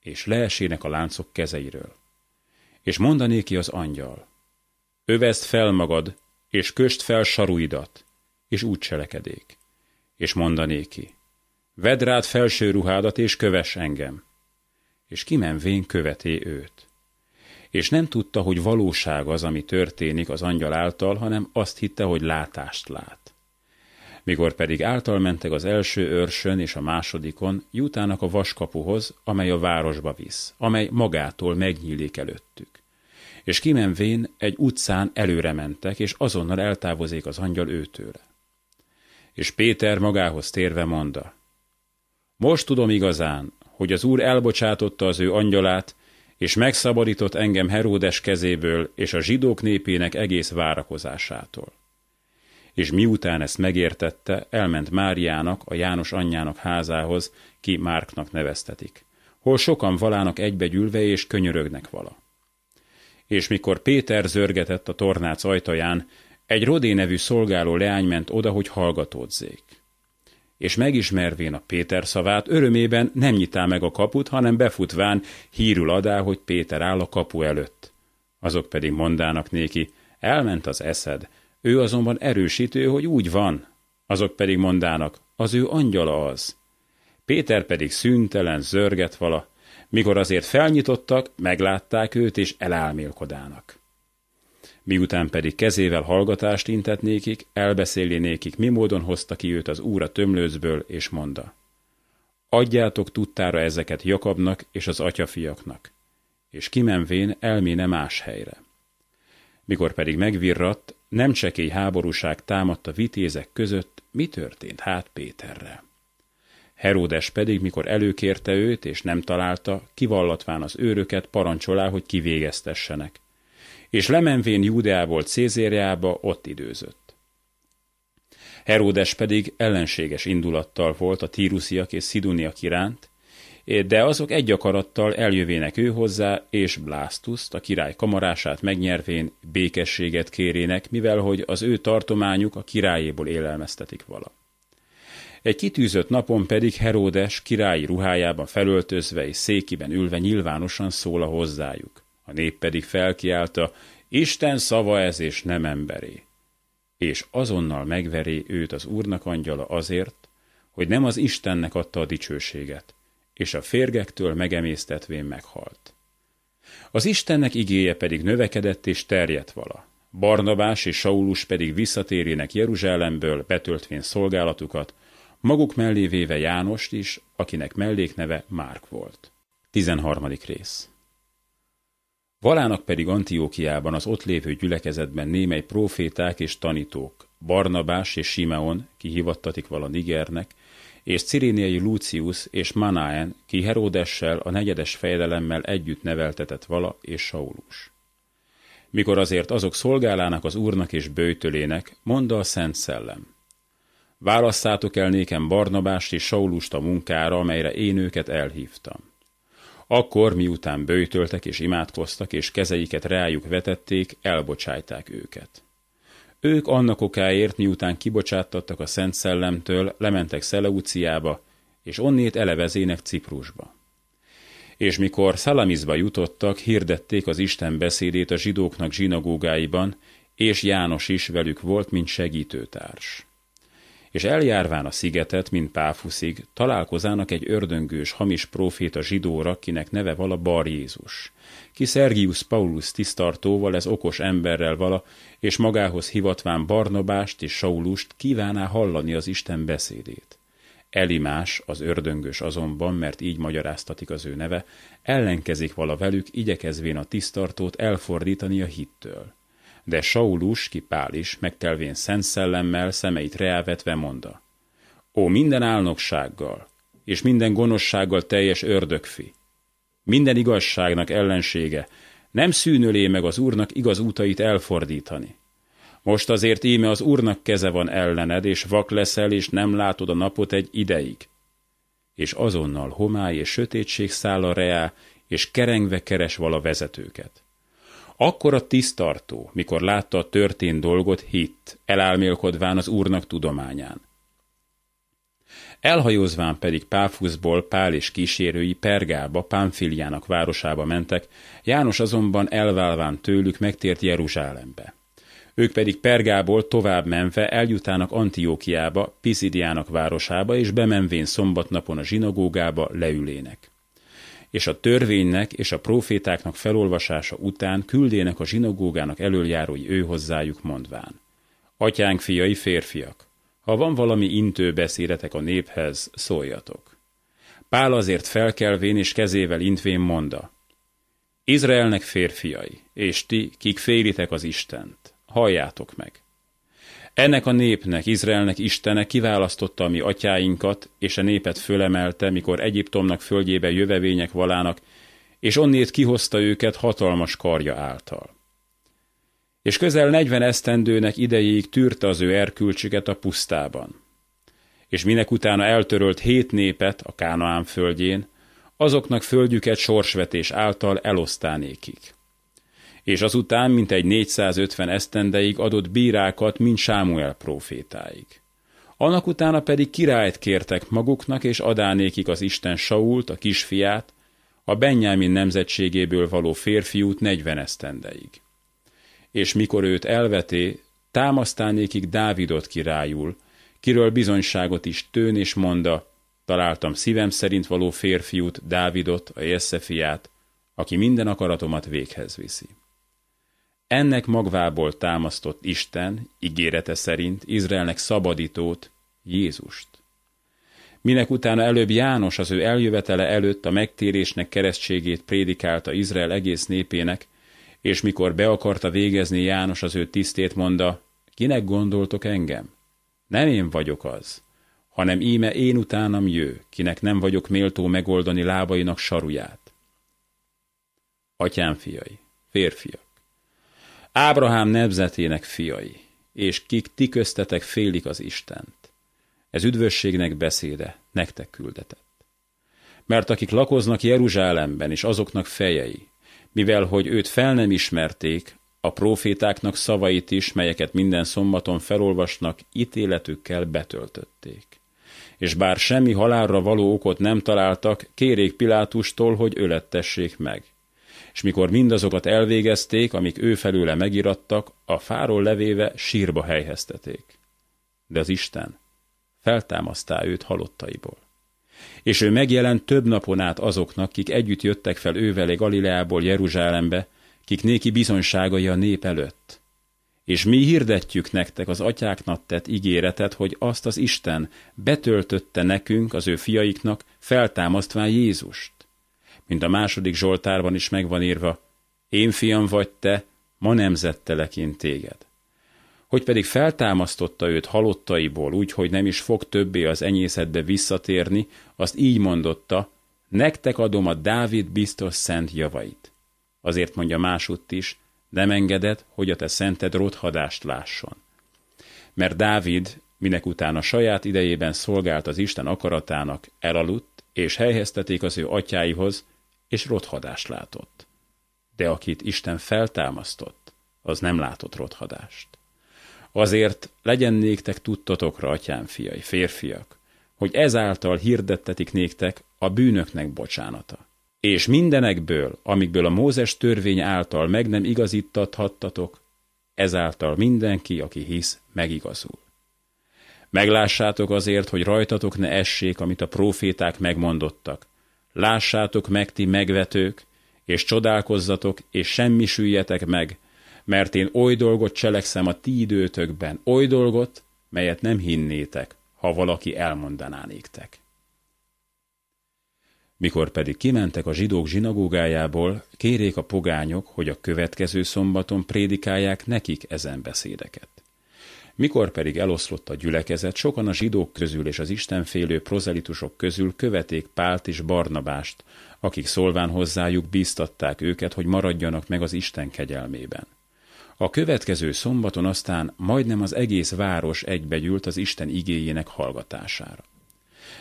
és leesének a láncok kezeiről. És mondané ki az angyal, övezd fel magad, és köst fel saruidat, és úgy cselekedék. És mondané ki, vedd rád felső ruhádat, és kövess engem. És kimenvén követé őt. És nem tudta, hogy valóság az, ami történik az angyal által, hanem azt hitte, hogy látást lát. Mikor pedig által mentek az első őrsön és a másodikon, jutának a vaskapuhoz, amely a városba visz, amely magától megnyílik előttük. És kimenvén egy utcán előre mentek, és azonnal eltávozik az angyal őtőle. És Péter magához térve mondta, most tudom igazán, hogy az Úr elbocsátotta az ő angyalát, és megszabadított engem Heródes kezéből és a zsidók népének egész várakozásától és miután ezt megértette, elment Máriának, a János anyjának házához, ki Márknak neveztetik, hol sokan valának egybegyülve és könyörögnek vala. És mikor Péter zörgetett a tornác ajtaján, egy Rodé nevű szolgáló leány ment oda, hogy hallgatódzék. És megismervén a Péter szavát, örömében nem nyitá meg a kaput, hanem befutván hírul adá, hogy Péter áll a kapu előtt. Azok pedig mondának néki, elment az eszed, ő azonban erősítő, hogy úgy van, azok pedig mondának, az ő angyala az. Péter pedig szüntelen zörget vala, mikor azért felnyitottak, meglátták őt és elálmélkodának. Miután pedig kezével hallgatást intet nékik, elbeszéli nékik, mi módon hozta ki őt az úra tömlőzből, és mondta. Adjátok tudtára ezeket Jakabnak és az atyafiaknak, és kimenvén elméne más helyre. Mikor pedig megvirratt, nem csekély háborúság támadt a vitézek között, mi történt hát Péterre? Heródes pedig, mikor előkérte őt, és nem találta, kivallatván az őröket, parancsolá, hogy kivégeztessenek. És lemenvén Júdeából Cézériába ott időzött. Heródes pedig ellenséges indulattal volt a tírusziak és sziduniak iránt, de azok egy akarattal eljövének ő hozzá, és Blastuszt, a király kamarását megnyervén békességet kérének, mivel hogy az ő tartományuk a királyéból élelmeztetik vala. Egy kitűzött napon pedig Heródes királyi ruhájában felöltözve és székiben ülve nyilvánosan szól a hozzájuk. A nép pedig felkiálta, Isten szava ez és nem emberé. És azonnal megveri őt az úrnak angyala azért, hogy nem az Istennek adta a dicsőséget, és a férgektől megemésztetvén meghalt. Az Istennek igéje pedig növekedett és terjedt vala. Barnabás és Saulus pedig visszatérének Jeruzsálemből, betöltvén szolgálatukat, maguk mellé véve Jánost is, akinek mellékneve Márk volt. 13. rész Valának pedig Antiókiában az ott lévő gyülekezetben némely proféták és tanítók, Barnabás és Simeon, kihivattatik vala Nigernek, és Ciréniai Lucius és Manaen, ki Heródessel a negyedes fejedelemmel együtt neveltetett vala és Saulus. Mikor azért azok szolgálának az úrnak és bőtölének, mondta a Szent Szellem. Válasszátok el nékem Barnabást és Saulust a munkára, amelyre én őket elhívtam. Akkor, miután bőtöltek és imádkoztak, és kezeiket rájuk vetették, elbocsájták őket. Ők annak okáért, miután kibocsáttattak a Szent Szellemtől, lementek Szeleuciába, és onnét elevezének Ciprusba. És mikor Szalamizba jutottak, hirdették az Isten beszédét a zsidóknak zsinagógáiban, és János is velük volt, mint segítőtárs és eljárván a szigetet, mint Páfuszig, találkozának egy ördöngős, hamis próféta zsidóra, kinek neve vala Bar Jézus. Ki Szergius Paulus tisztartóval, ez okos emberrel vala, és magához hivatván Barnabást és Saulust kíváná hallani az Isten beszédét. Elimás, az ördöngös azonban, mert így magyaráztatik az ő neve, ellenkezik vala velük, igyekezvén a tisztartót elfordítani a hittől de Saulus, ki Pál is, megtelvén szent szellemmel, szemeit reávetve mondta. Ó, minden álnoksággal, és minden gonoszsággal teljes ördögfi. Minden igazságnak ellensége, nem szűnölé meg az Úrnak igaz útait elfordítani. Most azért íme az Úrnak keze van ellened, és vak leszel, és nem látod a napot egy ideig. És azonnal homály és sötétség száll a reá, és kerengve keres vala vezetőket. Akkor a tisztartó, mikor látta a történt dolgot, hitt, elálmélkodván az Úrnak tudományán. Elhajózván pedig Páfuszból Pál és kísérői Pergába, Pánfiliának városába mentek, János azonban elválván tőlük megtért Jeruzsálembe. Ők pedig Pergából tovább menve eljutának Antiókiába, Pisidiának városába, és bemenvén szombatnapon a zsinagógába leülének. És a törvénynek és a profétáknak felolvasása után küldének a zsinagógának elöljárói ő hozzájuk mondván. Atyánk fiai férfiak, ha van valami intő beszédetek a néphez, szóljatok. Pál azért felkelvén és kezével intvén monda. Izraelnek férfiai, és ti, kik félitek az Istent, halljátok meg. Ennek a népnek, Izraelnek Istene kiválasztotta a mi atyáinkat, és a népet fölemelte, mikor Egyiptomnak földjébe jövevények valának, és onnét kihozta őket hatalmas karja által és közel negyven esztendőnek idejéig tűrte az ő erkülcsüket a pusztában. És minek utána eltörölt hét népet a Kánaán földjén, azoknak földjüket sorsvetés által elosztánékik. És azután mintegy 450 esztendeig adott bírákat, mint Sámuel profétáig. Annak utána pedig királyt kértek maguknak, és adánékik az Isten Sault, a kisfiát, a Benyámin nemzetségéből való férfiút 40 esztendeig és mikor őt elveté, támasztánékig Dávidot királyul, kiről bizonyságot is tőn és monda, találtam szívem szerint való férfiút, Dávidot, a Jesse fiát, aki minden akaratomat véghez viszi. Ennek magvából támasztott Isten, ígérete szerint Izraelnek szabadítót, Jézust. Minek utána előbb János az ő eljövetele előtt a megtérésnek keresztségét prédikálta Izrael egész népének, és mikor be akarta végezni János az ő tisztét, mondta, kinek gondoltok engem? Nem én vagyok az, hanem íme én utánam jő, kinek nem vagyok méltó megoldani lábainak saruját. Atyám fiai, férfiak, Ábrahám nemzetének fiai, és kik ti köztetek félik az Istent. Ez üdvösségnek beszéde, nektek küldetett. Mert akik lakoznak Jeruzsálemben, és azoknak fejei, mivel hogy őt fel nem ismerték, a profétáknak szavait is, melyeket minden szombaton felolvasnak, ítéletükkel betöltötték. És bár semmi halálra való okot nem találtak, kérék Pilátustól, hogy ölettessék meg. És mikor mindazokat elvégezték, amik ő felőle megirattak, a fáról levéve sírba helyezteték. De az Isten feltámasztá őt halottaiból és ő megjelent több napon át azoknak, kik együtt jöttek fel ővele Galileából Jeruzsálembe, kik néki bizonyságai a nép előtt. És mi hirdetjük nektek az atyáknak tett ígéretet, hogy azt az Isten betöltötte nekünk, az ő fiaiknak, feltámasztván Jézust. Mint a második Zsoltárban is megvan írva, én fiam vagy te, ma nemzettelek én téged hogy pedig feltámasztotta őt halottaiból úgy, hogy nem is fog többé az enyészetbe visszatérni, azt így mondotta, nektek adom a Dávid biztos szent javait. Azért mondja másutt is, nem engeded, hogy a te szented rothadást lásson. Mert Dávid, minek után a saját idejében szolgált az Isten akaratának, elaludt, és helyezteték az ő atyáihoz, és rothadást látott. De akit Isten feltámasztott, az nem látott rothadást. Azért legyen néktek tudtotokra, atyám fiai, férfiak, hogy ezáltal hirdettetik néktek a bűnöknek bocsánata. És mindenekből, amikből a Mózes törvény által meg nem igazítathattatok, ezáltal mindenki, aki hisz, megigazul. Meglássátok azért, hogy rajtatok ne essék, amit a proféták megmondottak. Lássátok meg ti megvetők, és csodálkozzatok, és semmisüljetek meg, mert én oly dolgot cselekszem a ti időtökben, oly dolgot, melyet nem hinnétek, ha valaki elmondaná néktek. Mikor pedig kimentek a zsidók zsinagógájából, kérék a pogányok, hogy a következő szombaton prédikálják nekik ezen beszédeket. Mikor pedig eloszlott a gyülekezet, sokan a zsidók közül és az istenfélő prozelitusok közül követték Pált és Barnabást, akik szólván hozzájuk bíztatták őket, hogy maradjanak meg az Isten kegyelmében. A következő szombaton aztán majdnem az egész város egybegyűlt az Isten igéjének hallgatására.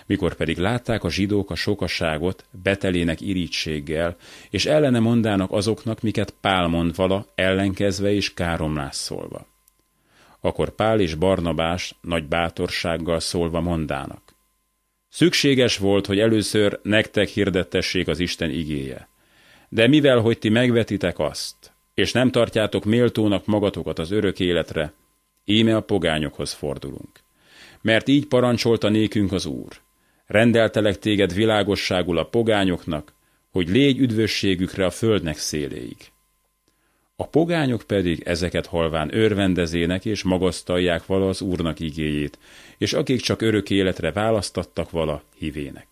Mikor pedig látták a zsidók a sokaságot betelének irítséggel, és ellene mondának azoknak, miket Pál mond vala, ellenkezve és káromlás szólva. Akkor Pál és Barnabás nagy bátorsággal szólva mondának. Szükséges volt, hogy először nektek hirdettessék az Isten igéje. De mivel, hogy ti megvetitek azt, és nem tartjátok méltónak magatokat az örök életre, íme a pogányokhoz fordulunk. Mert így parancsolta nékünk az Úr. Rendeltelek téged világosságul a pogányoknak, hogy légy üdvösségükre a földnek széléig. A pogányok pedig ezeket halván örvendezének és magasztalják vala az Úrnak igéjét, és akik csak örök életre választattak vala hívének.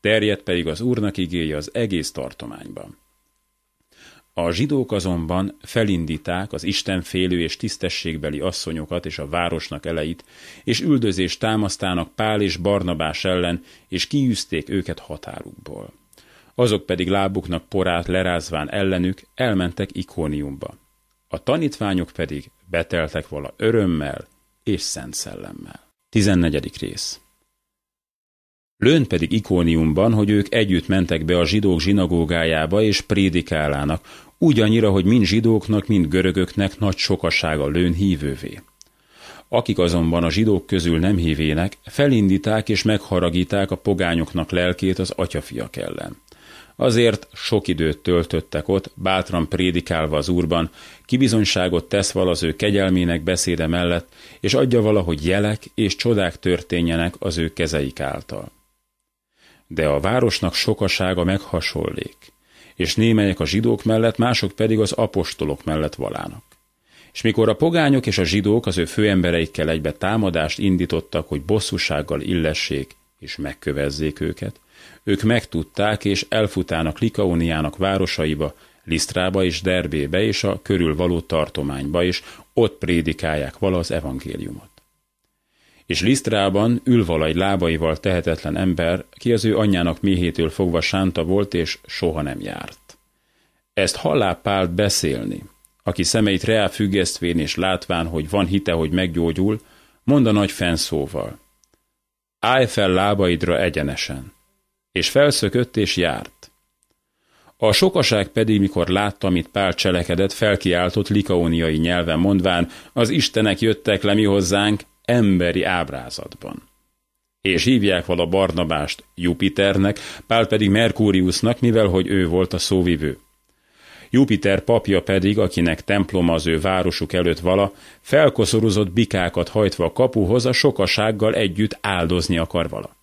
Terjed pedig az Úrnak igéje az egész tartományban. A zsidók azonban felindíták az istenfélő és tisztességbeli asszonyokat és a városnak eleit, és üldözést támasztának Pál és Barnabás ellen, és kiűzték őket határukból. Azok pedig lábuknak porát lerázván ellenük elmentek Ikóniumba. A tanítványok pedig beteltek vala örömmel és szent szellemmel. 14. rész Lőn pedig Ikóniumban, hogy ők együtt mentek be a zsidók zsinagógájába és prédikálának, úgy annyira, hogy mind zsidóknak, mind görögöknek nagy sokasága lőn hívővé. Akik azonban a zsidók közül nem hívének, felindíták és megharagíták a pogányoknak lelkét az atyafiak ellen. Azért sok időt töltöttek ott, bátran prédikálva az úrban, kibizonyságot tesz val az ő kegyelmének beszéde mellett, és adja valahogy jelek és csodák történjenek az ő kezeik által. De a városnak sokasága meghasonlék és némelyek a zsidók mellett, mások pedig az apostolok mellett valának. És mikor a pogányok és a zsidók az ő főembereikkel egybe támadást indítottak, hogy bosszúsággal illessék és megkövezzék őket, ők megtudták és elfutának Likaóniának városaiba, Lisztrába és Derbébe és a körül való tartományba, és ott prédikálják vala az evangéliumot és Lisztrában ül vala lábaival tehetetlen ember, ki az ő anyjának méhétől fogva sánta volt, és soha nem járt. Ezt hallá Pált beszélni, aki szemeit reá függesztvén és látván, hogy van hite, hogy meggyógyul, mond a nagy fenszóval. Állj fel lábaidra egyenesen. És felszökött és járt. A sokaság pedig, mikor látta, amit Pál cselekedett, felkiáltott likaóniai nyelven mondván, az istenek jöttek le mi hozzánk, emberi ábrázatban. És hívják vala Barnabást Jupiternek, Pál pedig Merkúriusnak, mivel hogy ő volt a szóvivő. Jupiter papja pedig, akinek temploma az ő városuk előtt vala, felkoszoruzott bikákat hajtva a kapuhoz a sokasággal együtt áldozni akar vala.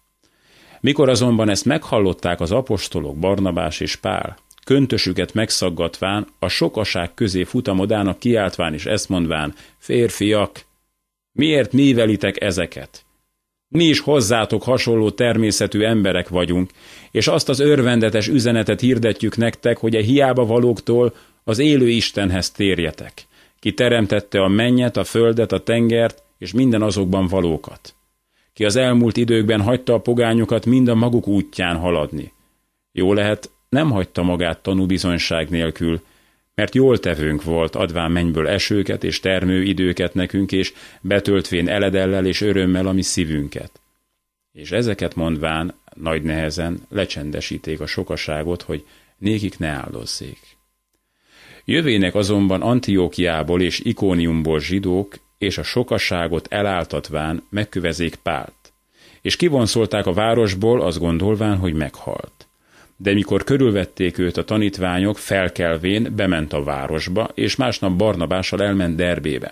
Mikor azonban ezt meghallották az apostolok Barnabás és Pál, köntösüket megszaggatván, a sokaság közé futamodának kiáltván és ezt mondván, férfiak, Miért mívelitek ezeket? Mi is hozzátok hasonló természetű emberek vagyunk, és azt az örvendetes üzenetet hirdetjük nektek, hogy a hiába valóktól az élő Istenhez térjetek, ki teremtette a mennyet, a földet, a tengert, és minden azokban valókat. Ki az elmúlt időkben hagyta a pogányokat mind a maguk útján haladni. Jó lehet, nem hagyta magát tanúbizonyság nélkül, mert jól tevőnk volt, adván mennyből esőket és termőidőket nekünk, és betöltvén eledellel és örömmel a mi szívünket. És ezeket mondván nagy nehezen lecsendesíték a sokaságot, hogy nékik ne áldozzék. Jövének azonban Antiókiából és Ikóniumból zsidók, és a sokaságot eláltatván megkövezék Pált, és kivonszolták a városból, az gondolván, hogy meghalt de mikor körülvették őt a tanítványok, felkelvén bement a városba, és másnap Barnabással elment Derbébe.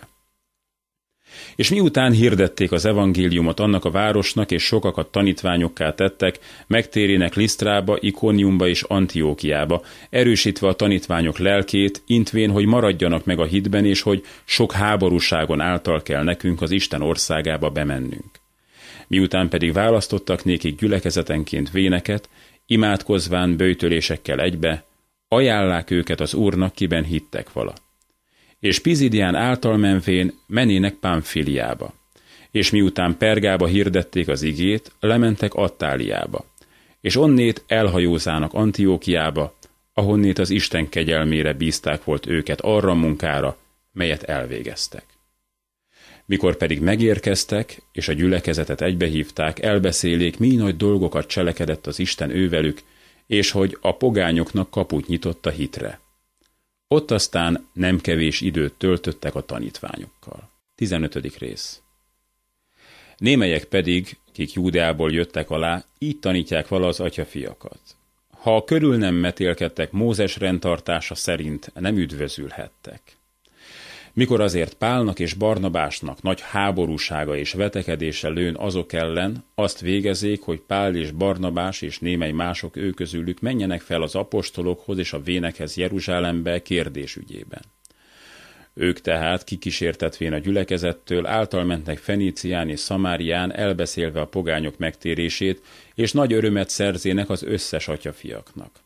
És miután hirdették az evangéliumot annak a városnak, és sokakat tanítványokká tettek, megtérének Lisztrába, Ikoniumba és Antiókiába, erősítve a tanítványok lelkét, intvén, hogy maradjanak meg a hitben, és hogy sok háborúságon által kell nekünk az Isten országába bemennünk. Miután pedig választottak nékik gyülekezetenként véneket, imádkozván bőtölésekkel egybe, ajánlák őket az Úrnak, kiben hittek vala. És Pizidián által menvén menének Pamfiliába. És miután Pergába hirdették az igét, lementek Attáliába. És onnét elhajózának Antiókiába, ahonnét az Isten kegyelmére bízták volt őket arra munkára, melyet elvégeztek. Mikor pedig megérkeztek, és a gyülekezetet egybehívták, elbeszélék, mi nagy dolgokat cselekedett az Isten ővelük, és hogy a pogányoknak kaput nyitott a hitre. Ott aztán nem kevés időt töltöttek a tanítványokkal. 15. rész Némelyek pedig, kik Júdeából jöttek alá, így tanítják vala az atyafiakat. Ha körül nem metélkedtek Mózes rendtartása szerint, nem üdvözülhettek. Mikor azért Pálnak és Barnabásnak nagy háborúsága és vetekedése lőn azok ellen, azt végezék, hogy Pál és Barnabás és némely mások ő közülük menjenek fel az apostolokhoz és a vénekhez Jeruzsálembe kérdésügyében. Ők tehát, kikísértetvén a gyülekezettől, által mentek Fenícián és Szamárián, elbeszélve a pogányok megtérését, és nagy örömet szerzének az összes atyafiaknak.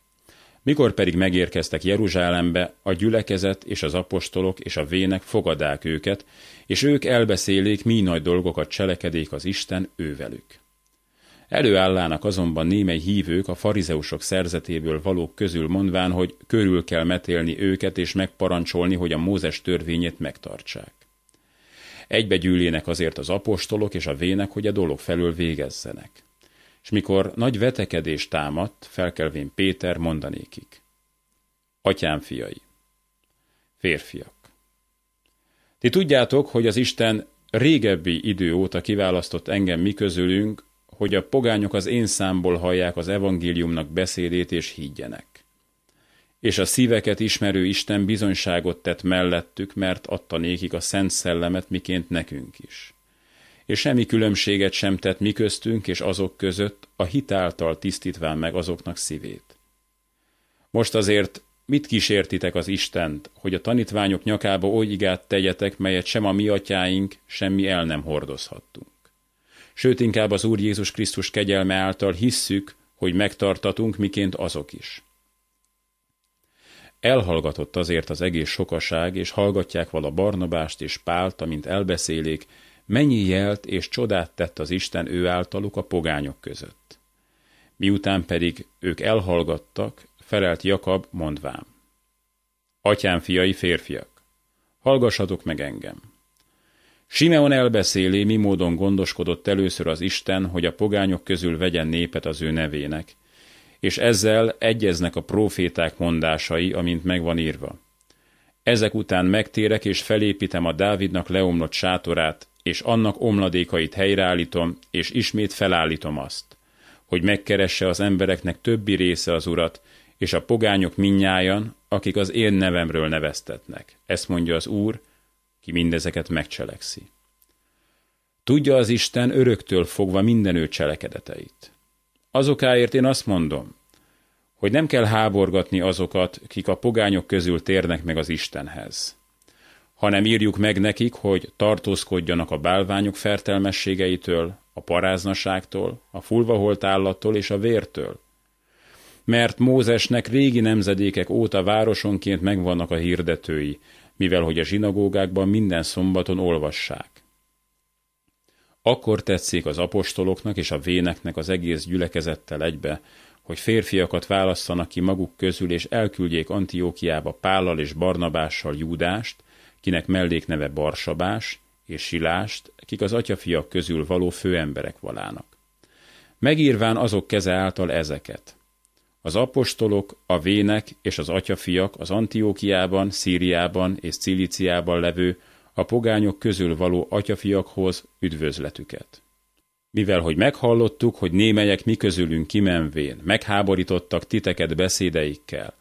Mikor pedig megérkeztek Jeruzsálembe, a gyülekezet és az apostolok és a vének fogadák őket, és ők elbeszélék, mi nagy dolgokat cselekedék az Isten ővelük. Előállának azonban némely hívők a farizeusok szerzetéből valók közül mondván, hogy körül kell metélni őket és megparancsolni, hogy a Mózes törvényét megtartsák. Egybegyűlének azért az apostolok és a vének, hogy a dolog felől végezzenek és mikor nagy vetekedés támadt, felkelvén Péter mondanékik. Atyám fiai, férfiak. Ti tudjátok, hogy az Isten régebbi idő óta kiválasztott engem mi közülünk, hogy a pogányok az én számból hallják az evangéliumnak beszédét és higgyenek. És a szíveket ismerő Isten bizonyságot tett mellettük, mert adta nékik a szent szellemet, miként nekünk is és semmi különbséget sem tett mi köztünk és azok között, a hitáltal tisztítván meg azoknak szívét. Most azért mit kísértitek az Istent, hogy a tanítványok nyakába oly igát tegyetek, melyet sem a mi atyáink, semmi el nem hordozhattunk. Sőt, inkább az Úr Jézus Krisztus kegyelme által hisszük, hogy megtartatunk, miként azok is. Elhallgatott azért az egész sokaság, és hallgatják vala Barnabást és Pált, amint elbeszélék, mennyi jelt és csodát tett az Isten ő általuk a pogányok között. Miután pedig ők elhallgattak, felelt Jakab mondvám. Atyám fiai férfiak, hallgassatok meg engem. Simeon elbeszélé, mi módon gondoskodott először az Isten, hogy a pogányok közül vegyen népet az ő nevének, és ezzel egyeznek a proféták mondásai, amint megvan írva. Ezek után megtérek és felépítem a Dávidnak leomlott sátorát, és annak omladékait helyreállítom, és ismét felállítom azt, hogy megkeresse az embereknek többi része az urat, és a pogányok minnyájan, akik az én nevemről neveztetnek. Ezt mondja az Úr, ki mindezeket megcselekszi. Tudja az Isten öröktől fogva minden ő cselekedeteit. Azokáért én azt mondom, hogy nem kell háborgatni azokat, kik a pogányok közül térnek meg az Istenhez hanem írjuk meg nekik, hogy tartózkodjanak a bálványok fertelmességeitől, a paráznaságtól, a fulvaholt állattól és a vértől. Mert Mózesnek régi nemzedékek óta városonként megvannak a hirdetői, mivel hogy a zsinagógákban minden szombaton olvassák. Akkor tetszik az apostoloknak és a véneknek az egész gyülekezettel egybe, hogy férfiakat válasszanak ki maguk közül, és elküldjék Antiókiába Pállal és Barnabással Júdást, kinek mellékneve Barsabás és Silást, kik az atyafiak közül való főemberek valának. Megírván azok keze által ezeket. Az apostolok, a vének és az atyafiak az Antiókiában, Szíriában és Cilíciában levő a pogányok közül való atyafiakhoz üdvözletüket. Mivel, hogy meghallottuk, hogy némelyek mi közülünk kimenvén megháborítottak titeket beszédeikkel,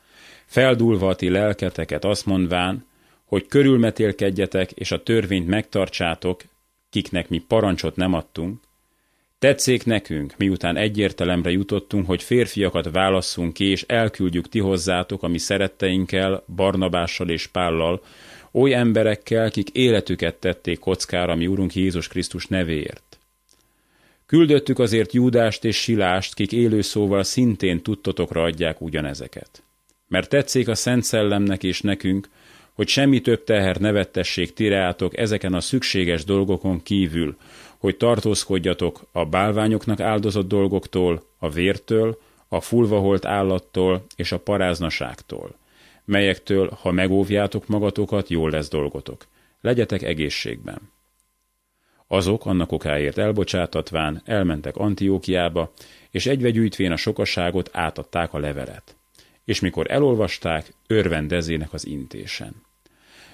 feldulva a ti lelketeket azt mondván, hogy körülmetélkedjetek és a törvényt megtartsátok, kiknek mi parancsot nem adtunk, tetszék nekünk, miután egyértelemre jutottunk, hogy férfiakat válasszunk ki, és elküldjük ti hozzátok, ami szeretteinkkel, Barnabással és Pállal, oly emberekkel, kik életüket tették kockára mi Urunk Jézus Krisztus nevéért. Küldöttük azért Júdást és Silást, kik élő szóval szintén tudtotokra adják ugyanezeket. Mert tetszik a Szent Szellemnek és nekünk, hogy semmi több teher nevettessék tireátok ezeken a szükséges dolgokon kívül, hogy tartózkodjatok a bálványoknak áldozott dolgoktól, a vértől, a fulvaholt állattól és a paráznaságtól, melyektől, ha megóvjátok magatokat, jól lesz dolgotok. Legyetek egészségben. Azok annak okáért elbocsátatván elmentek Antiókiába, és egyvegyűjtvén a sokaságot átadták a levelet. És mikor elolvasták, örvendezének az intésen.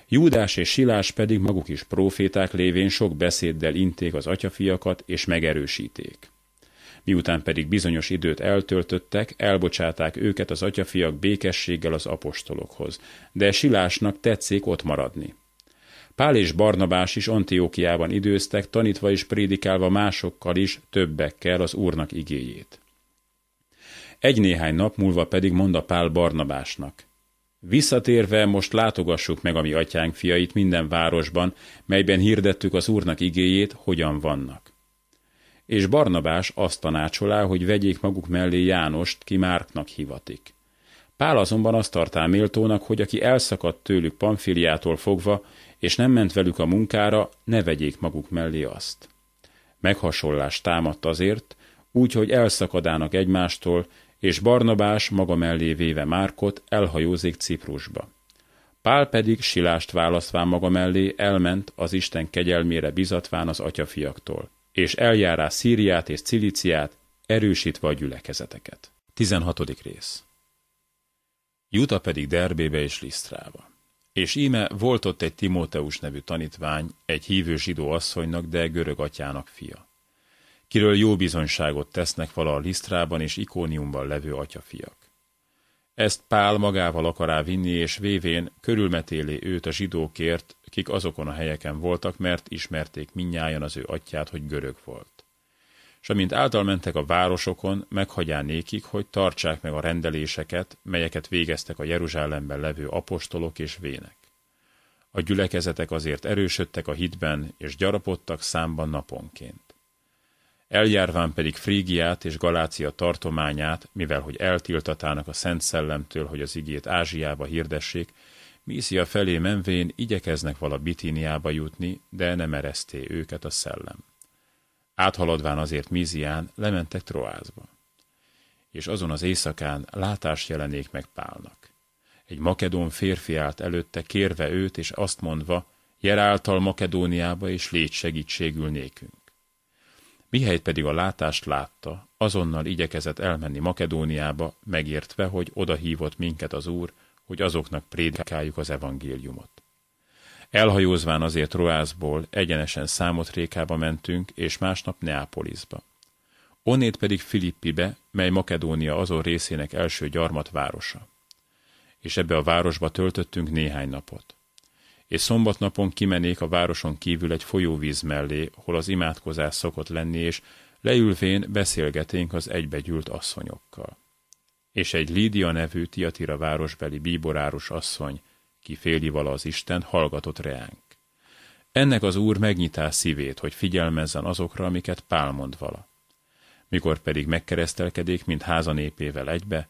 Júdás és Silás pedig maguk is proféták lévén sok beszéddel inték az atyafiakat, és megerősíték. Miután pedig bizonyos időt eltöltöttek, elbocsáták őket az atyafiak békességgel az apostolokhoz, de Silásnak tetszik ott maradni. Pál és Barnabás is Antiókiában időztek, tanítva és prédikálva másokkal is, többekkel az Úrnak igéjét. Egy néhány nap múlva pedig mondta Pál Barnabásnak. Visszatérve most látogassuk meg a mi atyánk fiait minden városban, melyben hirdettük az Úrnak igéjét, hogyan vannak. És Barnabás azt tanácsolá, hogy vegyék maguk mellé Jánost, ki Márknak hivatik. Pál azonban azt tartá méltónak, hogy aki elszakadt tőlük Pamfiliától fogva, és nem ment velük a munkára, ne vegyék maguk mellé azt. Meghasonlás támadt azért, úgy, hogy elszakadának egymástól, és Barnabás maga mellé véve Márkot elhajózik Ciprusba. Pál pedig silást választván maga mellé elment az Isten kegyelmére bizatván az atyafiaktól, és eljárá Szíriát és Ciliciát, erősítve a gyülekezeteket. 16. rész Juta pedig Derbébe és Lisztrába. És íme volt ott egy Timóteus nevű tanítvány, egy hívő zsidó asszonynak, de görög atyának fia kiről jó bizonyságot tesznek vala a Lisztrában és Ikóniumban levő atyafiak. Ezt Pál magával akará vinni, és vévén körülmetélé őt a zsidókért, kik azokon a helyeken voltak, mert ismerték minnyájan az ő atyát, hogy görög volt. És amint által mentek a városokon, meghagyán nékik, hogy tartsák meg a rendeléseket, melyeket végeztek a Jeruzsálemben levő apostolok és vének. A gyülekezetek azért erősödtek a hitben, és gyarapodtak számban naponként. Eljárván pedig Frígiát és Galácia tartományát, mivel hogy eltiltatának a Szent Szellemtől, hogy az igét Ázsiába hirdessék, Míszia felé menvén igyekeznek vala Bitíniába jutni, de nem ereszté őket a szellem. Áthaladván azért Mízián lementek Troázba. És azon az éjszakán látást jelenék meg Pálnak. Egy makedón férfi állt előtte, kérve őt, és azt mondva, jer által Makedóniába, és légy segítségül nékünk. Mihelyt pedig a látást látta, azonnal igyekezett elmenni Makedóniába, megértve, hogy oda hívott minket az Úr, hogy azoknak prédikáljuk az evangéliumot. Elhajózván azért Roászból egyenesen Számotrékába mentünk, és másnap Neápolisba. Onnét pedig Filippibe, mely Makedónia azon részének első gyarmat városa. És ebbe a városba töltöttünk néhány napot és szombatnapon kimenék a városon kívül egy folyóvíz mellé, hol az imádkozás szokott lenni, és leülvén beszélgeténk az egybegyűlt asszonyokkal. És egy Lídia nevű Tiatira városbeli bíborárus asszony, ki féli vala az Isten, hallgatott reánk. Ennek az úr megnyitá szívét, hogy figyelmezzen azokra, amiket Pál mond vala. Mikor pedig megkeresztelkedik, mint háza népével egybe,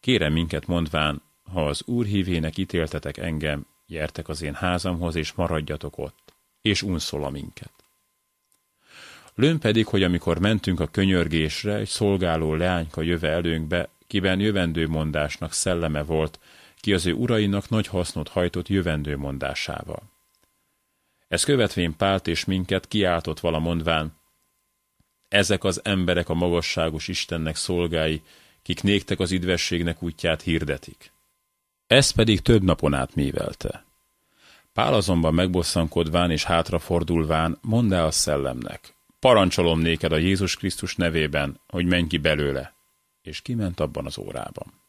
kérem minket mondván, ha az úr hívének ítéltetek engem, Gyertek az én házamhoz, és maradjatok ott, és unszol a minket. Lőn pedig, hogy amikor mentünk a könyörgésre, egy szolgáló leányka jöve előnkbe, kiben jövendő mondásnak szelleme volt, ki az ő urainak nagy hasznot hajtott jövendő mondásával. Ez követvén Pált és minket kiáltott vala mondván, ezek az emberek a magasságos Istennek szolgái, kik néktek az idvességnek útját hirdetik. Ez pedig több napon át mévelte. Pál azonban megbosszankodván és hátrafordulván mondd el a szellemnek, parancsolom néked a Jézus Krisztus nevében, hogy menj ki belőle, és kiment abban az órában.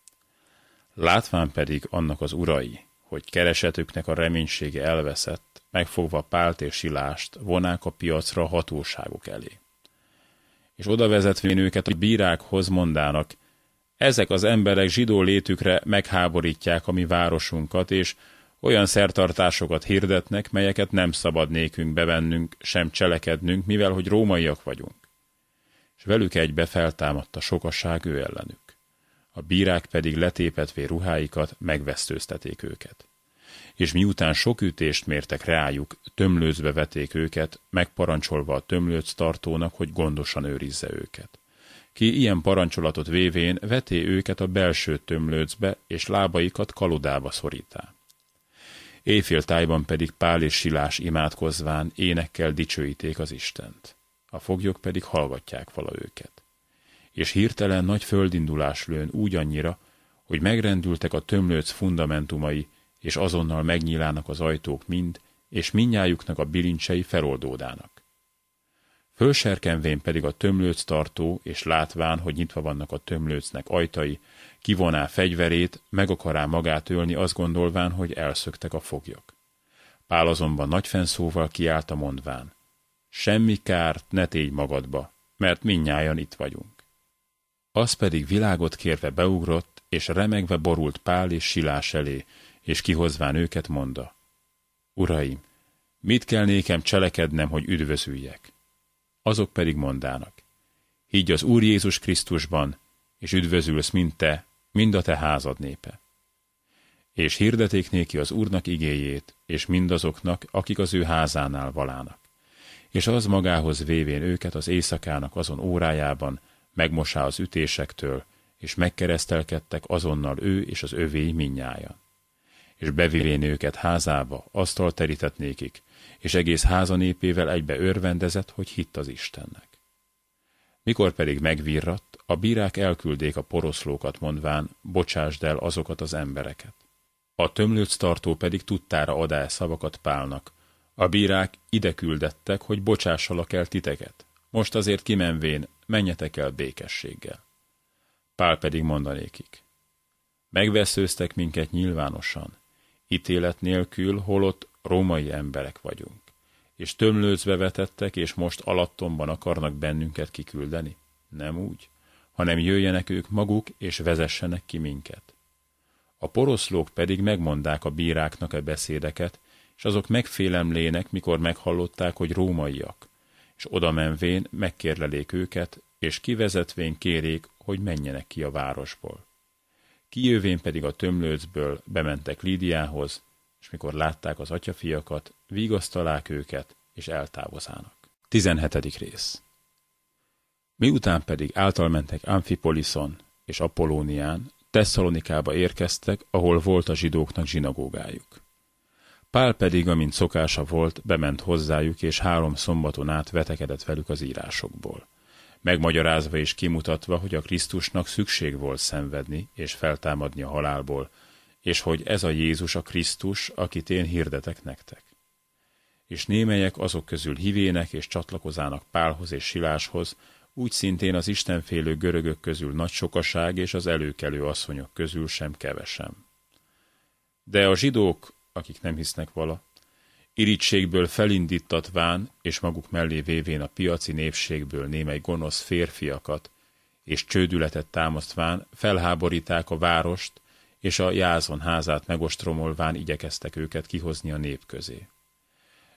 Látván pedig annak az urai, hogy keresetüknek a reménysége elveszett, megfogva Pált és Silást, vonák a piacra a hatóságok elé. És oda vezetvén őket a bírákhoz mondának, ezek az emberek zsidó létükre megháborítják a mi városunkat, és olyan szertartásokat hirdetnek, melyeket nem szabad nékünk bevennünk, sem cselekednünk, mivel hogy rómaiak vagyunk. És velük egybe feltámadta sokaság ő ellenük. A bírák pedig letépetvé ruháikat megvesztőzteték őket. és miután sok ütést mértek rájuk, tömlőcbe veték őket, megparancsolva a tömlőc tartónak, hogy gondosan őrizze őket. Ki ilyen parancsolatot vévén veté őket a belső tömlőcbe, és lábaikat kaludába szorítá. Éjféltájban pedig Pál és Silás imádkozván énekkel dicsőíték az Istent. A foglyok pedig hallgatják vala őket. És hirtelen nagy földindulás lőn úgy annyira, hogy megrendültek a tömlőc fundamentumai, és azonnal megnyílának az ajtók mind, és minnyájuknak a bilincsei feloldódának. Fölserkenvén pedig a tömlőc tartó, és látván, hogy nyitva vannak a tömlőcnek ajtai, kivoná fegyverét, meg akará magát ölni, azt gondolván, hogy elszöktek a foglyok. Pál azonban nagy fenszóval kiállta mondván, semmi kárt ne tégy magadba, mert minnyájan itt vagyunk. Az pedig világot kérve beugrott, és remegve borult Pál és Silás elé, és kihozván őket monda. Uraim, mit kell nékem cselekednem, hogy üdvözüljek? Azok pedig mondának. Higgy az Úr Jézus Krisztusban, és üdvözülsz mind te, mind a te házad népe. És hirdeték néki az Úrnak igéjét, és mindazoknak, akik az ő házánál valának. És az magához vévén őket az éjszakának azon órájában, megmosá az ütésektől, és megkeresztelkedtek azonnal ő és az övéi minnyája. És bevivén őket házába, asztal terített nékik, és egész háza népével egybe örvendezett, hogy hitt az Istennek. Mikor pedig megvirratt, a bírák elküldék a poroszlókat mondván, bocsásd el azokat az embereket. A tömlőc tartó pedig tudtára adá szavakat Pálnak. A bírák ide küldettek, hogy bocsássalak el titeket. Most azért kimenvén, menjetek el békességgel. Pál pedig mondanékik. Megveszőztek minket nyilvánosan, ítélet nélkül, holott római emberek vagyunk, és tömlőcbe vetettek, és most alattomban akarnak bennünket kiküldeni? Nem úgy, hanem jöjjenek ők maguk, és vezessenek ki minket. A poroszlók pedig megmondák a bíráknak a beszédeket, és azok megfélemlének, mikor meghallották, hogy rómaiak, és oda menvén megkérlelék őket, és kivezetvén kérék, hogy menjenek ki a városból. Kijövén pedig a tömlőcből bementek Lídiához, és mikor látták az atyafiakat, vigasztalák őket, és eltávozának. 17. rész Miután pedig általmentek Amphipoliszon és Apollónián, Tesszalonikába érkeztek, ahol volt a zsidóknak zsinagógájuk. Pál pedig, amint szokása volt, bement hozzájuk, és három szombaton át vetekedett velük az írásokból megmagyarázva és kimutatva, hogy a Krisztusnak szükség volt szenvedni és feltámadni a halálból, és hogy ez a Jézus a Krisztus, akit én hirdetek nektek. És némelyek azok közül hivének és csatlakozának Pálhoz és Siláshoz, úgy szintén az istenfélő görögök közül nagy sokaság és az előkelő asszonyok közül sem kevesem. De a zsidók, akik nem hisznek vala, Irítségből felindítatván, és maguk mellé vévén a piaci népségből némely gonosz férfiakat, és csődületet támasztván felháboríták a várost, és a Jázon házát megostromolván igyekeztek őket kihozni a nép közé.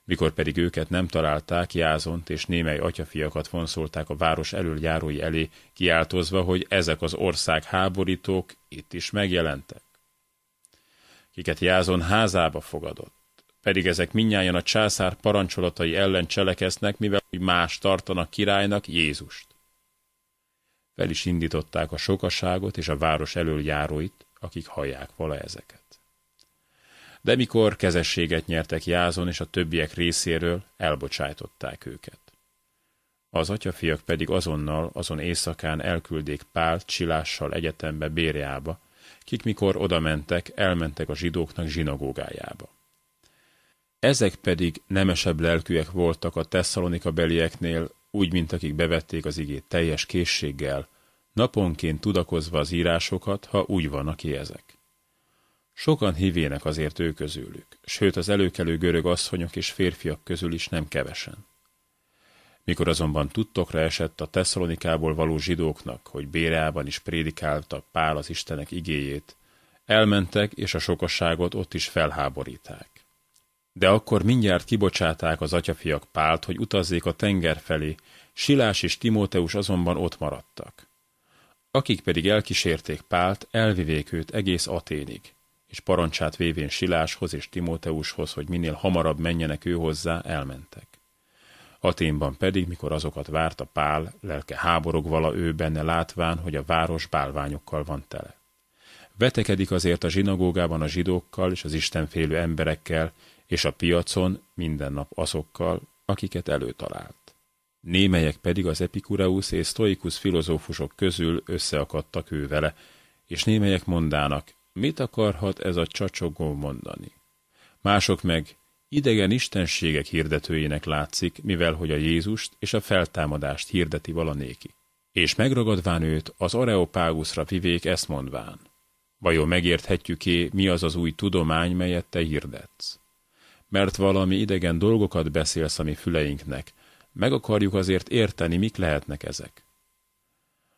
Mikor pedig őket nem találták, Jázont és némely atyafiakat vonszolták a város elöljárói elé, kiáltozva, hogy ezek az ország háborítók itt is megjelentek. Kiket Jázon házába fogadott pedig ezek minnyáján a császár parancsolatai ellen cselekeznek, mivel hogy más tartanak királynak Jézust. Fel is indították a sokaságot és a város elől járóit, akik hallják vala ezeket. De mikor kezességet nyertek Jázon és a többiek részéről, elbocsájtották őket. Az atyafiak pedig azonnal, azon éjszakán elküldék Pál Csilással egyetembe Bériába, kik mikor oda mentek, elmentek a zsidóknak zsinagógájába. Ezek pedig nemesebb lelkűek voltak a tesszalonika belieknél, úgy, mint akik bevették az igét teljes készséggel, naponként tudakozva az írásokat, ha úgy van, aki ezek. Sokan hívének azért ő közülük, sőt az előkelő görög asszonyok és férfiak közül is nem kevesen. Mikor azonban tudtokra esett a Tesszalonikából való zsidóknak, hogy Béreában is prédikálta Pál az Istenek igéjét, elmentek és a sokasságot ott is felháboríták. De akkor mindjárt kibocsáták az atyafiak Pált, hogy utazzék a tenger felé, Silás és Timóteus azonban ott maradtak. Akik pedig elkísérték Pált, elvivék őt egész Aténig, és parancsát vévén Siláshoz és Timóteushoz, hogy minél hamarabb menjenek ő hozzá, elmentek. Aténban pedig, mikor azokat várta Pál, lelke háborog vala ő benne látván, hogy a város bálványokkal van tele. Vetekedik azért a zsinagógában a zsidókkal és az istenfélő emberekkel, és a piacon minden nap azokkal, akiket előtalált. Némelyek pedig az Epikureus és Stoikus filozófusok közül összeakadtak ő vele, és némelyek mondának, mit akarhat ez a csacsogó mondani. Mások meg idegen istenségek hirdetőjének látszik, mivel hogy a Jézust és a feltámadást hirdeti valanéki. És megragadván őt az Areopágusra vivék ezt mondván. Vajon megérthetjük-é, mi az az új tudomány, melyet te hirdetsz? Mert valami idegen dolgokat beszélsz a mi füleinknek, meg akarjuk azért érteni, mik lehetnek ezek.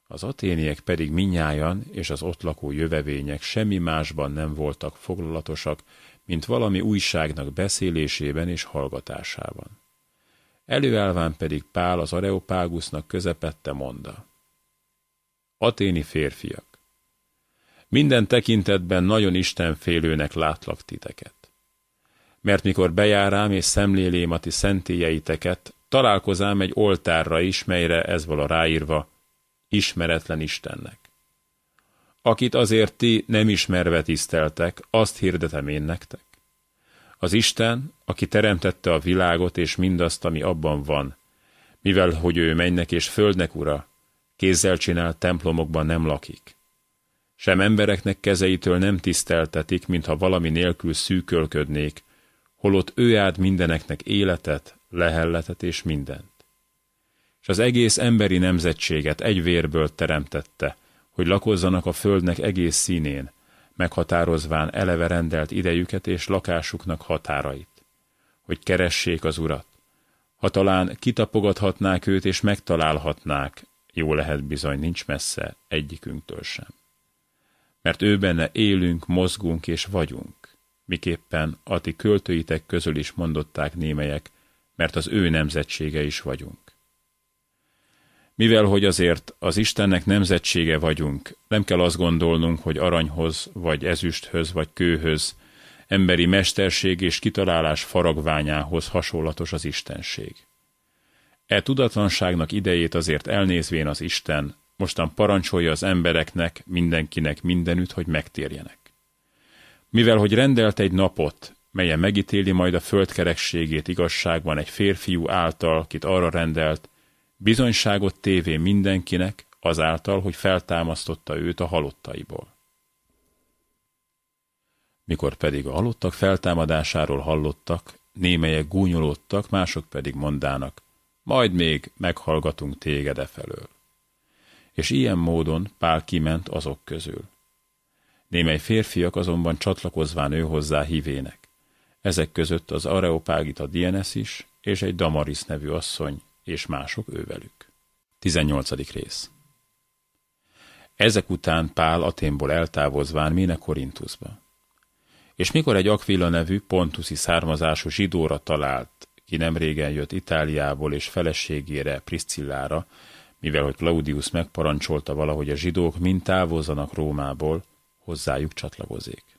Az aténiek pedig minnyájan és az ott lakó jövevények semmi másban nem voltak foglalatosak, mint valami újságnak beszélésében és hallgatásában. Előállván pedig Pál az Areopágusnak közepette monda. Aténi férfiak, minden tekintetben nagyon istenfélőnek látlak titeket. Mert mikor bejárám és szemlélém a ti szentélyeiteket, találkozám egy oltárra is, melyre ez vala ráírva, ismeretlen Istennek. Akit azért ti nem ismerve tiszteltek, azt hirdetem én nektek. Az Isten, aki teremtette a világot és mindazt, ami abban van, mivel hogy ő mennek és földnek ura, kézzel csinált templomokban nem lakik. Sem embereknek kezeitől nem tiszteltetik, mintha valami nélkül szűkölködnék, holott ő áld mindeneknek életet, lehelletet és mindent. És az egész emberi nemzetséget egy vérből teremtette, hogy lakozzanak a földnek egész színén, meghatározván eleve rendelt idejüket és lakásuknak határait, hogy keressék az urat. Ha talán kitapogathatnák őt és megtalálhatnák, jó lehet bizony, nincs messze egyikünktől sem. Mert ő benne élünk, mozgunk és vagyunk, miképpen a ti költőitek közül is mondották némelyek, mert az ő nemzetsége is vagyunk. Mivel hogy azért az Istennek nemzetsége vagyunk, nem kell azt gondolnunk, hogy aranyhoz, vagy ezüsthöz, vagy kőhöz, emberi mesterség és kitalálás faragványához hasonlatos az Istenség. E tudatlanságnak idejét azért elnézvén az Isten, mostan parancsolja az embereknek, mindenkinek mindenütt, hogy megtérjenek. Mivel hogy rendelt egy napot, melyen megítéli majd a földkerekségét igazságban egy férfiú által, kit arra rendelt, bizonyságot tévé mindenkinek, azáltal, hogy feltámasztotta őt a halottaiból. Mikor pedig a halottak feltámadásáról hallottak, némelyek gúnyolódtak, mások pedig mondának, majd még meghallgatunk téged e felől. És ilyen módon Pál kiment azok közül. Némely férfiak azonban csatlakozván ő hívének. Ezek között az Areopágita Dienes is, és egy Damaris nevű asszony, és mások ővelük. 18. rész Ezek után Pál Aténból eltávozván méne Korintuszba. És mikor egy Aquila nevű pontuszi származású zsidóra talált, ki nem régen jött Itáliából és feleségére, Priscillára, mivel hogy Claudius megparancsolta valahogy a zsidók mind távozzanak Rómából, hozzájuk csatlakozik.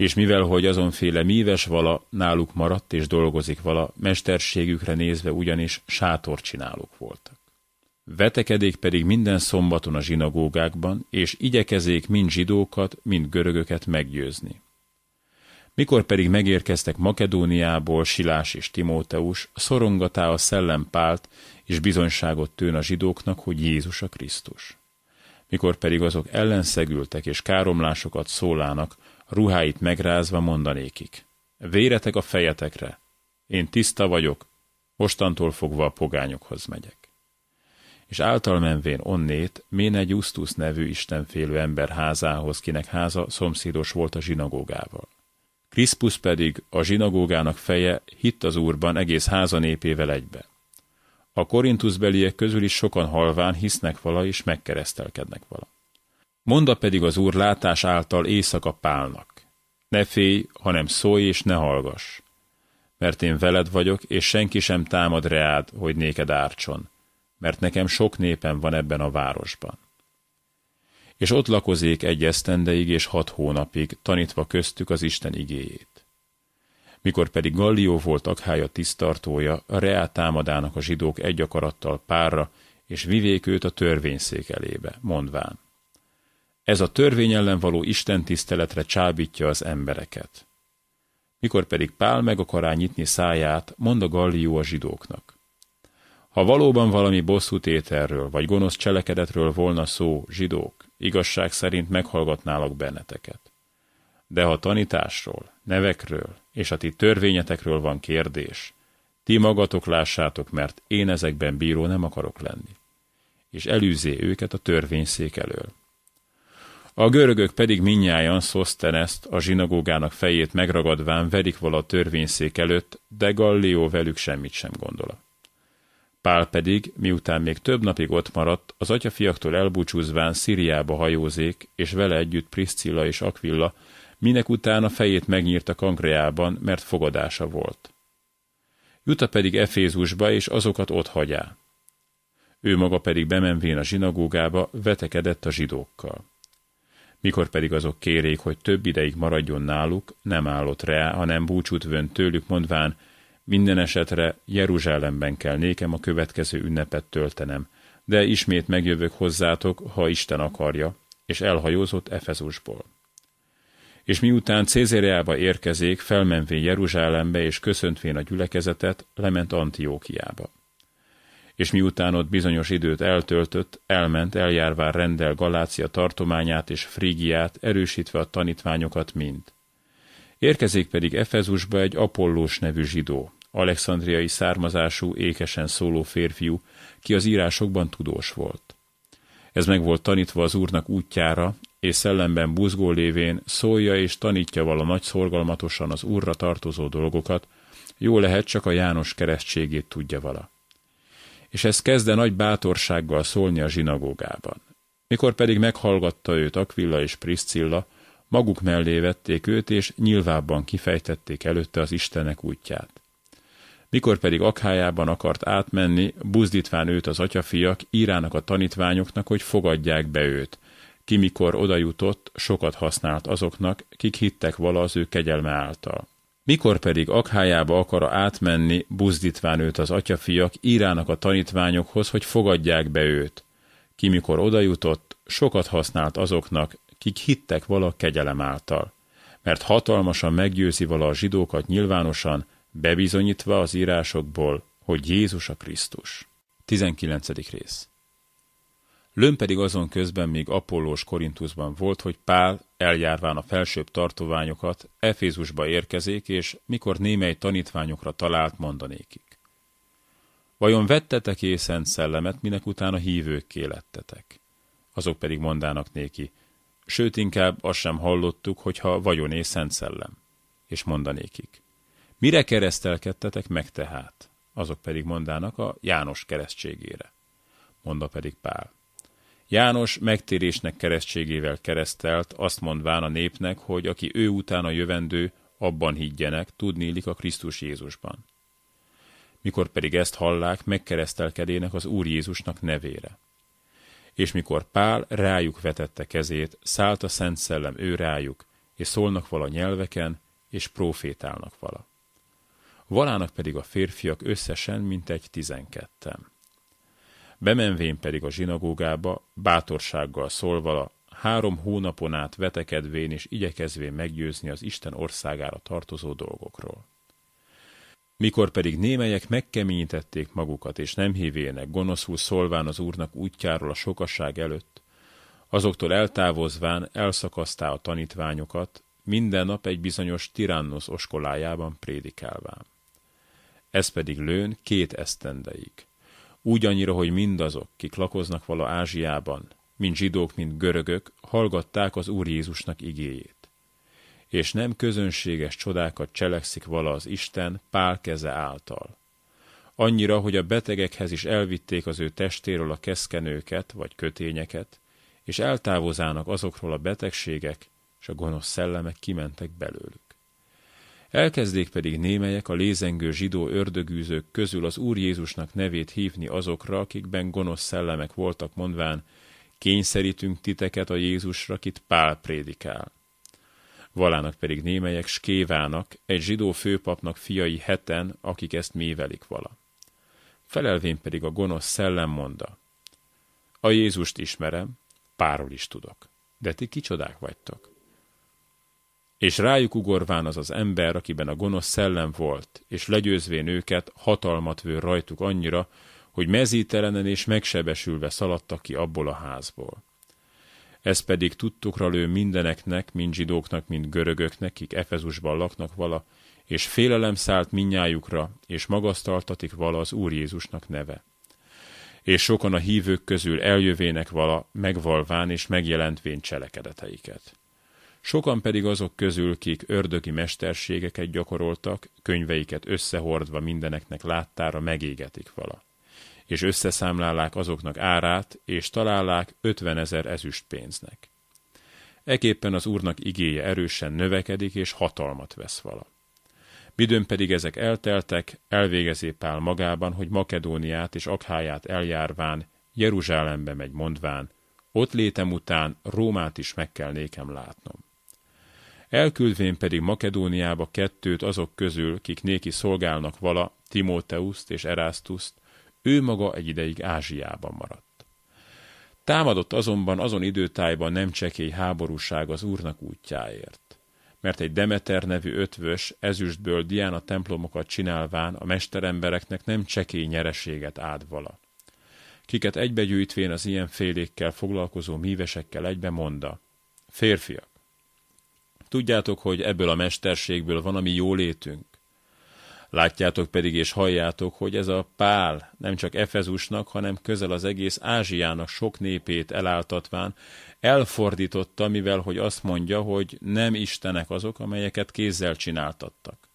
És mivel hogy azonféle míves vala náluk maradt és dolgozik vala, mesterségükre nézve ugyanis sátorcsinálók voltak. Vetekedék pedig minden szombaton a zsinagógákban, és igyekezék mind zsidókat, mind görögöket meggyőzni. Mikor pedig megérkeztek Makedóniából Silás és Timóteus, szorongatá a szellem pált, és bizonyságot tőn a zsidóknak, hogy Jézus a Krisztus. Mikor pedig azok ellenszegültek és káromlásokat szólának, ruháit megrázva mondanékik. Véretek a fejetekre, én tiszta vagyok, mostantól fogva a pogányokhoz megyek. És által menvén onnét Méne Justus nevű istenfélő ember házához, kinek háza szomszédos volt a zsinagógával. Kriszpus pedig, a zsinagógának feje, hitt az úrban egész háza népével egybe. A korintuszbeliek közül is sokan halván hisznek vala és megkeresztelkednek vala. Monda pedig az úr látás által éjszaka pálnak. Ne félj, hanem szólj és ne hallgass. Mert én veled vagyok, és senki sem támad reád, hogy néked ártson, mert nekem sok népem van ebben a városban. és ott lakozék egy esztendeig és hat hónapig, tanítva köztük az Isten igéjét. Mikor pedig Gallió volt Akhája tisztartója, a reá támadának a zsidók egy akarattal párra, és vivék őt a törvényszék elébe, mondván. Ez a törvény ellen való Isten tiszteletre csábítja az embereket. Mikor pedig Pál meg akará nyitni száját, mond a Gallió a zsidóknak. Ha valóban valami bosszútételről vagy gonosz cselekedetről volna szó, zsidók, igazság szerint meghallgatnálak benneteket. De ha tanításról, nevekről és a ti törvényetekről van kérdés, ti magatok lássátok, mert én ezekben bíró nem akarok lenni. És elűzé őket a törvényszék elől. A görögök pedig minnyájan Szoszteneszt, a zsinagógának fejét megragadván verik vala a törvényszék előtt, de Gallió velük semmit sem gondola. Pál pedig, miután még több napig ott maradt, az atyafiaktól elbúcsúzván Szíriába hajózék, és vele együtt Priscilla és Aquilla, minek a fejét megnyírta Kankreában, mert fogadása volt. Juta pedig Efézusba, és azokat ott hagyá. Ő maga pedig bemenvén a zsinagógába, vetekedett a zsidókkal. Mikor pedig azok kérék, hogy több ideig maradjon náluk, nem állott rá, hanem búcsút vön tőlük, mondván, minden esetre Jeruzsálemben kell nékem a következő ünnepet töltenem, de ismét megjövök hozzátok, ha Isten akarja, és elhajózott Efezusból. És miután Cézériába érkezék, felmenvén Jeruzsálembe és köszöntvén a gyülekezetet, lement Antiókiába. És miután ott bizonyos időt eltöltött, elment eljárván rendel Galácia tartományát és Frígiát, erősítve a tanítványokat mind. Érkezik pedig Efezusba egy Apollós nevű zsidó, alexandriai származású, ékesen szóló férfiú, ki az írásokban tudós volt. Ez meg volt tanítva az úrnak útjára, és szellemben buzgó lévén szólja és tanítja vala nagy szorgalmatosan az úrra tartozó dolgokat, jó lehet csak a János keresztségét tudja vala. És ez kezdte nagy bátorsággal szólni a zsinagógában. Mikor pedig meghallgatta őt Aquilla és Priscilla, maguk mellé vették őt, és nyilvábban kifejtették előtte az Istenek útját. Mikor pedig Akhájában akart átmenni, buzdítván őt az atyafiak, írának a tanítványoknak, hogy fogadják be őt. Ki mikor odajutott, sokat használt azoknak, kik hittek vala az ő kegyelme által. Mikor pedig Akhájába akar átmenni, buzdítván őt az atyafiak, írának a tanítványokhoz, hogy fogadják be őt. Ki mikor odajutott, sokat használt azoknak, kik hittek vala kegyelem által. Mert hatalmasan meggyőzi vala a zsidókat nyilvánosan, bebizonyítva az írásokból, hogy Jézus a Krisztus. 19. rész Lőn pedig azon közben még Apollós Korintusban volt, hogy Pál, eljárván a felsőbb tartoványokat, Efézusba érkezik, és mikor némely tanítványokra talált, mondanékik. Vajon vettetek é szent szellemet, minek utána hívőkké lettetek? Azok pedig mondának néki, sőt inkább azt sem hallottuk, hogyha vagyoné szent szellem. És mondanékik. Mire keresztelkedtetek meg tehát? Azok pedig mondának a János keresztségére. Monda pedig Pál. János megtérésnek keresztségével keresztelt, azt mondván a népnek, hogy aki ő után a jövendő, abban higgyenek, tudnélik a Krisztus Jézusban. Mikor pedig ezt hallák, megkeresztelkedének az Úr Jézusnak nevére. És mikor Pál rájuk vetette kezét, szállt a Szent Szellem ő rájuk, és szólnak vala nyelveken, és profétálnak vala valának pedig a férfiak összesen mintegy tizenketten. Bemenvén pedig a zsinagógába, bátorsággal szólva, három hónapon át vetekedvén és igyekezvén meggyőzni az Isten országára tartozó dolgokról. Mikor pedig némelyek megkeményítették magukat, és nem hívének, gonoszul szólván az úrnak útjáról a sokasság előtt, azoktól eltávozván elszakasztá a tanítványokat, minden nap egy bizonyos tirannosz oskolájában prédikálván ez pedig lőn két esztendeig. Úgy annyira, hogy mindazok, kik lakoznak vala Ázsiában, mind zsidók, mind görögök, hallgatták az Úr Jézusnak igéjét. És nem közönséges csodákat cselekszik vala az Isten pál keze által. Annyira, hogy a betegekhez is elvitték az ő testéről a keszkenőket vagy kötényeket, és eltávozának azokról a betegségek, és a gonosz szellemek kimentek belőlük. Elkezdék pedig némelyek a lézengő zsidó ördögűzők közül az Úr Jézusnak nevét hívni azokra, akikben gonosz szellemek voltak, mondván, kényszerítünk titeket a Jézusra, kit Pál prédikál. Valának pedig némelyek Skévának, egy zsidó főpapnak fiai heten, akik ezt mévelik vala. Felelvén pedig a gonosz szellem monda. A Jézust ismerem, párról is tudok, de ti kicsodák vagytok. És rájuk ugorván az az ember, akiben a gonosz szellem volt, és legyőzvén őket, hatalmat vő rajtuk annyira, hogy mezítelenen és megsebesülve szaladtak ki abból a házból. Ez pedig tudtukra lő mindeneknek, mind zsidóknak, mind görögöknek, kik Efezusban laknak vala, és félelem szállt minnyájukra, és magasztaltatik vala az Úr Jézusnak neve. És sokan a hívők közül eljövének vala, megvalván és megjelentvén cselekedeteiket. Sokan pedig azok közül, kik ördögi mesterségeket gyakoroltak, könyveiket összehordva mindeneknek láttára megégetik vala és összeszámlálák azoknak árát, és találák ötven ezer ezüst pénznek. Eképpen az úrnak igéje erősen növekedik, és hatalmat vesz vala. Midőn pedig ezek elteltek, elvégezé Pál magában, hogy Makedóniát és Akháját eljárván, Jeruzsálembe megy mondván, ott létem után Rómát is meg kell nékem látnom. Elküldvén pedig Makedóniába kettőt azok közül, kik néki szolgálnak vala, Timóteuszt és Erasztuszt, ő maga egy ideig Ázsiában maradt. Támadott azonban azon időtájban nem csekély háborúság az úrnak útjáért, mert egy Demeter nevű ötvös ezüstből Diana templomokat csinálván a mesterembereknek nem csekély nyereséget ád vala. Kiket egybegyűjtvén az ilyen félékkel foglalkozó mívesekkel egybe monda. Férfiak, tudjátok, hogy ebből a mesterségből van a mi jólétünk, Látjátok pedig és halljátok, hogy ez a Pál nem csak Efezusnak, hanem közel az egész Ázsiának sok népét eláltatván elfordította, mivel hogy azt mondja, hogy nem istenek azok, amelyeket kézzel csináltattak.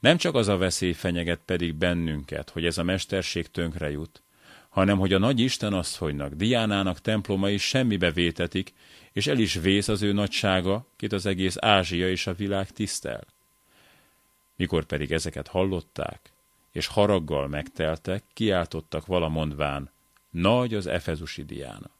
Nem csak az a veszély fenyeget pedig bennünket, hogy ez a mesterség tönkre jut, hanem hogy a nagy Isten asszonynak, Diánának templomai semmibe vétetik, és el is vész az ő nagysága, kit az egész Ázsia és a világ tisztel. Mikor pedig ezeket hallották, és haraggal megteltek, kiáltottak valamondván, nagy az efezusi diána.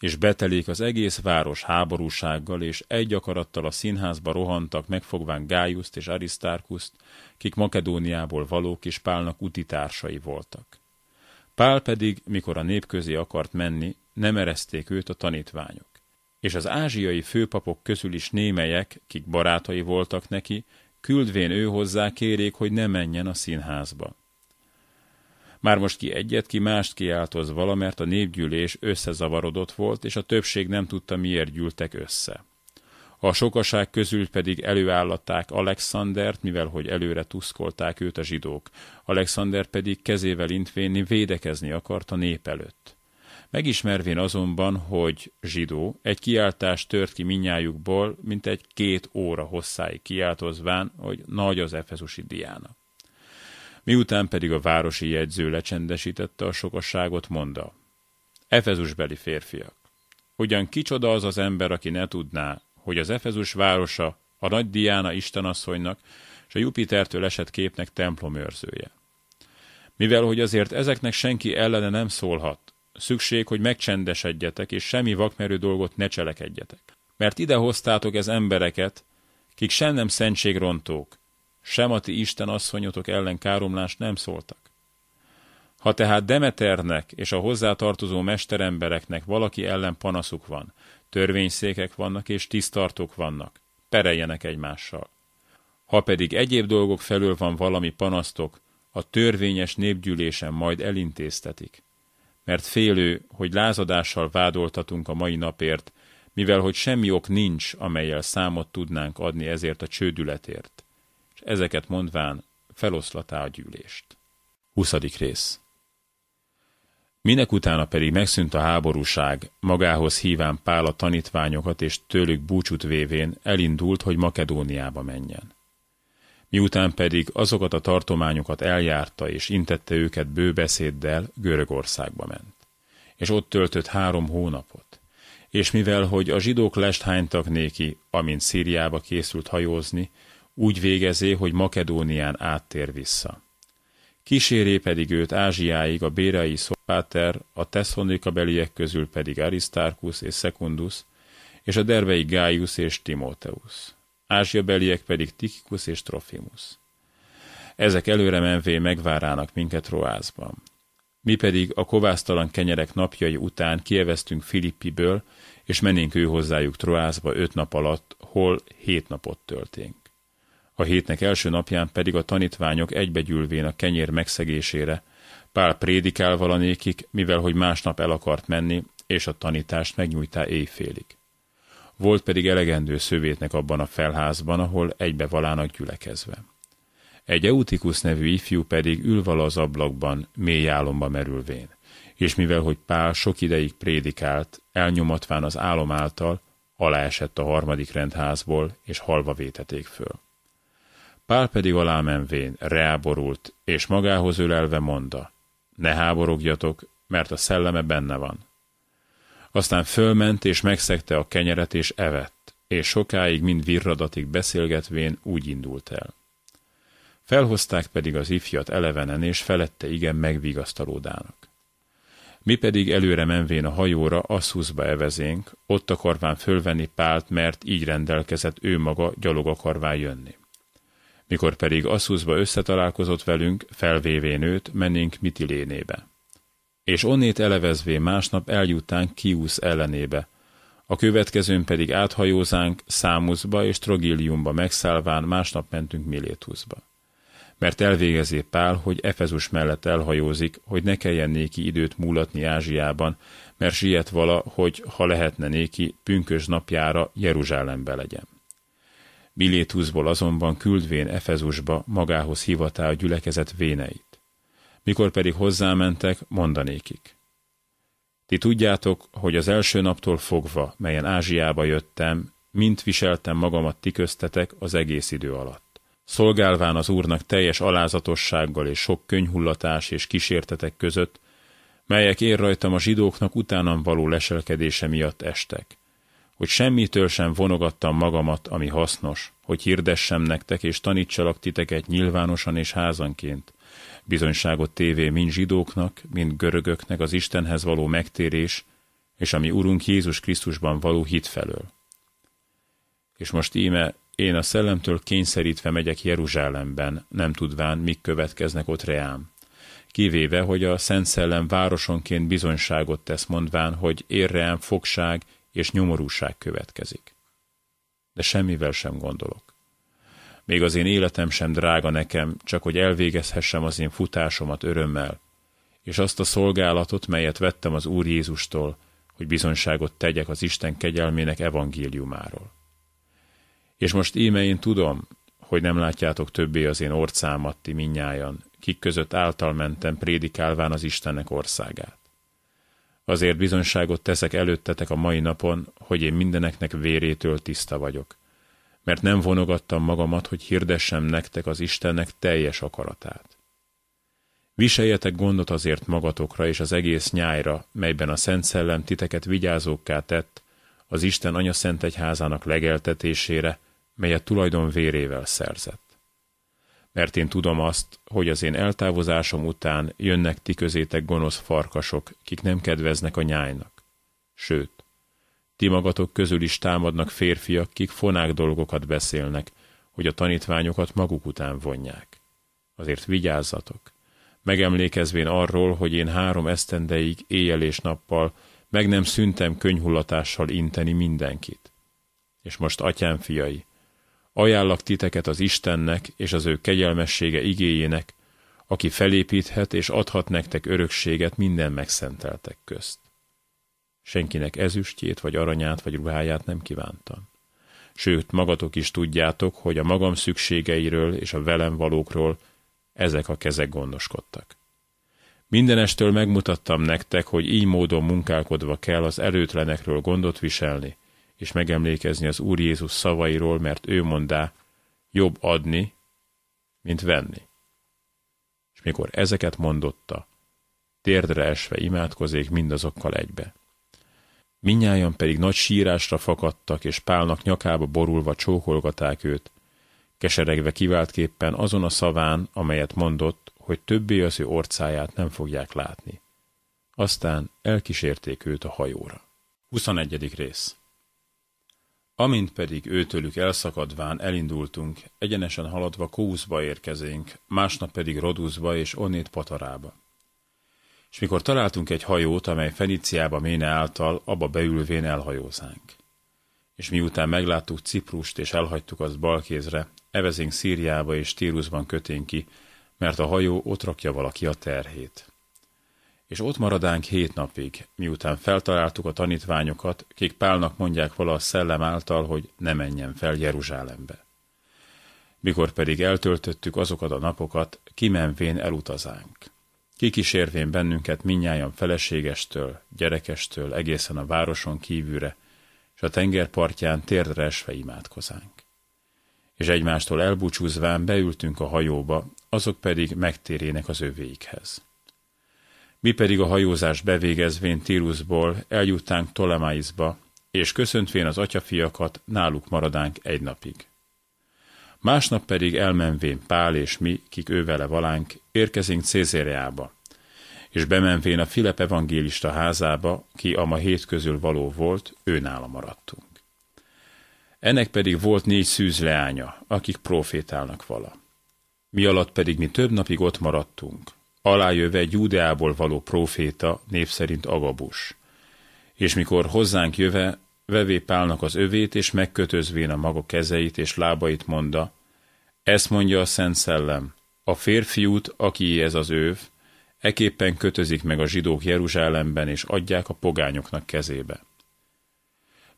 És betelik az egész város háborúsággal, és egy akarattal a színházba rohantak, megfogván Gájuszt és Arisztárkuszt, kik Makedóniából valók és Pálnak utitársai voltak. Pál pedig, mikor a nép közé akart menni, nem erezték őt a tanítványok. És az ázsiai főpapok közül is némelyek, kik barátai voltak neki, küldvén ő hozzá kérék, hogy ne menjen a színházba. Már most ki egyet, ki mást kiáltoz vala, mert a népgyűlés összezavarodott volt, és a többség nem tudta, miért gyűltek össze. A sokaság közül pedig előállatták Alexandert, mivel hogy előre tuszkolták őt a zsidók. Alexander pedig kezével intvénni védekezni akart a nép előtt. Megismervén azonban, hogy zsidó, egy kiáltás tört ki minnyájukból, mint egy két óra hosszáig kiáltozván, hogy nagy az efezusi diána. Miután pedig a városi jegyző lecsendesítette a sokasságot, mondta, Efezusbeli férfiak, ugyan kicsoda az az ember, aki ne tudná, hogy az Efezus városa a nagy Diána istenasszonynak és a Jupitertől esett képnek templomőrzője. Mivel, hogy azért ezeknek senki ellene nem szólhat, szükség, hogy megcsendesedjetek, és semmi vakmerő dolgot ne cselekedjetek. Mert ide hoztátok ez embereket, kik sem nem szentségrontók, sem a ti Isten asszonyotok ellen káromlást nem szóltak. Ha tehát Demeternek és a hozzátartozó mesterembereknek valaki ellen panaszuk van, törvényszékek vannak és tisztartók vannak, pereljenek egymással. Ha pedig egyéb dolgok felől van valami panasztok, a törvényes népgyűlésen majd elintéztetik mert félő, hogy lázadással vádoltatunk a mai napért, mivel hogy semmi ok nincs, amelyel számot tudnánk adni ezért a csődületért. És ezeket mondván feloszlatá a gyűlést. 20. rész Minek utána pedig megszűnt a háborúság, magához híván Pál a tanítványokat és tőlük búcsút vévén elindult, hogy Makedóniába menjen. Miután pedig azokat a tartományokat eljárta és intette őket bőbeszéddel, Görögországba ment. És ott töltött három hónapot. És mivel, hogy a zsidók lest hánytak néki, amint Szíriába készült hajózni, úgy végezé, hogy Makedónián áttér vissza. Kíséré pedig őt Ázsiáig a bérai Szopáter, a Tesszondika beliek közül pedig Aristarchus és Secundus, és a dervei Gaius és Timóteusz. Ázsia beliek pedig Tikikus és Trofimus. Ezek előre menvé megvárának minket Roászban. Mi pedig a kovásztalan kenyerek napjai után kieveztünk Filippiből, és mennénk ő hozzájuk Troászba öt nap alatt, hol hét napot tölténk. A hétnek első napján pedig a tanítványok egybegyülvén a kenyér megszegésére, Pál prédikál valanékik, mivel hogy másnap el akart menni, és a tanítást megnyújtá éjfélig. Volt pedig elegendő szövétnek abban a felházban, ahol egybe valának gyülekezve. Egy Eutikus nevű ifjú pedig ül vala az ablakban, mély álomba merülvén, és mivel hogy Pál sok ideig prédikált, elnyomatván az álom által, aláesett a harmadik rendházból, és halva véteték föl. Pál pedig alámenvén reáborult, és magához ölelve mondta, ne háborogjatok, mert a szelleme benne van. Aztán fölment, és megszegte a kenyeret, és evett, és sokáig mind virradatig beszélgetvén úgy indult el. Felhozták pedig az ifjat elevenen, és felette igen megvigasztalódának. Mi pedig előre menvén a hajóra Asszuszba evezénk, ott akarván fölvenni Pált, mert így rendelkezett ő maga gyalog akarván jönni. Mikor pedig Asszuszba összetalálkozott velünk, felvévén őt, mennénk Mitilénébe. És onnét elevezvé másnap eljutánk Kiusz ellenébe, a következőn pedig áthajózánk Számuszba és Trogiliumba megszállván másnap mentünk Milétuszba mert elvégezi Pál, hogy Efezus mellett elhajózik, hogy ne kelljen néki időt múlatni Ázsiában, mert siet vala, hogy ha lehetne néki, pünkös napjára Jeruzsálembe legyen. Milétuszból azonban küldvén Efezusba magához hivatá a gyülekezet véneit. Mikor pedig hozzámentek, mondanékik. Ti tudjátok, hogy az első naptól fogva, melyen Ázsiába jöttem, mint viseltem magamat ti köztetek az egész idő alatt szolgálván az Úrnak teljes alázatossággal és sok könyhullatás és kísértetek között, melyek én rajtam a zsidóknak utánam való leselkedése miatt estek, hogy semmitől sem vonogattam magamat, ami hasznos, hogy hirdessem nektek és tanítsalak titeket nyilvánosan és házanként, bizonyságot tévé mind zsidóknak, mind görögöknek az Istenhez való megtérés, és ami Urunk Jézus Krisztusban való hit felől. És most íme én a szellemtől kényszerítve megyek Jeruzsálemben, nem tudván, mik következnek ott reám. Kivéve, hogy a Szent Szellem városonként bizonyságot tesz mondván, hogy érreám fogság és nyomorúság következik. De semmivel sem gondolok. Még az én életem sem drága nekem, csak hogy elvégezhessem az én futásomat örömmel, és azt a szolgálatot, melyet vettem az Úr Jézustól, hogy bizonyságot tegyek az Isten kegyelmének evangéliumáról. És most íme én tudom, hogy nem látjátok többé az én orcámat ti minnyájan, kik között által mentem prédikálván az Istennek országát. Azért bizonyságot teszek előttetek a mai napon, hogy én mindeneknek vérétől tiszta vagyok, mert nem vonogattam magamat, hogy hirdessem nektek az Istennek teljes akaratát. Viseljetek gondot azért magatokra és az egész nyájra, melyben a Szent Szellem titeket vigyázókká tett, az Isten Anya Szent Egyházának legeltetésére, melyet tulajdon vérével szerzett. Mert én tudom azt, hogy az én eltávozásom után jönnek ti közétek gonosz farkasok, kik nem kedveznek a nyájnak. Sőt, ti magatok közül is támadnak férfiak, kik fonák dolgokat beszélnek, hogy a tanítványokat maguk után vonják. Azért vigyázzatok, megemlékezvén arról, hogy én három esztendeig éjjel és nappal meg nem szüntem könyhullatással inteni mindenkit. És most, atyám fiai, Ajánlak titeket az Istennek és az ő kegyelmessége igéjének, aki felépíthet és adhat nektek örökséget minden megszenteltek közt. Senkinek ezüstjét, vagy aranyát, vagy ruháját nem kívántam. Sőt, magatok is tudjátok, hogy a magam szükségeiről és a velem valókról ezek a kezek gondoskodtak. Mindenestől megmutattam nektek, hogy így módon munkálkodva kell az erőtlenekről gondot viselni, és megemlékezni az Úr Jézus szavairól, mert ő mondá, jobb adni, mint venni. És mikor ezeket mondotta, térdre esve imádkozék mindazokkal egybe. Minnyáján pedig nagy sírásra fakadtak, és Pálnak nyakába borulva csókolgaták őt, keseregve kiváltképpen azon a szaván, amelyet mondott, hogy többé az ő orcáját nem fogják látni. Aztán elkísérték őt a hajóra. 21. rész Amint pedig őtőlük elszakadván elindultunk, egyenesen haladva Kóuszba érkezénk, másnap pedig Roduszba és onnét Patarába. És mikor találtunk egy hajót, amely Feníciába méne által, abba beülvén elhajózánk. És miután megláttuk Ciprust és elhagytuk azt balkézre, evezénk Szíriába és Tírusban köténk ki, mert a hajó ott rakja valaki a terhét és ott maradánk hét napig, miután feltaláltuk a tanítványokat, kik Pálnak mondják vala a szellem által, hogy ne menjen fel Jeruzsálembe. Mikor pedig eltöltöttük azokat a napokat, kimenvén elutazánk. Kikísérvén bennünket minnyáján feleségestől, gyerekestől egészen a városon kívülre, és a tengerpartján térdre esve imádkozánk. És egymástól elbúcsúzván beültünk a hajóba, azok pedig megtérének az övéikhez. Mi pedig a hajózás bevégezvén Tírusból eljutánk Tolemáizba, és köszöntvén az atyafiakat náluk maradánk egy napig. Másnap pedig elmenvén Pál és mi, kik ővele valánk, érkezünk Cézériába, és bemenvén a Filip evangélista házába, ki a ma hét közül való volt, ő nála maradtunk. Ennek pedig volt négy szűz leánya, akik profétálnak vala. Mi alatt pedig mi több napig ott maradtunk, alájöve egy Júdeából való proféta, név szerint Agabus. És mikor hozzánk jöve, vevé Pálnak az övét, és megkötözvén a maga kezeit és lábait monda, ezt mondja a Szent Szellem, a férfiút, aki ez az őv, eképpen kötözik meg a zsidók Jeruzsálemben, és adják a pogányoknak kezébe.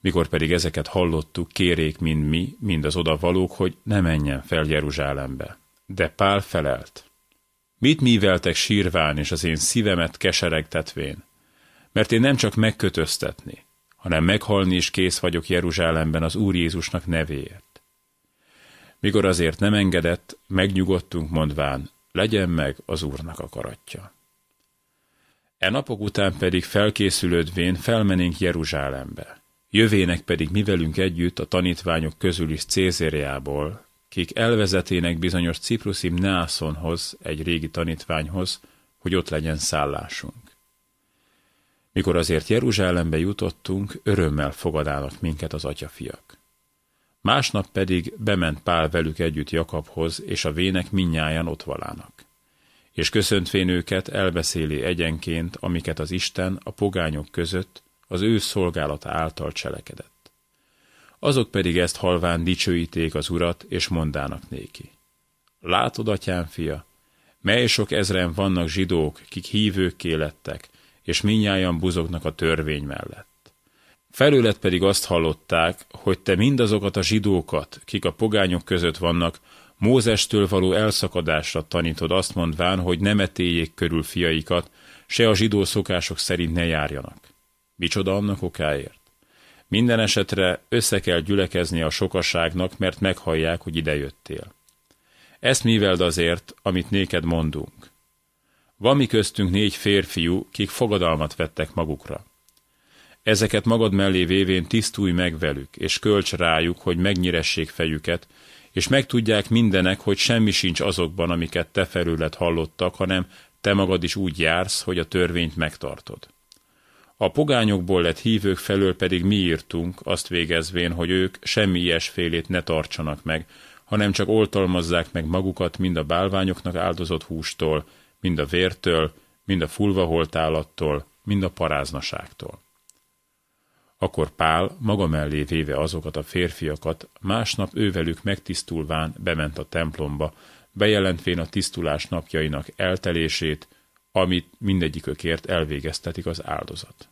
Mikor pedig ezeket hallottuk, kérék mind mi, mind az oda valók, hogy ne menjen fel Jeruzsálembe. De Pál felelt. Mit míveltek sírván és az én szívemet keseregtetvén? Mert én nem csak megkötöztetni, hanem meghalni is kész vagyok Jeruzsálemben az Úr Jézusnak nevéért. Mikor azért nem engedett, megnyugodtunk mondván, legyen meg az Úrnak akaratja. E napok után pedig felkészülődvén felmenénk Jeruzsálembe. Jövének pedig mi velünk együtt a tanítványok közül is Cézériából, kik elvezetének bizonyos Cipruszim Nászonhoz, egy régi tanítványhoz, hogy ott legyen szállásunk. Mikor azért Jeruzsálembe jutottunk, örömmel fogadálnak minket az atyafiak. Másnap pedig bement Pál velük együtt Jakabhoz, és a vének minnyáján ott valának. És köszöntvén őket elbeszéli egyenként, amiket az Isten a pogányok között az ő szolgálata által cselekedett. Azok pedig ezt halván dicsőíték az urat, és mondának néki. Látod, atyám fia, mely sok ezren vannak zsidók, kik hívőkké lettek, és minnyáján buzognak a törvény mellett. Felőlet pedig azt hallották, hogy te mindazokat a zsidókat, kik a pogányok között vannak, Mózestől való elszakadásra tanítod azt mondván, hogy nem etéljék körül fiaikat, se a zsidó szokások szerint ne járjanak. Micsoda annak okáért? Minden esetre össze kell gyülekezni a sokaságnak, mert meghallják, hogy idejöttél. Ezt míveld azért, amit néked mondunk. Van mi köztünk négy férfiú, kik fogadalmat vettek magukra. Ezeket magad mellé vévén tisztulj meg velük, és kölcs rájuk, hogy megnyiressék fejüket, és megtudják mindenek, hogy semmi sincs azokban, amiket te felőled hallottak, hanem te magad is úgy jársz, hogy a törvényt megtartod. A pogányokból lett hívők felől pedig mi írtunk, azt végezvén, hogy ők semmi ilyesfélét ne tartsanak meg, hanem csak oltalmazzák meg magukat mind a bálványoknak áldozott hústól, mind a vértől, mind a fulvaholt állattól, mind a paráznaságtól. Akkor Pál maga mellé véve azokat a férfiakat, másnap ővelük megtisztulván bement a templomba, bejelentvén a tisztulás napjainak eltelését, amit mindegyikökért elvégeztetik az áldozat.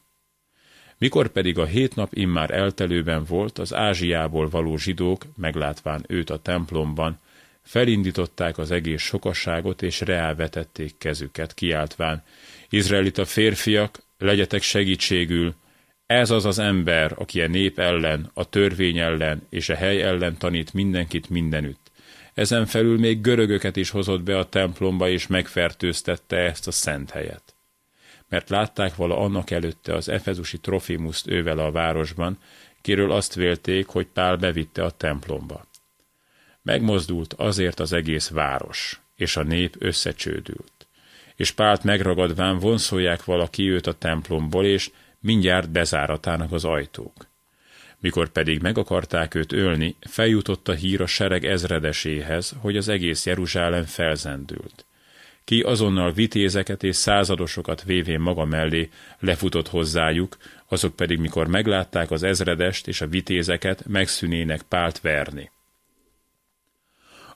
Mikor pedig a hét nap immár eltelőben volt, az Ázsiából való zsidók, meglátván őt a templomban, felindították az egész sokasságot, és reálvetették kezüket, kiáltván, Izraelita férfiak, legyetek segítségül, ez az az ember, aki a nép ellen, a törvény ellen és a hely ellen tanít mindenkit mindenütt. Ezen felül még görögöket is hozott be a templomba, és megfertőztette ezt a szent helyet. Mert látták vala annak előtte az efezusi Trofimuszt ővel a városban, kiről azt vélték, hogy Pál bevitte a templomba. Megmozdult azért az egész város, és a nép összecsődült. És Pált megragadván vonszolják valaki őt a templomból, és mindjárt bezáratának az ajtók. Mikor pedig meg akarták őt ölni, feljutott a hír a sereg ezredeséhez, hogy az egész Jeruzsálem felzendült. Ki azonnal vitézeket és századosokat vévén maga mellé lefutott hozzájuk, azok pedig mikor meglátták az ezredest és a vitézeket, megszűnének pált verni.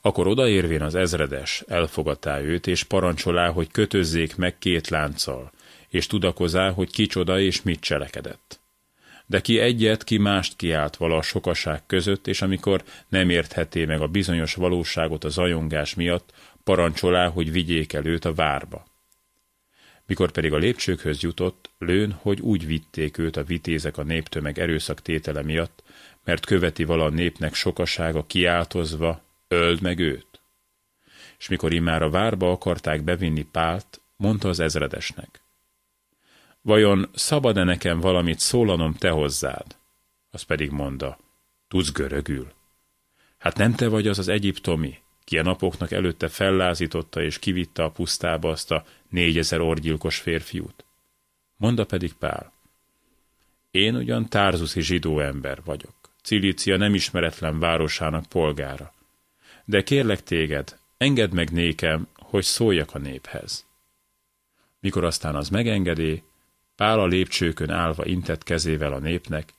Akkor odaérvén az ezredes elfogadtá őt, és parancsolá, hogy kötözzék meg két lánccal, és tudakozá, hogy kicsoda és mit cselekedett. De ki egyet, ki mást kiált vala a sokaság között, és amikor nem értheté meg a bizonyos valóságot a zajongás miatt, parancsolá, hogy vigyék el őt a várba. Mikor pedig a lépcsőkhöz jutott, lőn, hogy úgy vitték őt a vitézek a néptömeg erőszak tétele miatt, mert követi vala a népnek sokasága kiáltozva, öld meg őt. És mikor immár a várba akarták bevinni Pált, mondta az ezredesnek. Vajon szabad-e nekem valamit szólanom te hozzád? Az pedig mondta, tudsz görögül. Hát nem te vagy az az egyiptomi, ki a napoknak előtte fellázította és kivitte a pusztába azt a négyezer orgyilkos férfiút. Monda pedig Pál. Én ugyan tárzuszi zsidó ember vagyok, Cilícia nem ismeretlen városának polgára. De kérlek téged, engedd meg nékem, hogy szóljak a néphez. Mikor aztán az megengedé, Pál a lépcsőkön állva intett kezével a népnek,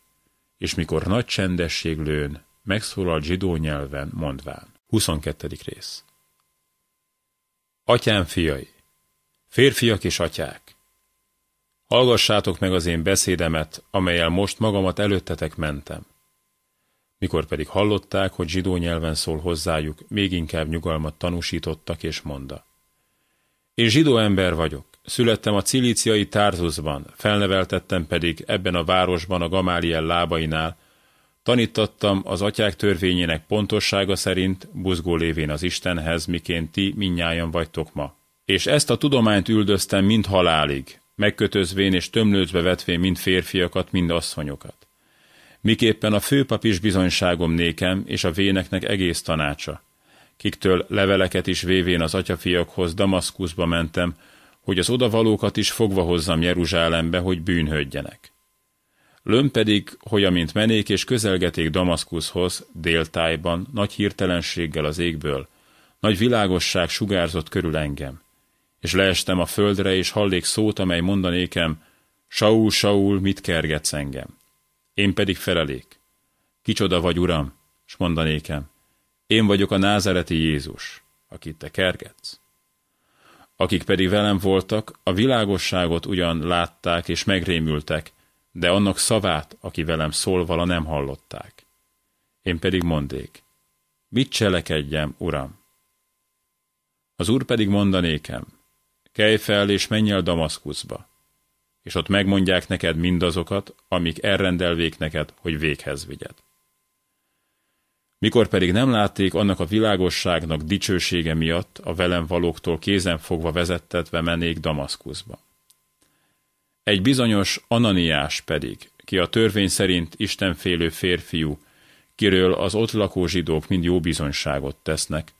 és mikor nagy csendesség lőn, megszólalt zsidó nyelven, mondván. 22. rész Atyám fiai, férfiak és atyák, hallgassátok meg az én beszédemet, amelyel most magamat előttetek mentem. Mikor pedig hallották, hogy zsidó nyelven szól hozzájuk, még inkább nyugalmat tanúsítottak, és mondta. Én zsidó ember vagyok, születtem a cilíciai Tárzusban, felneveltettem pedig ebben a városban a Gamáliel lábainál, Tanítattam az atyák törvényének pontossága szerint, buzgó lévén az Istenhez, miként ti minnyájan vagytok ma. És ezt a tudományt üldöztem mind halálig, megkötözvén és tömlőcbe vetvén mind férfiakat, mind asszonyokat. Miképpen a főpap is bizonyságom nékem, és a véneknek egész tanácsa. Kiktől leveleket is vévén az atyafiakhoz Damaszkuszba mentem, hogy az odavalókat is fogva hozzam Jeruzsálembe, hogy bűnhődjenek. Lön pedig, hogy amint menék és közelgeték Damaszkuszhoz, déltájban, nagy hirtelenséggel az égből, nagy világosság sugárzott körül engem. És leestem a földre, és hallék szót, amely mondanékem, Saul, Saul, mit kergetsz engem? Én pedig felelék. Kicsoda vagy, uram? S mondanékem, én vagyok a názereti Jézus, akit te kergetsz. Akik pedig velem voltak, a világosságot ugyan látták és megrémültek, de annak szavát, aki velem szól, nem hallották. Én pedig mondék, mit cselekedjem, uram? Az úr pedig mondanékem, kelj fel és menj el Damaszkuszba, és ott megmondják neked mindazokat, amik elrendelvék neked, hogy véghez vigyed. Mikor pedig nem látték annak a világosságnak dicsősége miatt, a velem valóktól kézen fogva vezettetve mennék Damaszkuszba. Egy bizonyos Ananiás pedig, ki a törvény szerint istenfélő férfiú, kiről az ott lakó zsidók mind jó bizonyságot tesznek,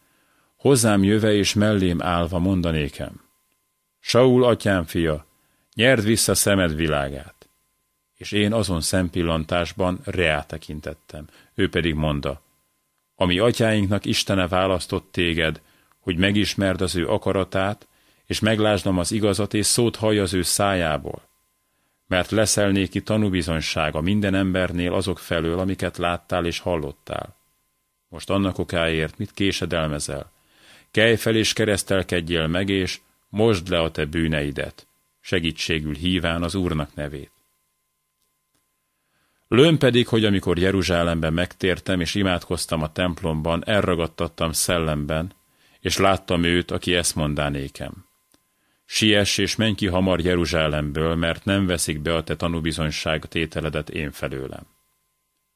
hozzám jöve és mellém állva mondanékem. Saul atyám fia, nyerd vissza szemed világát. És én azon szempillantásban reá tekintettem, ő pedig mondta, ami atyáinknak Istene választott téged, hogy megismerd az ő akaratát, és meglásdam az igazat, és szót hallj az ő szájából mert leszel néki tanúbizonysága minden embernél azok felől, amiket láttál és hallottál. Most annak okáért mit késedelmezel? Kelj fel és keresztelkedjél meg, és mosd le a te bűneidet, segítségül híván az Úrnak nevét. Lőn pedig, hogy amikor Jeruzsálemben megtértem és imádkoztam a templomban, elragadtattam szellemben, és láttam őt, aki ezt mondanékem. Siess és menj ki hamar Jeruzsálemből, mert nem veszik be a te tanúbizonyság tételedet én felőlem.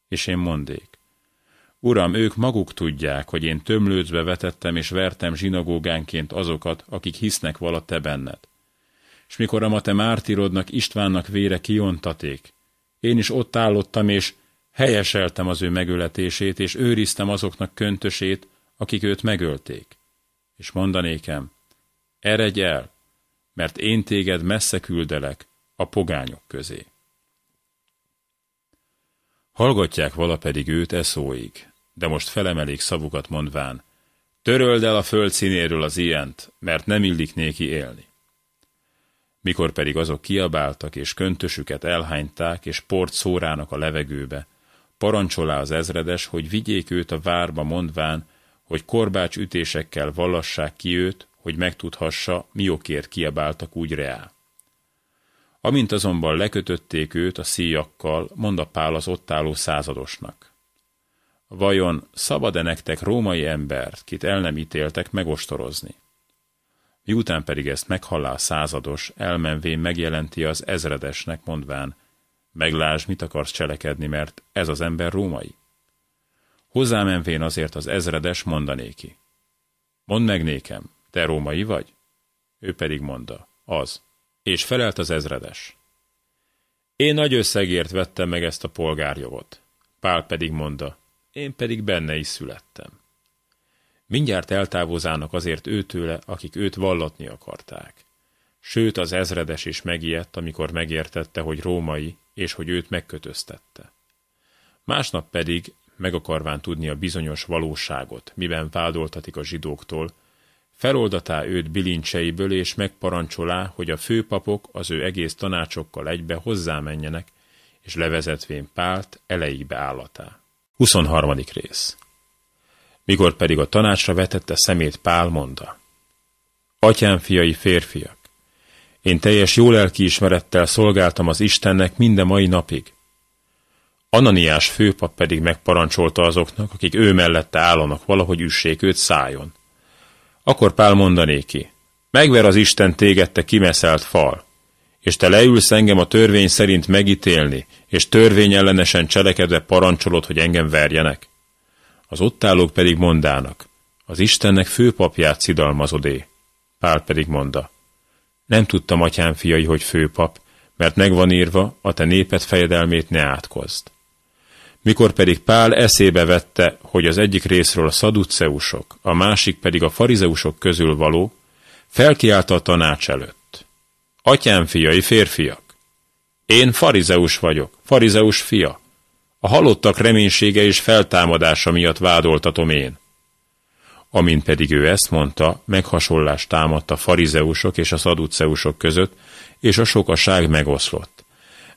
És én mondék, Uram, ők maguk tudják, hogy én tömlőcbe vetettem és vertem zsinagógánként azokat, akik hisznek vala te benned. És mikor a te mártírodnak Istvánnak vére kiontaték, én is ott állottam, és helyeseltem az ő megöletését, és őriztem azoknak köntösét, akik őt megölték. és mondanékem, eredj el, mert én téged messze küldelek a pogányok közé. Hallgatják vala pedig őt e szóig, de most felemelik szavukat mondván, töröld el a föld színéről az ilyent, mert nem illik néki élni. Mikor pedig azok kiabáltak, és köntösüket elhányták, és port szórának a levegőbe, parancsolá az ezredes, hogy vigyék őt a várba mondván, hogy korbács ütésekkel vallassák ki őt, hogy megtudhassa, miokért kiabáltak úgy reál. Amint azonban lekötötték őt a szíjakkal, mondta Pál az ott álló századosnak. Vajon szabad-e nektek római embert, kit el nem ítéltek, megostorozni? Miután pedig ezt meghallá a százados, elmenvén megjelenti az ezredesnek, mondván, meglásd, mit akarsz cselekedni, mert ez az ember római. Hozzámenvén azért az ezredes mondanéki. Mondd meg nékem, te római vagy? Ő pedig mondta, az. És felelt az ezredes. Én nagy összegért vettem meg ezt a polgárjogot. Pál pedig mondta, én pedig benne is születtem. Mindjárt eltávozának azért őtőle, akik őt vallatni akarták. Sőt, az ezredes is megijedt, amikor megértette, hogy római, és hogy őt megkötöztette. Másnap pedig, meg akarván tudni a bizonyos valóságot, miben vádoltatik a zsidóktól, feloldatá őt bilincseiből, és megparancsolá, hogy a főpapok az ő egész tanácsokkal egybe hozzámenjenek, és levezetvén Pált elejébe állatá. 23. rész Mikor pedig a tanácsra vetette szemét Pál mondta. Atyám fiai férfiak, én teljes jólelki ismerettel szolgáltam az Istennek minden mai napig. Ananiás főpap pedig megparancsolta azoknak, akik ő mellette állanak valahogy üssék őt szájon. Akkor Pál mondanéki, megver az Isten téged, te kimeszelt fal, és te leülsz engem a törvény szerint megítélni, és törvény ellenesen cselekedve parancsolod, hogy engem verjenek. Az ott állók pedig mondának, az Istennek főpapját szidalmazodé. Pál pedig monda, nem tudtam, atyám fiai, hogy főpap, mert megvan írva, a te néped fejedelmét ne átkozd. Mikor pedig Pál eszébe vette, hogy az egyik részről a szaduceusok, a másik pedig a farizeusok közül való, felkiálta a tanács előtt. Atyám fiai, férfiak! Én farizeus vagyok, farizeus fia. A halottak reménysége és feltámadása miatt vádoltatom én. Amint pedig ő ezt mondta, meghasonlást támadt a farizeusok és a szaduceusok között, és a sokaság megoszlott.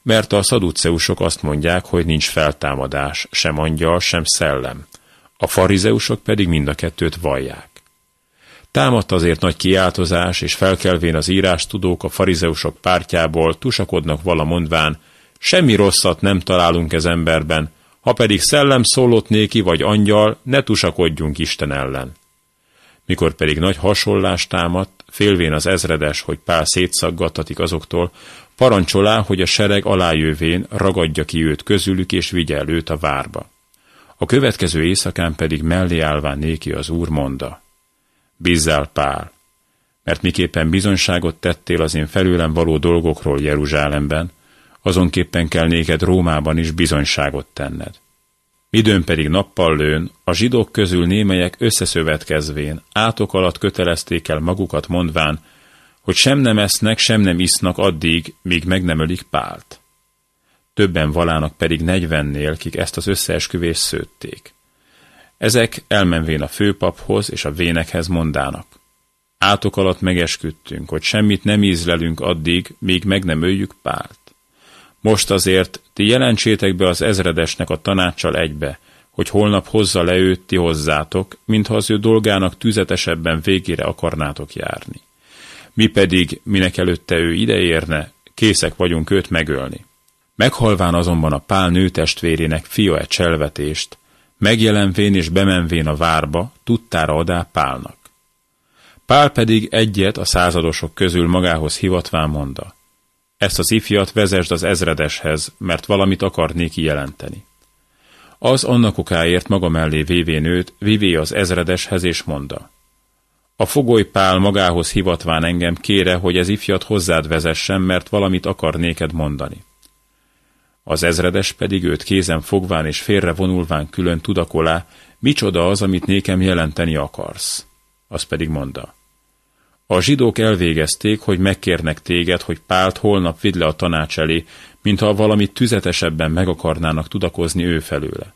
Mert a szaduceusok azt mondják, hogy nincs feltámadás, sem angyal, sem szellem. A farizeusok pedig mind a kettőt vallják. Támadt azért nagy kiáltozás, és felkelvén az írás tudók a farizeusok pártjából tusakodnak vala mondván, semmi rosszat nem találunk ez emberben, ha pedig szellem szólott néki vagy angyal, ne tusakodjunk Isten ellen. Mikor pedig nagy hasonlást támadt, félvén az ezredes, hogy Pál szétszaggattatik azoktól, parancsolá, hogy a sereg alájövén ragadja ki őt közülük, és vigye el őt a várba. A következő éjszakán pedig mellé állván néki az úr monda. Bizzál Pál, mert miképpen bizonyságot tettél az én felőlem való dolgokról Jeruzsálemben, azonképpen kell néked Rómában is bizonyságot tenned. Midőn pedig nappal lőn, a zsidók közül némelyek összeszövetkezvén átok alatt kötelezték el magukat mondván, hogy sem nem esznek, sem nem isznak addig, míg meg nem ölik Pált. Többen valának pedig negyvennél, kik ezt az összeesküvést szőtték. Ezek elmenvén a főpaphoz és a vénekhez mondának. Átok alatt megesküdtünk, hogy semmit nem ízlelünk addig, míg meg nem öljük Pált. Most azért ti jelentsétek be az ezredesnek a tanácssal egybe, hogy holnap hozza le őt ti hozzátok, mintha az ő dolgának tüzetesebben végére akarnátok járni. Mi pedig, minek előtte ő ideérne, készek vagyunk őt megölni. Meghalván azonban a pál nőtestvérének fia egy cselvetést, megjelenvén és bemenvén a várba, tudtára adá Pálnak. Pál pedig egyet a századosok közül magához hivatván mondta, ezt az ifjat vezesd az ezredeshez, mert valamit akar néki jelenteni. Az annak okáért maga mellé vévén őt, vivé az ezredeshez és monda. A fogoly pál magához hivatván engem kére, hogy ez ifjat hozzád vezessen, mert valamit akar néked mondani. Az ezredes pedig őt kézen fogván és félre vonulván külön tudakolá, micsoda az, amit nékem jelenteni akarsz. Az pedig mondta, a zsidók elvégezték, hogy megkérnek téged, hogy Pált holnap vidd le a tanács elé, mintha valamit tüzetesebben meg akarnának tudakozni ő felőle.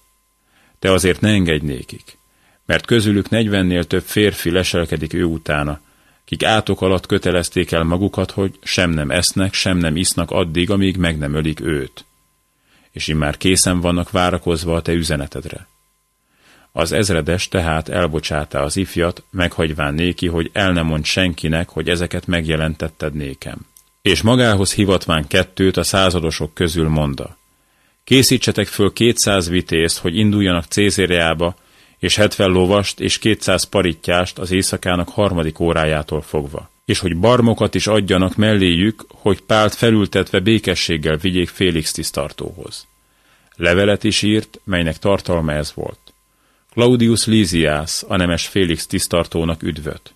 Te azért ne engedj nékik, mert közülük negyvennél több férfi leselkedik ő utána, kik átok alatt kötelezték el magukat, hogy sem nem esznek, sem nem isznak addig, amíg meg nem ölik őt. És immár készen vannak várakozva a te üzenetedre. Az ezredes tehát elbocsátá az ifjat, meghagyván néki, hogy el ne mond senkinek, hogy ezeket megjelentetted nékem. És magához hivatván kettőt a századosok közül monda. Készítsetek föl kétszáz vitézt, hogy induljanak Cézériába, és hetven lovast és kétszáz parittyást az éjszakának harmadik órájától fogva. És hogy barmokat is adjanak melléjük, hogy Pált felültetve békességgel vigyék Félix tisztartóhoz. Levelet is írt, melynek tartalma ez volt. Claudius Lysias, a nemes Félix tisztartónak üdvöt.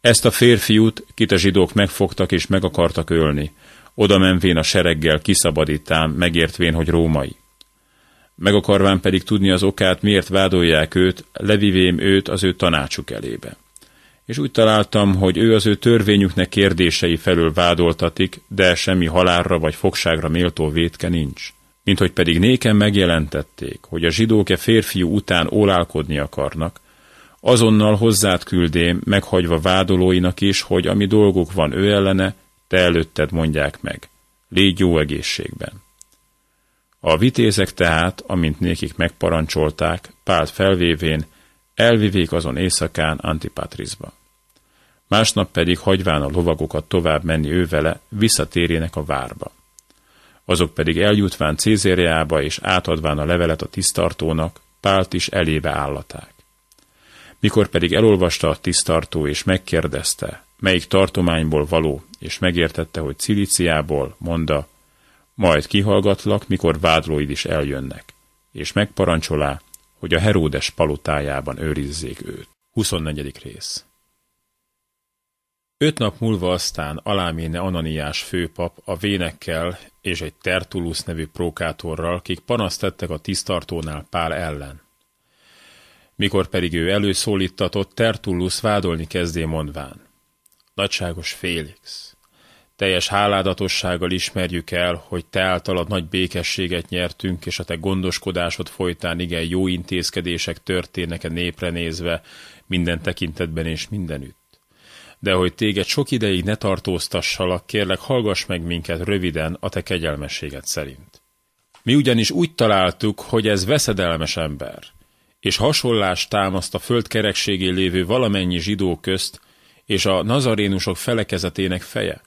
Ezt a férfiút, kit a zsidók megfogtak és meg akartak ölni, oda menvén a sereggel kiszabadítám, megértvén, hogy római. Meg akarván pedig tudni az okát, miért vádolják őt, levivém őt az ő tanácsuk elébe. És úgy találtam, hogy ő az ő törvényüknek kérdései felől vádoltatik, de semmi halálra vagy fogságra méltó vétke nincs mint hogy pedig néken megjelentették, hogy a zsidók-e férfiú után ólálkodni akarnak, azonnal hozzád küldém, meghagyva vádolóinak is, hogy ami dolguk van ő ellene, te előtted mondják meg. Légy jó egészségben. A vitézek tehát, amint nékik megparancsolták, Pált felvévén, elvivék azon éjszakán Antipatrisba. Másnap pedig hagyván a lovagokat tovább menni ővele, visszatérjenek a várba azok pedig eljutván Cézériába és átadván a levelet a tisztartónak, Pált is elébe állaták. Mikor pedig elolvasta a tisztartó és megkérdezte, melyik tartományból való, és megértette, hogy Ciliciából, mondta, majd kihallgatlak, mikor vádlóid is eljönnek, és megparancsolá, hogy a Heródes palotájában őrizzék őt. 24. rész Öt nap múlva aztán Aláméne Ananiás főpap a vénekkel és egy Tertullus nevű prókátorral, kik panaszt tettek a tisztartónál Pál ellen. Mikor pedig ő előszólítatott, Tertullus vádolni kezdé mondván. Nagyságos Félix, teljes háládatossággal ismerjük el, hogy te általad nagy békességet nyertünk, és a te gondoskodásod folytán igen jó intézkedések történnek a népre nézve, minden tekintetben és mindenütt de hogy téged sok ideig ne tartóztassalak, kérlek, hallgass meg minket röviden a te kegyelmességed szerint. Mi ugyanis úgy találtuk, hogy ez veszedelmes ember, és hasonlást támaszt a föld kerekségé lévő valamennyi zsidó közt, és a nazarénusok felekezetének feje,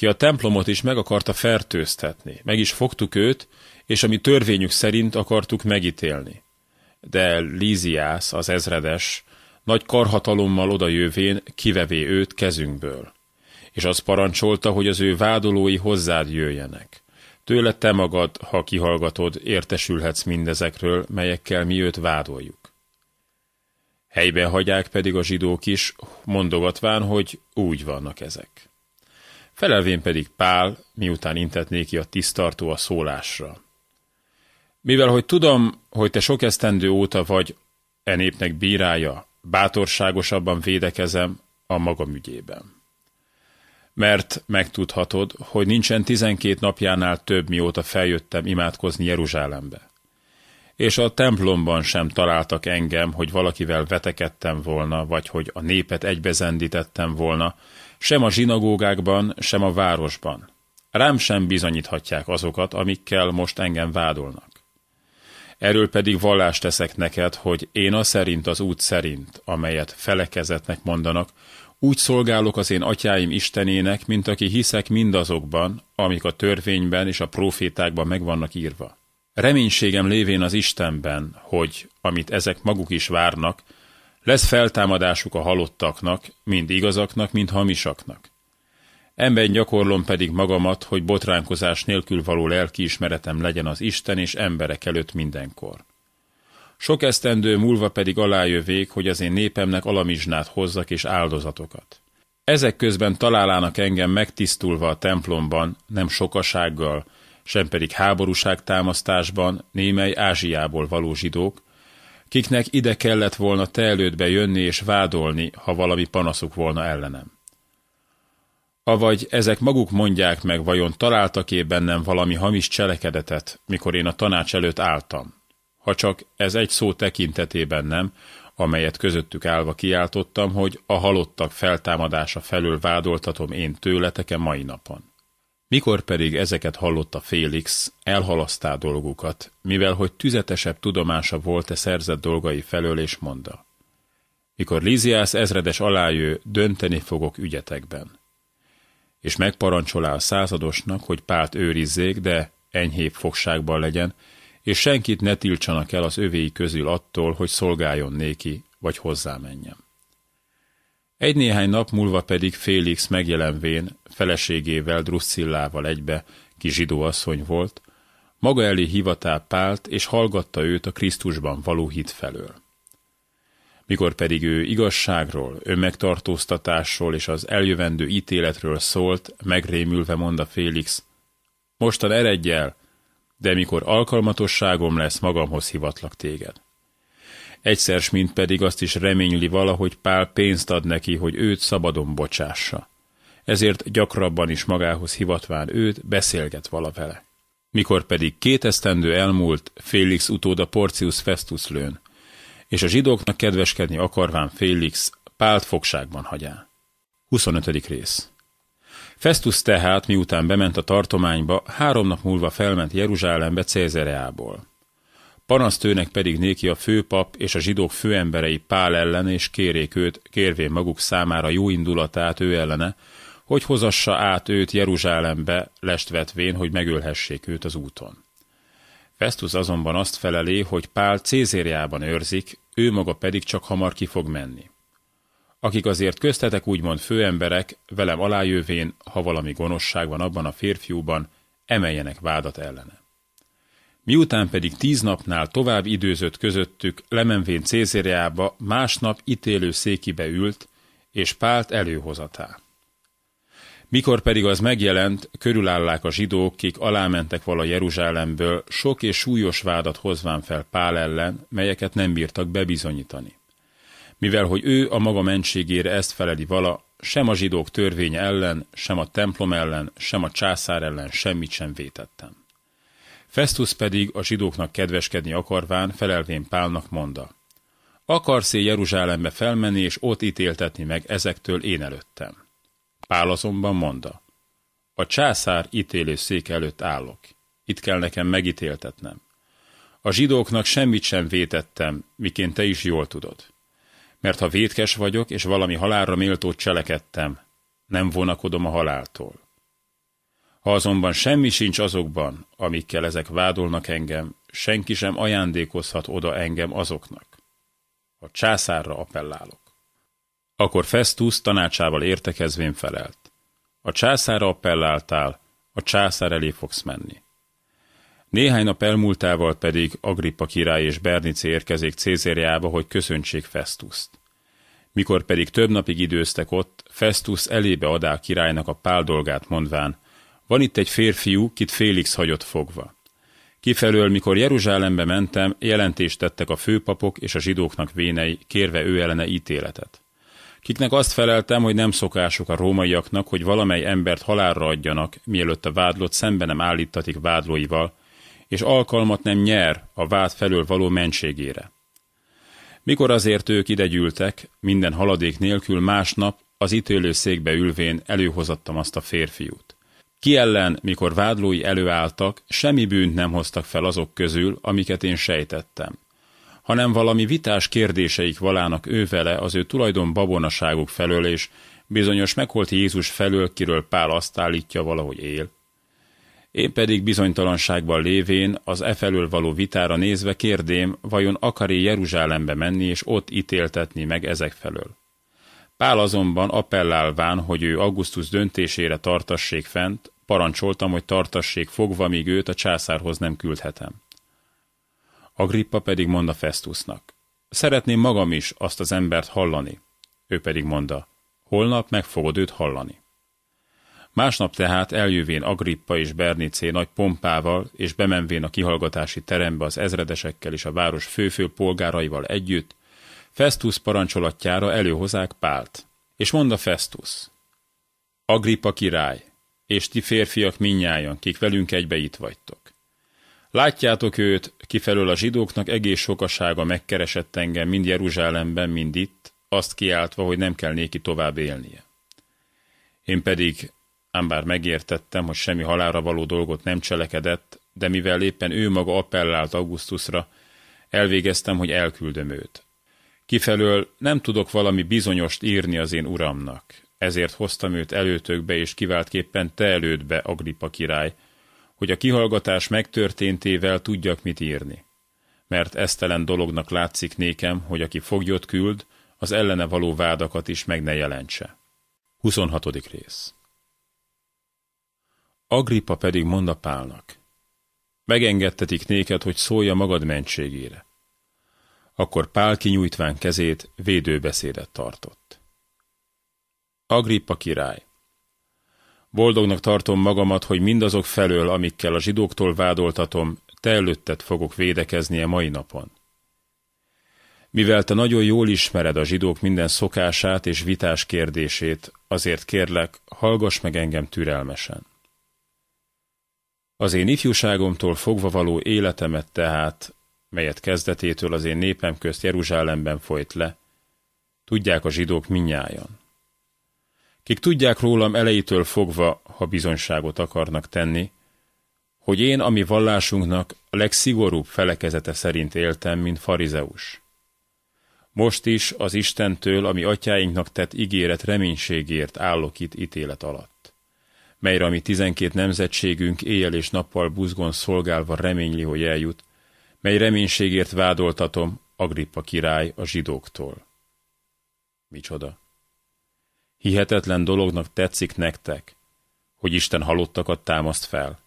ki a templomot is meg akarta fertőztetni. Meg is fogtuk őt, és ami törvényük szerint akartuk megítélni. De Líziász, az ezredes, nagy karhatalommal odajövén kivevé őt kezünkből. És azt parancsolta, hogy az ő vádolói hozzád jöjjenek. Tőle te magad, ha kihallgatod, értesülhetsz mindezekről, melyekkel mi őt vádoljuk. Helyben hagyják pedig a zsidók is, mondogatván, hogy úgy vannak ezek. Felelvén pedig Pál, miután intett néki a tisztartó a szólásra. Mivel, hogy tudom, hogy te sok esztendő óta vagy e népnek bírája, bátorságosabban védekezem a magam ügyében. Mert megtudhatod, hogy nincsen tizenkét napjánál több, mióta feljöttem imádkozni Jeruzsálembe. És a templomban sem találtak engem, hogy valakivel vetekedtem volna, vagy hogy a népet egybezendítettem volna, sem a zsinagógákban, sem a városban. Rám sem bizonyíthatják azokat, amikkel most engem vádolnak. Erről pedig vallást teszek neked, hogy én a szerint az út szerint, amelyet felekezetnek mondanak, úgy szolgálok az én atyáim Istenének, mint aki hiszek mindazokban, amik a törvényben és a profétákban meg vannak írva. Reménységem lévén az Istenben, hogy, amit ezek maguk is várnak, lesz feltámadásuk a halottaknak, mind igazaknak, mind hamisaknak. Ember gyakorlom pedig magamat, hogy botránkozás nélkül való lelkiismeretem legyen az Isten és emberek előtt mindenkor. Sok esztendő múlva pedig alájövék, hogy az én népemnek alamizsnát hozzak és áldozatokat. Ezek közben találának engem megtisztulva a templomban, nem sokasággal, sem pedig háborúság támasztásban némely Ázsiából való zsidók, kiknek ide kellett volna te elődbe jönni és vádolni, ha valami panaszuk volna ellenem. Avagy ezek maguk mondják meg, vajon találtak-e bennem valami hamis cselekedetet, mikor én a tanács előtt álltam. Ha csak ez egy szó tekintetében nem, amelyet közöttük állva kiáltottam, hogy a halottak feltámadása felől vádoltatom én tőletek-e mai napon. Mikor pedig ezeket hallotta Félix, elhalasztá dolgukat, mivel hogy tüzetesebb tudomása volt-e szerzett dolgai felől, és mondta. Mikor Líziász ezredes alájő, dönteni fogok ügyetekben. És megparancsolá a századosnak, hogy pált őrizzék, de enyhébb fogságban legyen, és senkit ne tiltsanak el az övéi közül attól, hogy szolgáljon néki, vagy hozzá menjen. Egy néhány nap múlva pedig Félix megjelenvén, feleségével Druszcillával egybe, ki zsidó asszony volt, maga elé hivatá Pált, és hallgatta őt a Krisztusban való hit felől. Mikor pedig ő igazságról, önmegtartóztatásról és az eljövendő ítéletről szólt, megrémülve mondta Félix, mostan eredj el, de mikor alkalmatosságom lesz, magamhoz hivatlak téged. Egyszer mint pedig azt is reményli valahogy Pál pénzt ad neki, hogy őt szabadon bocsássa. Ezért gyakrabban is magához hivatván őt beszélget vala vele. Mikor pedig két esztendő elmúlt, Félix utóda Porcius Festus lőn, és a zsidóknak kedveskedni akarván Félix Pált fogságban hagyá. 25. rész Festus tehát, miután bement a tartományba, három nap múlva felment Jeruzsálembe Cézereából. Panasztőnek pedig néki a főpap és a zsidók főemberei Pál ellen, és kérék őt, kérvén maguk számára jó indulatát ő ellene, hogy hozassa át őt Jeruzsálembe, lest vetvén, hogy megölhessék őt az úton. Festus azonban azt felelé, hogy Pál Cézériában őrzik, ő maga pedig csak hamar ki fog menni akik azért köztetek úgymond főemberek, velem alájövén, ha valami gonoszság van abban a férfiúban, emeljenek vádat ellene. Miután pedig tíz napnál tovább időzött közöttük, lemenvén Cézériába, másnap ítélő székibe ült, és Pált előhozatá. Mikor pedig az megjelent, körülállák a zsidók, kik alámentek vala Jeruzsálemből, sok és súlyos vádat hozván fel Pál ellen, melyeket nem bírtak bebizonyítani mivel hogy ő a maga mentségére ezt feleli vala, sem a zsidók törvénye ellen, sem a templom ellen, sem a császár ellen semmit sem vétettem. Festus pedig a zsidóknak kedveskedni akarván felelvén Pálnak monda. Akarsz-e Jeruzsálembe felmenni és ott ítéltetni meg ezektől én előttem? Pál azonban monda. A császár ítélő szék előtt állok. Itt kell nekem megítéltetnem. A zsidóknak semmit sem vétettem, miként te is jól tudod mert ha vétkes vagyok, és valami halálra méltót cselekedtem, nem vonakodom a haláltól. Ha azonban semmi sincs azokban, amikkel ezek vádolnak engem, senki sem ajándékozhat oda engem azoknak. A császárra appellálok. Akkor Festus tanácsával értekezvén felelt. A császárra appelláltál, a császár elé fogsz menni. Néhány nap elmúltával pedig Agrippa király és Bernice érkezik Cézériába, hogy köszöntsék Festuszt. Mikor pedig több napig időztek ott, Festus elébe adá királynak a pál dolgát mondván, van itt egy férfiú, kit Félix hagyott fogva. Kifelől, mikor Jeruzsálembe mentem, jelentést tettek a főpapok és a zsidóknak vénei, kérve ő ellene ítéletet. Kiknek azt feleltem, hogy nem szokásuk a rómaiaknak, hogy valamely embert halálra adjanak, mielőtt a vádlott szembe nem állítatik vádlóival, és alkalmat nem nyer a vád felől való mentségére. Mikor azért ők idegyűltek, minden haladék nélkül másnap az ítélőszékbe ülvén előhozattam azt a férfiút. Ki ellen, mikor vádlói előálltak, semmi bűnt nem hoztak fel azok közül, amiket én sejtettem, hanem valami vitás kérdéseik valának ő vele az ő tulajdon babonaságuk felől, és bizonyos megholt Jézus felől, kiről Pál azt állítja valahogy él, én pedig bizonytalanságban lévén az e felől való vitára nézve kérdém, vajon akar-e Jeruzsálembe menni és ott ítéltetni meg ezek felől. Pál azonban appellálván, hogy ő augusztus döntésére tartassék fent, parancsoltam, hogy tartassék fogva, míg őt a császárhoz nem küldhetem. Agrippa pedig mondta Festusnak, szeretném magam is azt az embert hallani. Ő pedig mondta, holnap meg fogod őt hallani. Másnap tehát eljövén Agrippa és Bernicé nagy pompával, és bemenvén a kihallgatási terembe az ezredesekkel és a város főfő polgáraival együtt, Festus parancsolatjára előhozák Pált. És mondta Festus, Agrippa király, és ti férfiak minnyájan, kik velünk egybe itt vagytok. Látjátok őt, kifelől a zsidóknak egész sokasága megkeresett engem, mind Jeruzsálemben, mind itt, azt kiáltva, hogy nem kell néki tovább élnie. Én pedig, ám bár megértettem, hogy semmi halára való dolgot nem cselekedett, de mivel éppen ő maga appellált Augustusra, elvégeztem, hogy elküldöm őt. Kifelől nem tudok valami bizonyost írni az én uramnak, ezért hoztam őt előtökbe, és kiváltképpen te elődbe, Agrippa király, hogy a kihallgatás megtörténtével tudjak mit írni. Mert esztelen dolognak látszik nékem, hogy aki foglyot küld, az ellene való vádakat is meg ne jelentse. 26. rész Agrippa pedig mond Pálnak, megengedtetik néked, hogy szólja magad mentségére. Akkor Pál kinyújtván kezét védőbeszédet tartott. Agrippa király, Boldognak tartom magamat, hogy mindazok felől, amikkel a zsidóktól vádoltatom, te előtted fogok védekezni a mai napon. Mivel te nagyon jól ismered a zsidók minden szokását és vitás kérdését, azért kérlek, hallgass meg engem türelmesen. Az én ifjúságomtól fogva való életemet tehát, melyet kezdetétől az én népem közt Jeruzsálemben folyt le, tudják a zsidók minnyájan kik tudják rólam elejétől fogva, ha bizonyságot akarnak tenni, hogy én, ami vallásunknak a legszigorúbb felekezete szerint éltem, mint farizeus. Most is az Istentől, ami atyáinknak tett ígéret reménységért állok itt ítélet alatt, melyre ami tizenkét nemzetségünk éjjel és nappal buzgon szolgálva reményli, hogy eljut, mely reménységért vádoltatom Agrippa király a zsidóktól. Micsoda? Hihetetlen dolognak tetszik nektek, hogy Isten halottakat támaszt fel.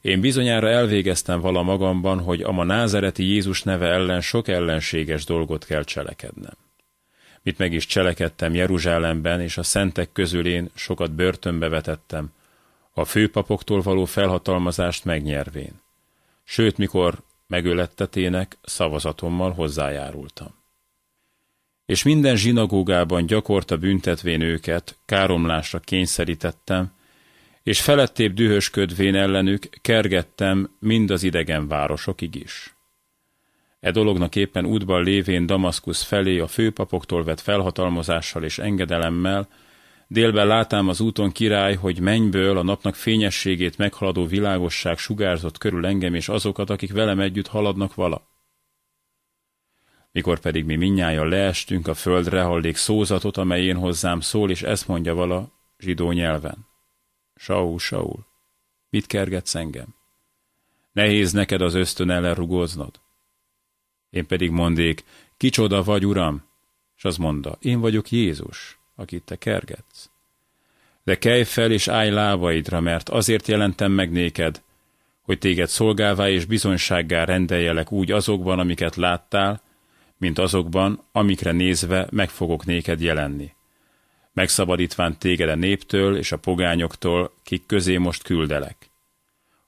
Én bizonyára elvégeztem vala magamban, hogy a ma názereti Jézus neve ellen sok ellenséges dolgot kell cselekednem. Mit meg is cselekedtem Jeruzsálemben, és a szentek közül én sokat börtönbe vetettem, a főpapoktól való felhatalmazást megnyervén. Sőt, mikor megölettetének, szavazatommal hozzájárultam és minden zsinagógában gyakorta büntetvén őket, káromlásra kényszerítettem, és felettébb dühösködvén ellenük kergettem mind az idegen városokig is. E dolognak éppen útban lévén Damaszkusz felé a főpapoktól vett felhatalmazással és engedelemmel, délben látám az úton király, hogy mennyből a napnak fényességét meghaladó világosság sugárzott körül engem és azokat, akik velem együtt haladnak vala. Mikor pedig mi minnyáján leestünk a földre, hallék szózatot, amely én hozzám szól, és ezt mondja vala zsidó nyelven. Saul, Saul, mit kergetsz engem? Nehéz neked az ösztön ellen rugóznod. Én pedig mondék, kicsoda vagy, uram? És az mondta, én vagyok Jézus, akit te kergetsz. De kelj fel és állj lábaidra, mert azért jelentem meg néked, hogy téged szolgálvá és bizonysággá rendeljelek úgy azokban, amiket láttál, mint azokban, amikre nézve meg fogok néked jelenni. Megszabadítván téged a néptől és a pogányoktól, kik közé most küldelek.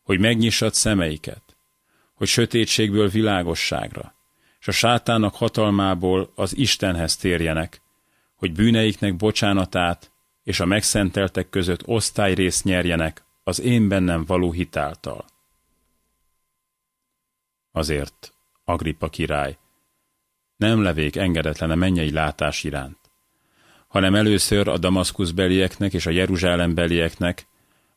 Hogy megnyissad szemeiket, hogy sötétségből világosságra, és a sátának hatalmából az Istenhez térjenek, hogy bűneiknek bocsánatát és a megszenteltek között osztályrészt nyerjenek az én bennem való hitáltal. Azért, Agrippa király, nem levék engedetlen a mennyei látás iránt, hanem először a Damaszkusz belieknek és a Jeruzsálem belieknek,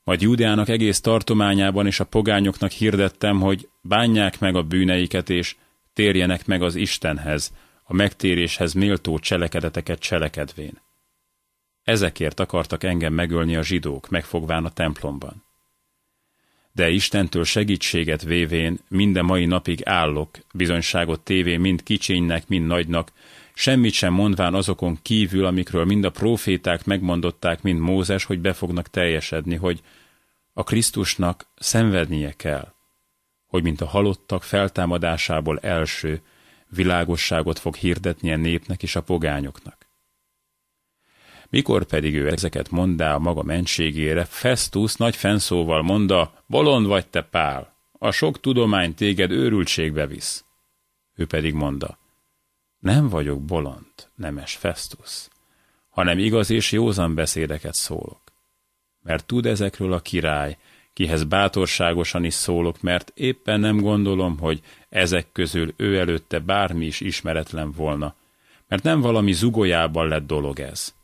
majd Júdeának egész tartományában és a pogányoknak hirdettem, hogy bánják meg a bűneiket és térjenek meg az Istenhez, a megtéréshez méltó cselekedeteket cselekedvén. Ezekért akartak engem megölni a zsidók, megfogván a templomban de Istentől segítséget vévén minden mai napig állok, bizonyságot tévén mind kicsénynek, mind nagynak, semmit sem mondván azokon kívül, amikről mind a proféták megmondották, mind Mózes, hogy be fognak teljesedni, hogy a Krisztusnak szenvednie kell, hogy mint a halottak feltámadásából első, világosságot fog hirdetni a népnek és a pogányoknak. Mikor pedig ő ezeket mondá a maga mentségére, Festus nagy fenszóval mondta, bolond vagy te pál, a sok tudomány téged őrültségbe visz. Ő pedig mondta, nem vagyok bolond, nemes Festus, hanem igaz és józan beszédeket szólok. Mert tud ezekről a király, kihez bátorságosan is szólok, mert éppen nem gondolom, hogy ezek közül ő előtte bármi is ismeretlen volna, mert nem valami zugolyában lett dolog ez.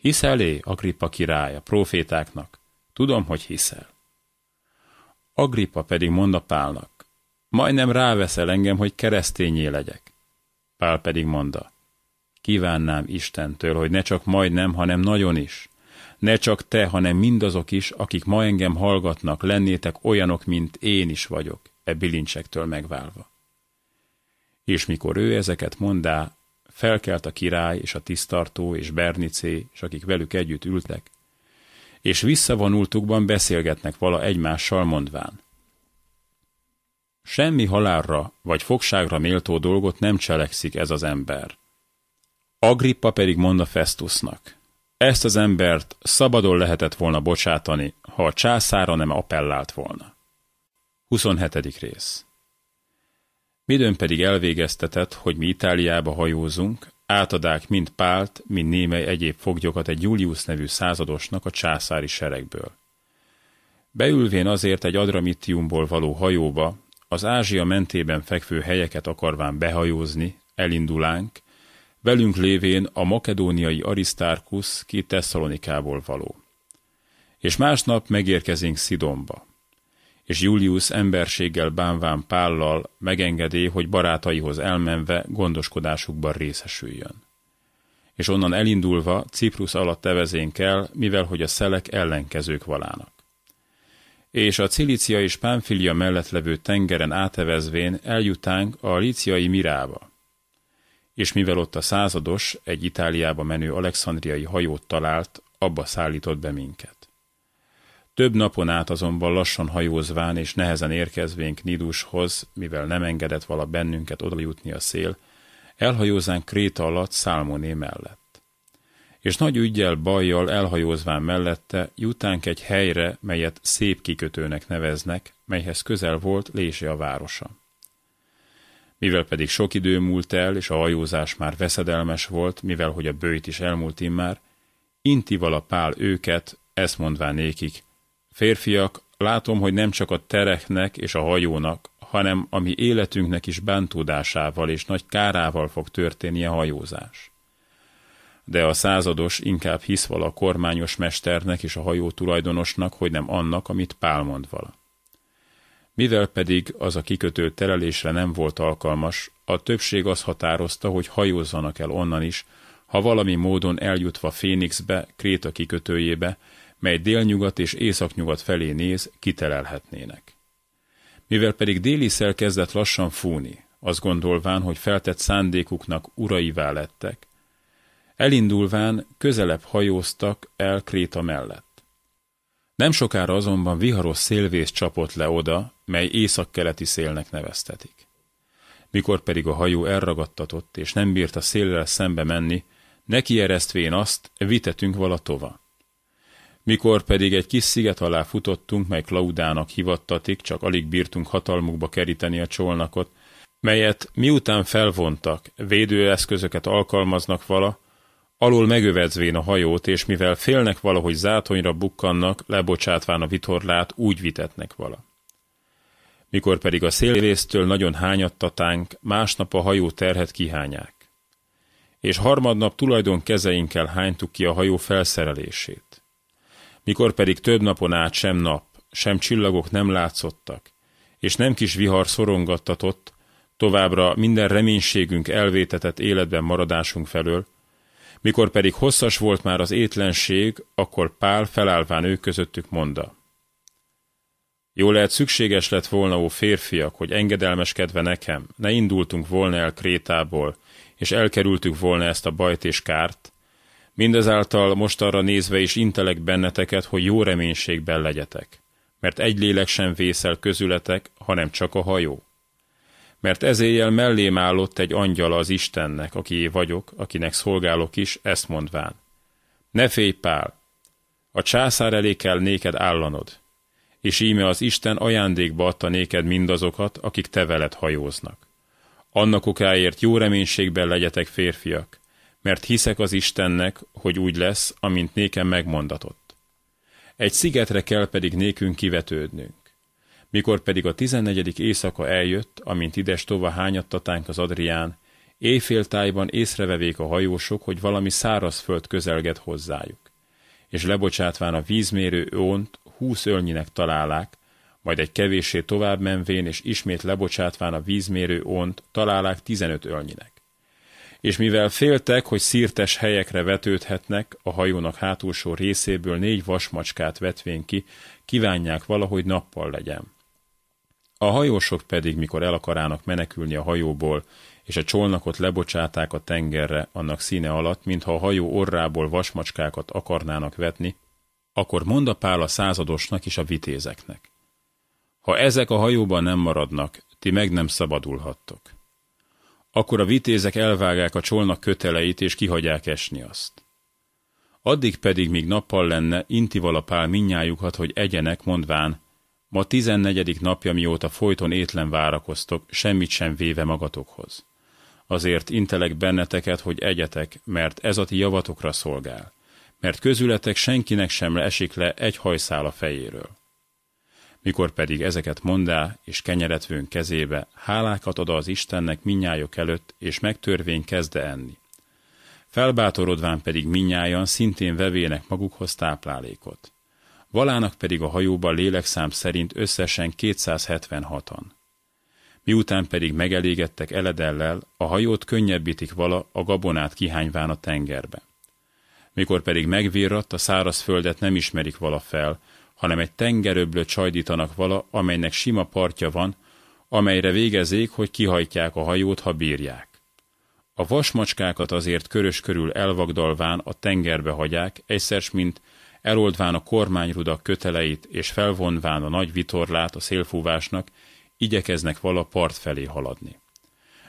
Hiszelé, Agrippa királya, profétáknak? Tudom, hogy hiszel. Agrippa pedig mondta Pálnak, majdnem ráveszel engem, hogy keresztényé legyek. Pál pedig mondta, kívánnám Istentől, hogy ne csak majdnem, hanem nagyon is. Ne csak te, hanem mindazok is, akik ma engem hallgatnak, lennétek olyanok, mint én is vagyok, e bilincsektől megválva. És mikor ő ezeket mondá, felkelt a király és a tisztartó és Bernicé, és akik velük együtt ültek, és visszavonultukban beszélgetnek vala egymással mondván. Semmi halálra vagy fogságra méltó dolgot nem cselekszik ez az ember. Agrippa pedig mondta Festusnak, ezt az embert szabadon lehetett volna bocsátani, ha a császára nem appellált volna. 27. rész Midőn pedig elvégeztetett, hogy mi Itáliába hajózunk, átadák mind Pált, mind némely egyéb foglyokat egy Julius nevű századosnak a császári seregből. Beülvén azért egy Adramitiumból való hajóba, az Ázsia mentében fekvő helyeket akarván behajózni, elindulánk, velünk lévén a makedóniai Arisztárkusz ki Tesszalonikából való. És másnap megérkezünk Szidonba és Julius emberséggel bánván Pállal megengedé, hogy barátaihoz elmenve gondoskodásukban részesüljön. És onnan elindulva Ciprus alatt tevezénk el, mivel hogy a szelek ellenkezők valának. És a Cilícia és Pánfilia mellett levő tengeren átevezvén eljutánk a líciai Mirába. És mivel ott a százados, egy Itáliába menő alexandriai hajót talált, abba szállított be minket. Több napon át azonban lassan hajózván és nehezen érkezvénk Nidushoz, mivel nem engedett vala bennünket jutni a szél, elhajózánk Kréta alatt Szálmoné mellett. És nagy ügyjel, bajjal elhajózván mellette jutánk egy helyre, melyet szép kikötőnek neveznek, melyhez közel volt Lése a városa. Mivel pedig sok idő múlt el, és a hajózás már veszedelmes volt, mivel hogy a bőjt is elmúlt immár, inti vala Pál őket, ezt mondván nékik, Férfiak, látom, hogy nem csak a tereknek és a hajónak, hanem a mi életünknek is bántódásával és nagy kárával fog történni a hajózás. De a százados inkább hisz vala a kormányos mesternek és a hajó tulajdonosnak, hogy nem annak, amit Pál mond vala. Mivel pedig az a kikötő terelésre nem volt alkalmas, a többség azt határozta, hogy hajózzanak el onnan is, ha valami módon eljutva Fénixbe, Kréta kikötőjébe, mely délnyugat és északnyugat felé néz, kitelelhetnének. Mivel pedig déliszel kezdett lassan fúni, azt gondolván, hogy feltett szándékuknak uraivá lettek, elindulván közelebb hajóztak el Kréta mellett. Nem sokára azonban viharos szélvész csapott le oda, mely északkeleti szélnek neveztetik. Mikor pedig a hajó elragadtatott, és nem bírt a széllel szembe menni, neki eresztvén azt, vitetünk vala tova. Mikor pedig egy kis sziget alá futottunk, mely Klaudának hivattatik, csak alig bírtunk hatalmukba keríteni a csolnakot, melyet miután felvontak, védőeszközöket alkalmaznak vala, alul megövezvén a hajót, és mivel félnek valahogy zátonyra bukkannak, lebocsátván a vitorlát, úgy vitetnek vala. Mikor pedig a szélvésztől nagyon hányattatánk, másnap a hajó terhet kihányák. És harmadnap tulajdon kezeinkkel hánytuk ki a hajó felszerelését mikor pedig több napon át sem nap, sem csillagok nem látszottak, és nem kis vihar szorongattatott, továbbra minden reménységünk elvétetett életben maradásunk felől, mikor pedig hosszas volt már az étlenség, akkor Pál felállván ők közöttük monda. Jó lehet szükséges lett volna, ó férfiak, hogy engedelmeskedve nekem, ne indultunk volna el Krétából, és elkerültük volna ezt a bajt és kárt, Mindezáltal most arra nézve is intelek benneteket, hogy jó reménységben legyetek, mert egy lélek sem vészel közületek, hanem csak a hajó. Mert ezéjjel mellém állott egy angyala az Istennek, aki vagyok, akinek szolgálok is, ezt mondván. Ne félj, Pál! A császár elé kell néked állanod, és íme az Isten ajándékba adta néked mindazokat, akik te veled hajóznak. Annak okáért jó reménységben legyetek férfiak, mert hiszek az Istennek, hogy úgy lesz, amint nékem megmondatott. Egy szigetre kell pedig nékünk kivetődnünk. Mikor pedig a tizennegyedik éjszaka eljött, amint ides tova hányattatánk az Adrián, éjféltájban észrevevék a hajósok, hogy valami szárazföld közelget hozzájuk. És lebocsátván a vízmérő ónt húsz ölnyinek találák, majd egy kevéssé tovább menvén és ismét lebocsátván a vízmérő ónt találák tizenöt ölnyinek. És mivel féltek, hogy szírtes helyekre vetődhetnek, a hajónak hátulsó részéből négy vasmacskát vetvén ki, kívánják valahogy nappal legyen. A hajósok pedig, mikor el akarának menekülni a hajóból, és a csolnakot lebocsáták a tengerre annak színe alatt, mintha a hajó orrából vasmacskákat akarnának vetni, akkor mond a pál a századosnak és a vitézeknek. Ha ezek a hajóban nem maradnak, ti meg nem szabadulhattok. Akkor a vitézek elvágják a csolnak köteleit, és kihagyják esni azt. Addig pedig, míg nappal lenne, intival a pál minnyájukat, hogy egyenek, mondván, ma tizennegyedik napja, mióta folyton étlen várakoztok, semmit sem véve magatokhoz. Azért intelek benneteket, hogy egyetek, mert ez a ti javatokra szolgál, mert közületek senkinek sem esik le egy hajszál a fejéről. Mikor pedig ezeket mondá, és kenyeret vőn kezébe, hálákat ad az Istennek minnyájok előtt, és megtörvény kezde enni. Felbátorodván pedig minnyájan szintén vevének magukhoz táplálékot. Valának pedig a hajóban lélekszám szerint összesen 276-an. Miután pedig megelégettek eledellel, a hajót könnyebbítik vala a gabonát kihányván a tengerbe. Mikor pedig megvirratt, a száraz földet nem ismerik vala fel, hanem egy tengeröblöt csajdítanak vala, amelynek sima partja van, amelyre végezék, hogy kihajtják a hajót, ha bírják. A vasmacskákat azért körös körül elvagdalván a tengerbe hagyják, egyszer mint eloldván a kormányrudak köteleit és felvonván a nagy vitorlát a szélfúvásnak, igyekeznek vala part felé haladni.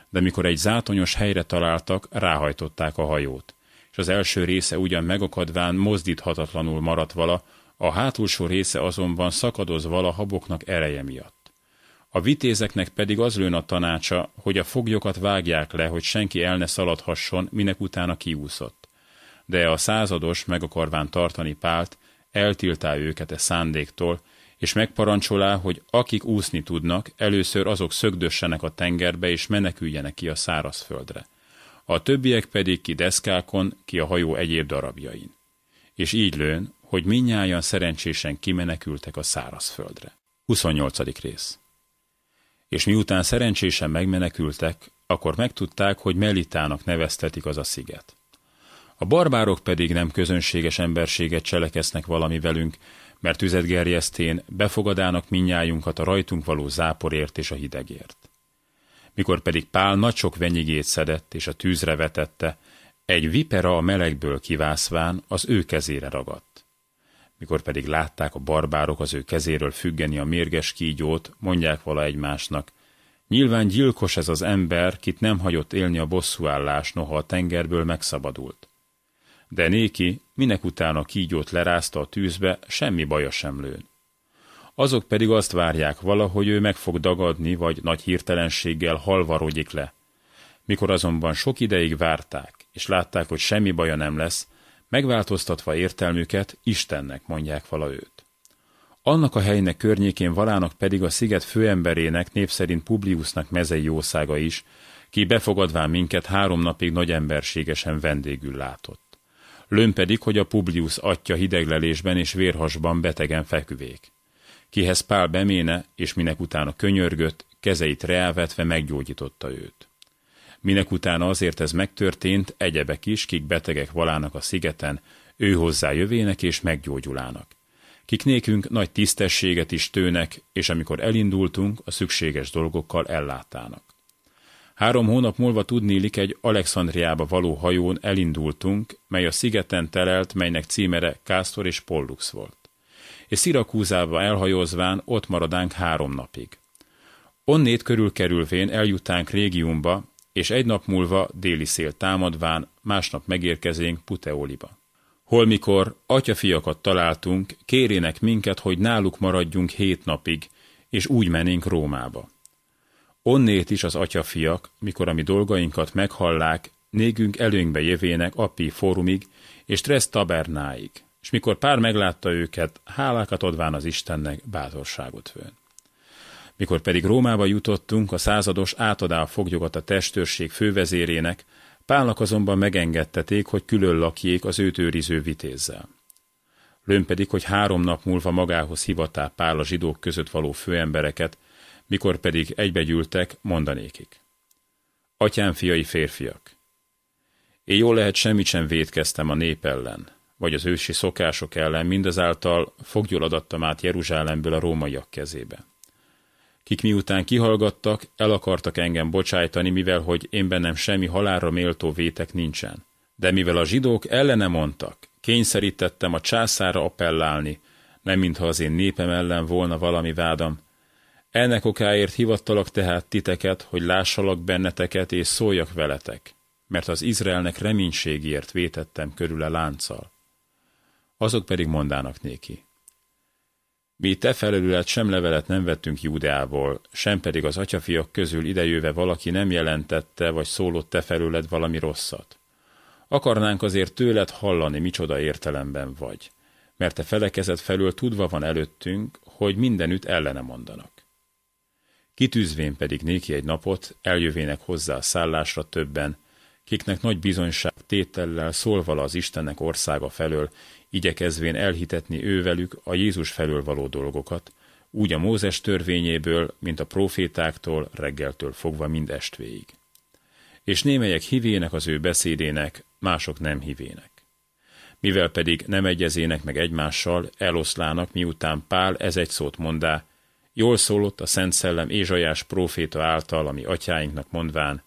De mikor egy zátonyos helyre találtak, ráhajtották a hajót, és az első része ugyan megakadván mozdíthatatlanul maradt vala, a hátulsó része azonban szakadoz vala haboknak ereje miatt. A vitézeknek pedig az lőn a tanácsa, hogy a foglyokat vágják le, hogy senki el ne szaladhasson, minek utána kiúszott. De a százados meg akarván tartani Pált, eltiltá őket e szándéktól, és megparancsolá, hogy akik úszni tudnak, először azok szögdössenek a tengerbe, és meneküljenek ki a szárazföldre. A többiek pedig ki deszkákon, ki a hajó egyéb darabjain. És így lőn, hogy minnyáján szerencsésen kimenekültek a szárazföldre. 28. rész És miután szerencsésen megmenekültek, akkor megtudták, hogy Melitának neveztetik az a sziget. A barbárok pedig nem közönséges emberséget cselekesznek valami velünk, mert tüzet gerjesztén befogadának minnyájunkat a rajtunk való záporért és a hidegért. Mikor pedig Pál nagy sok venyigét szedett és a tűzre vetette, egy vipera a melegből kivászván az ő kezére ragadt. Mikor pedig látták a barbárok az ő kezéről függeni a mérges kígyót, mondják vala egymásnak, nyilván gyilkos ez az ember, kit nem hagyott élni a bosszúállás, noha a tengerből megszabadult. De néki, minek utána a kígyót lerázta a tűzbe, semmi baja sem lőn. Azok pedig azt várják valahogy ő meg fog dagadni, vagy nagy hirtelenséggel halva rogyik le. Mikor azonban sok ideig várták, és látták, hogy semmi baja nem lesz, megváltoztatva értelmüket, Istennek mondják vala őt. Annak a helynek környékén valának pedig a sziget főemberének, népszerint Publiusnak mezei jószága is, ki befogadván minket három napig nagy emberségesen vendégül látott. Lőn pedig, hogy a Publius atya hideglelésben és vérhasban betegen feküvék. Kihez Pál beméne, és minek utána könyörgött, kezeit reálvetve meggyógyította őt. Minek utána azért ez megtörtént, egyebek is, kik betegek valának a szigeten, ő hozzá jövének és meggyógyulának. Kik nékünk nagy tisztességet is tőnek, és amikor elindultunk, a szükséges dolgokkal ellátának. Három hónap múlva tudnélik egy Alexandriába való hajón elindultunk, mely a szigeten telelt, melynek címere Kásztor és Pollux volt. És Szirakúzába elhajózván ott maradánk három napig. Onnét körülkerülvén eljutánk régiumba, és egy nap múlva déli szél támadván, másnap megérkezénk Puteoliba. Hol mikor atyafiakat találtunk, kérének minket, hogy náluk maradjunk hét napig, és úgy mennénk Rómába. Onnét is az atyafiak, mikor a mi dolgainkat meghallák, négünk előnkbe jövének Appi fórumig és Tres tabernáig, és mikor pár meglátta őket, hálákat adván az Istennek bátorságot vőn. Mikor pedig Rómába jutottunk, a százados átadá a foglyogat a testőrség fővezérének, Pálnak azonban megengedteték, hogy külön lakjék az őt őriző vitézzel. Lőn pedig, hogy három nap múlva magához hivatá Pál a zsidók között való főembereket, mikor pedig egybegyűltek, mondanékik. Atyám fiai férfiak! Én jól lehet semmit sem védkeztem a nép ellen, vagy az ősi szokások ellen, mindazáltal foggyul adattam át Jeruzsálemből a rómaiak kezébe. Kik miután kihallgattak, el akartak engem bocsájtani, mivel hogy én bennem semmi halálra méltó vétek nincsen. De mivel a zsidók ellene mondtak, kényszerítettem a császára appellálni, nem mintha az én népem ellen volna valami vádam. Ennek okáért hivattalak tehát titeket, hogy lássalak benneteket és szóljak veletek, mert az Izraelnek reménységért vétettem körül a lánccal. Azok pedig mondának néki. Mi te felelület sem levelet nem vettünk Júdeából, sem pedig az atyafiak közül idejöve valaki nem jelentette, vagy szólott te felőled valami rosszat. Akarnánk azért tőled hallani, micsoda értelemben vagy, mert te felekezet felől tudva van előttünk, hogy mindenütt ellene mondanak. Kitűzvén pedig néki egy napot, eljövének hozzá a szállásra többen, kiknek nagy bizonyság tétellel szólva az Istennek országa felől, igyekezvén elhitetni ővelük a Jézus felől való dolgokat, úgy a Mózes törvényéből, mint a profétáktól reggeltől fogva mind estvégig. És némelyek hivének az ő beszédének, mások nem hivének. Mivel pedig nem egyezének meg egymással, eloszlának, miután Pál ez egy szót mondá, jól szólott a Szent Szellem Ézsajás próféta által, ami atyáinknak mondván,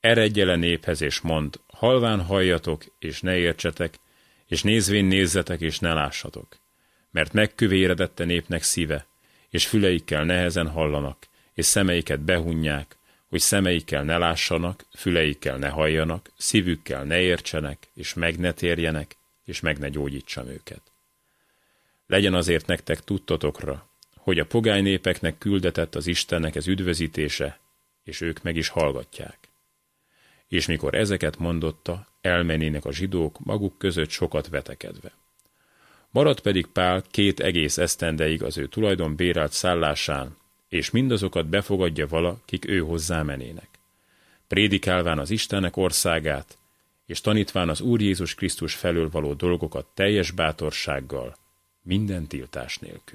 eredje le néphez és mond, halván halljatok és ne értsetek, és nézvén nézzetek, és ne lássatok. Mert megkövéredette népnek szíve, és füleikkel nehezen hallanak, és szemeiket behunják, hogy szemeikkel ne lássanak, füleikkel ne halljanak, szívükkel ne értsenek, és meg ne térjenek, és meg ne gyógyítsam őket. Legyen azért nektek tudtotokra, hogy a pogány népeknek küldetett az Istennek ez üdvözítése, és ők meg is hallgatják. És mikor ezeket mondotta, elmenének a zsidók maguk között sokat vetekedve. Marad pedig Pál két egész esztendeig az ő tulajdon bérelt szállásán, és mindazokat befogadja vala, kik ő hozzá menének. Prédikálván az Istennek országát, és tanítván az Úr Jézus Krisztus felől való dolgokat teljes bátorsággal, minden tiltás nélkül.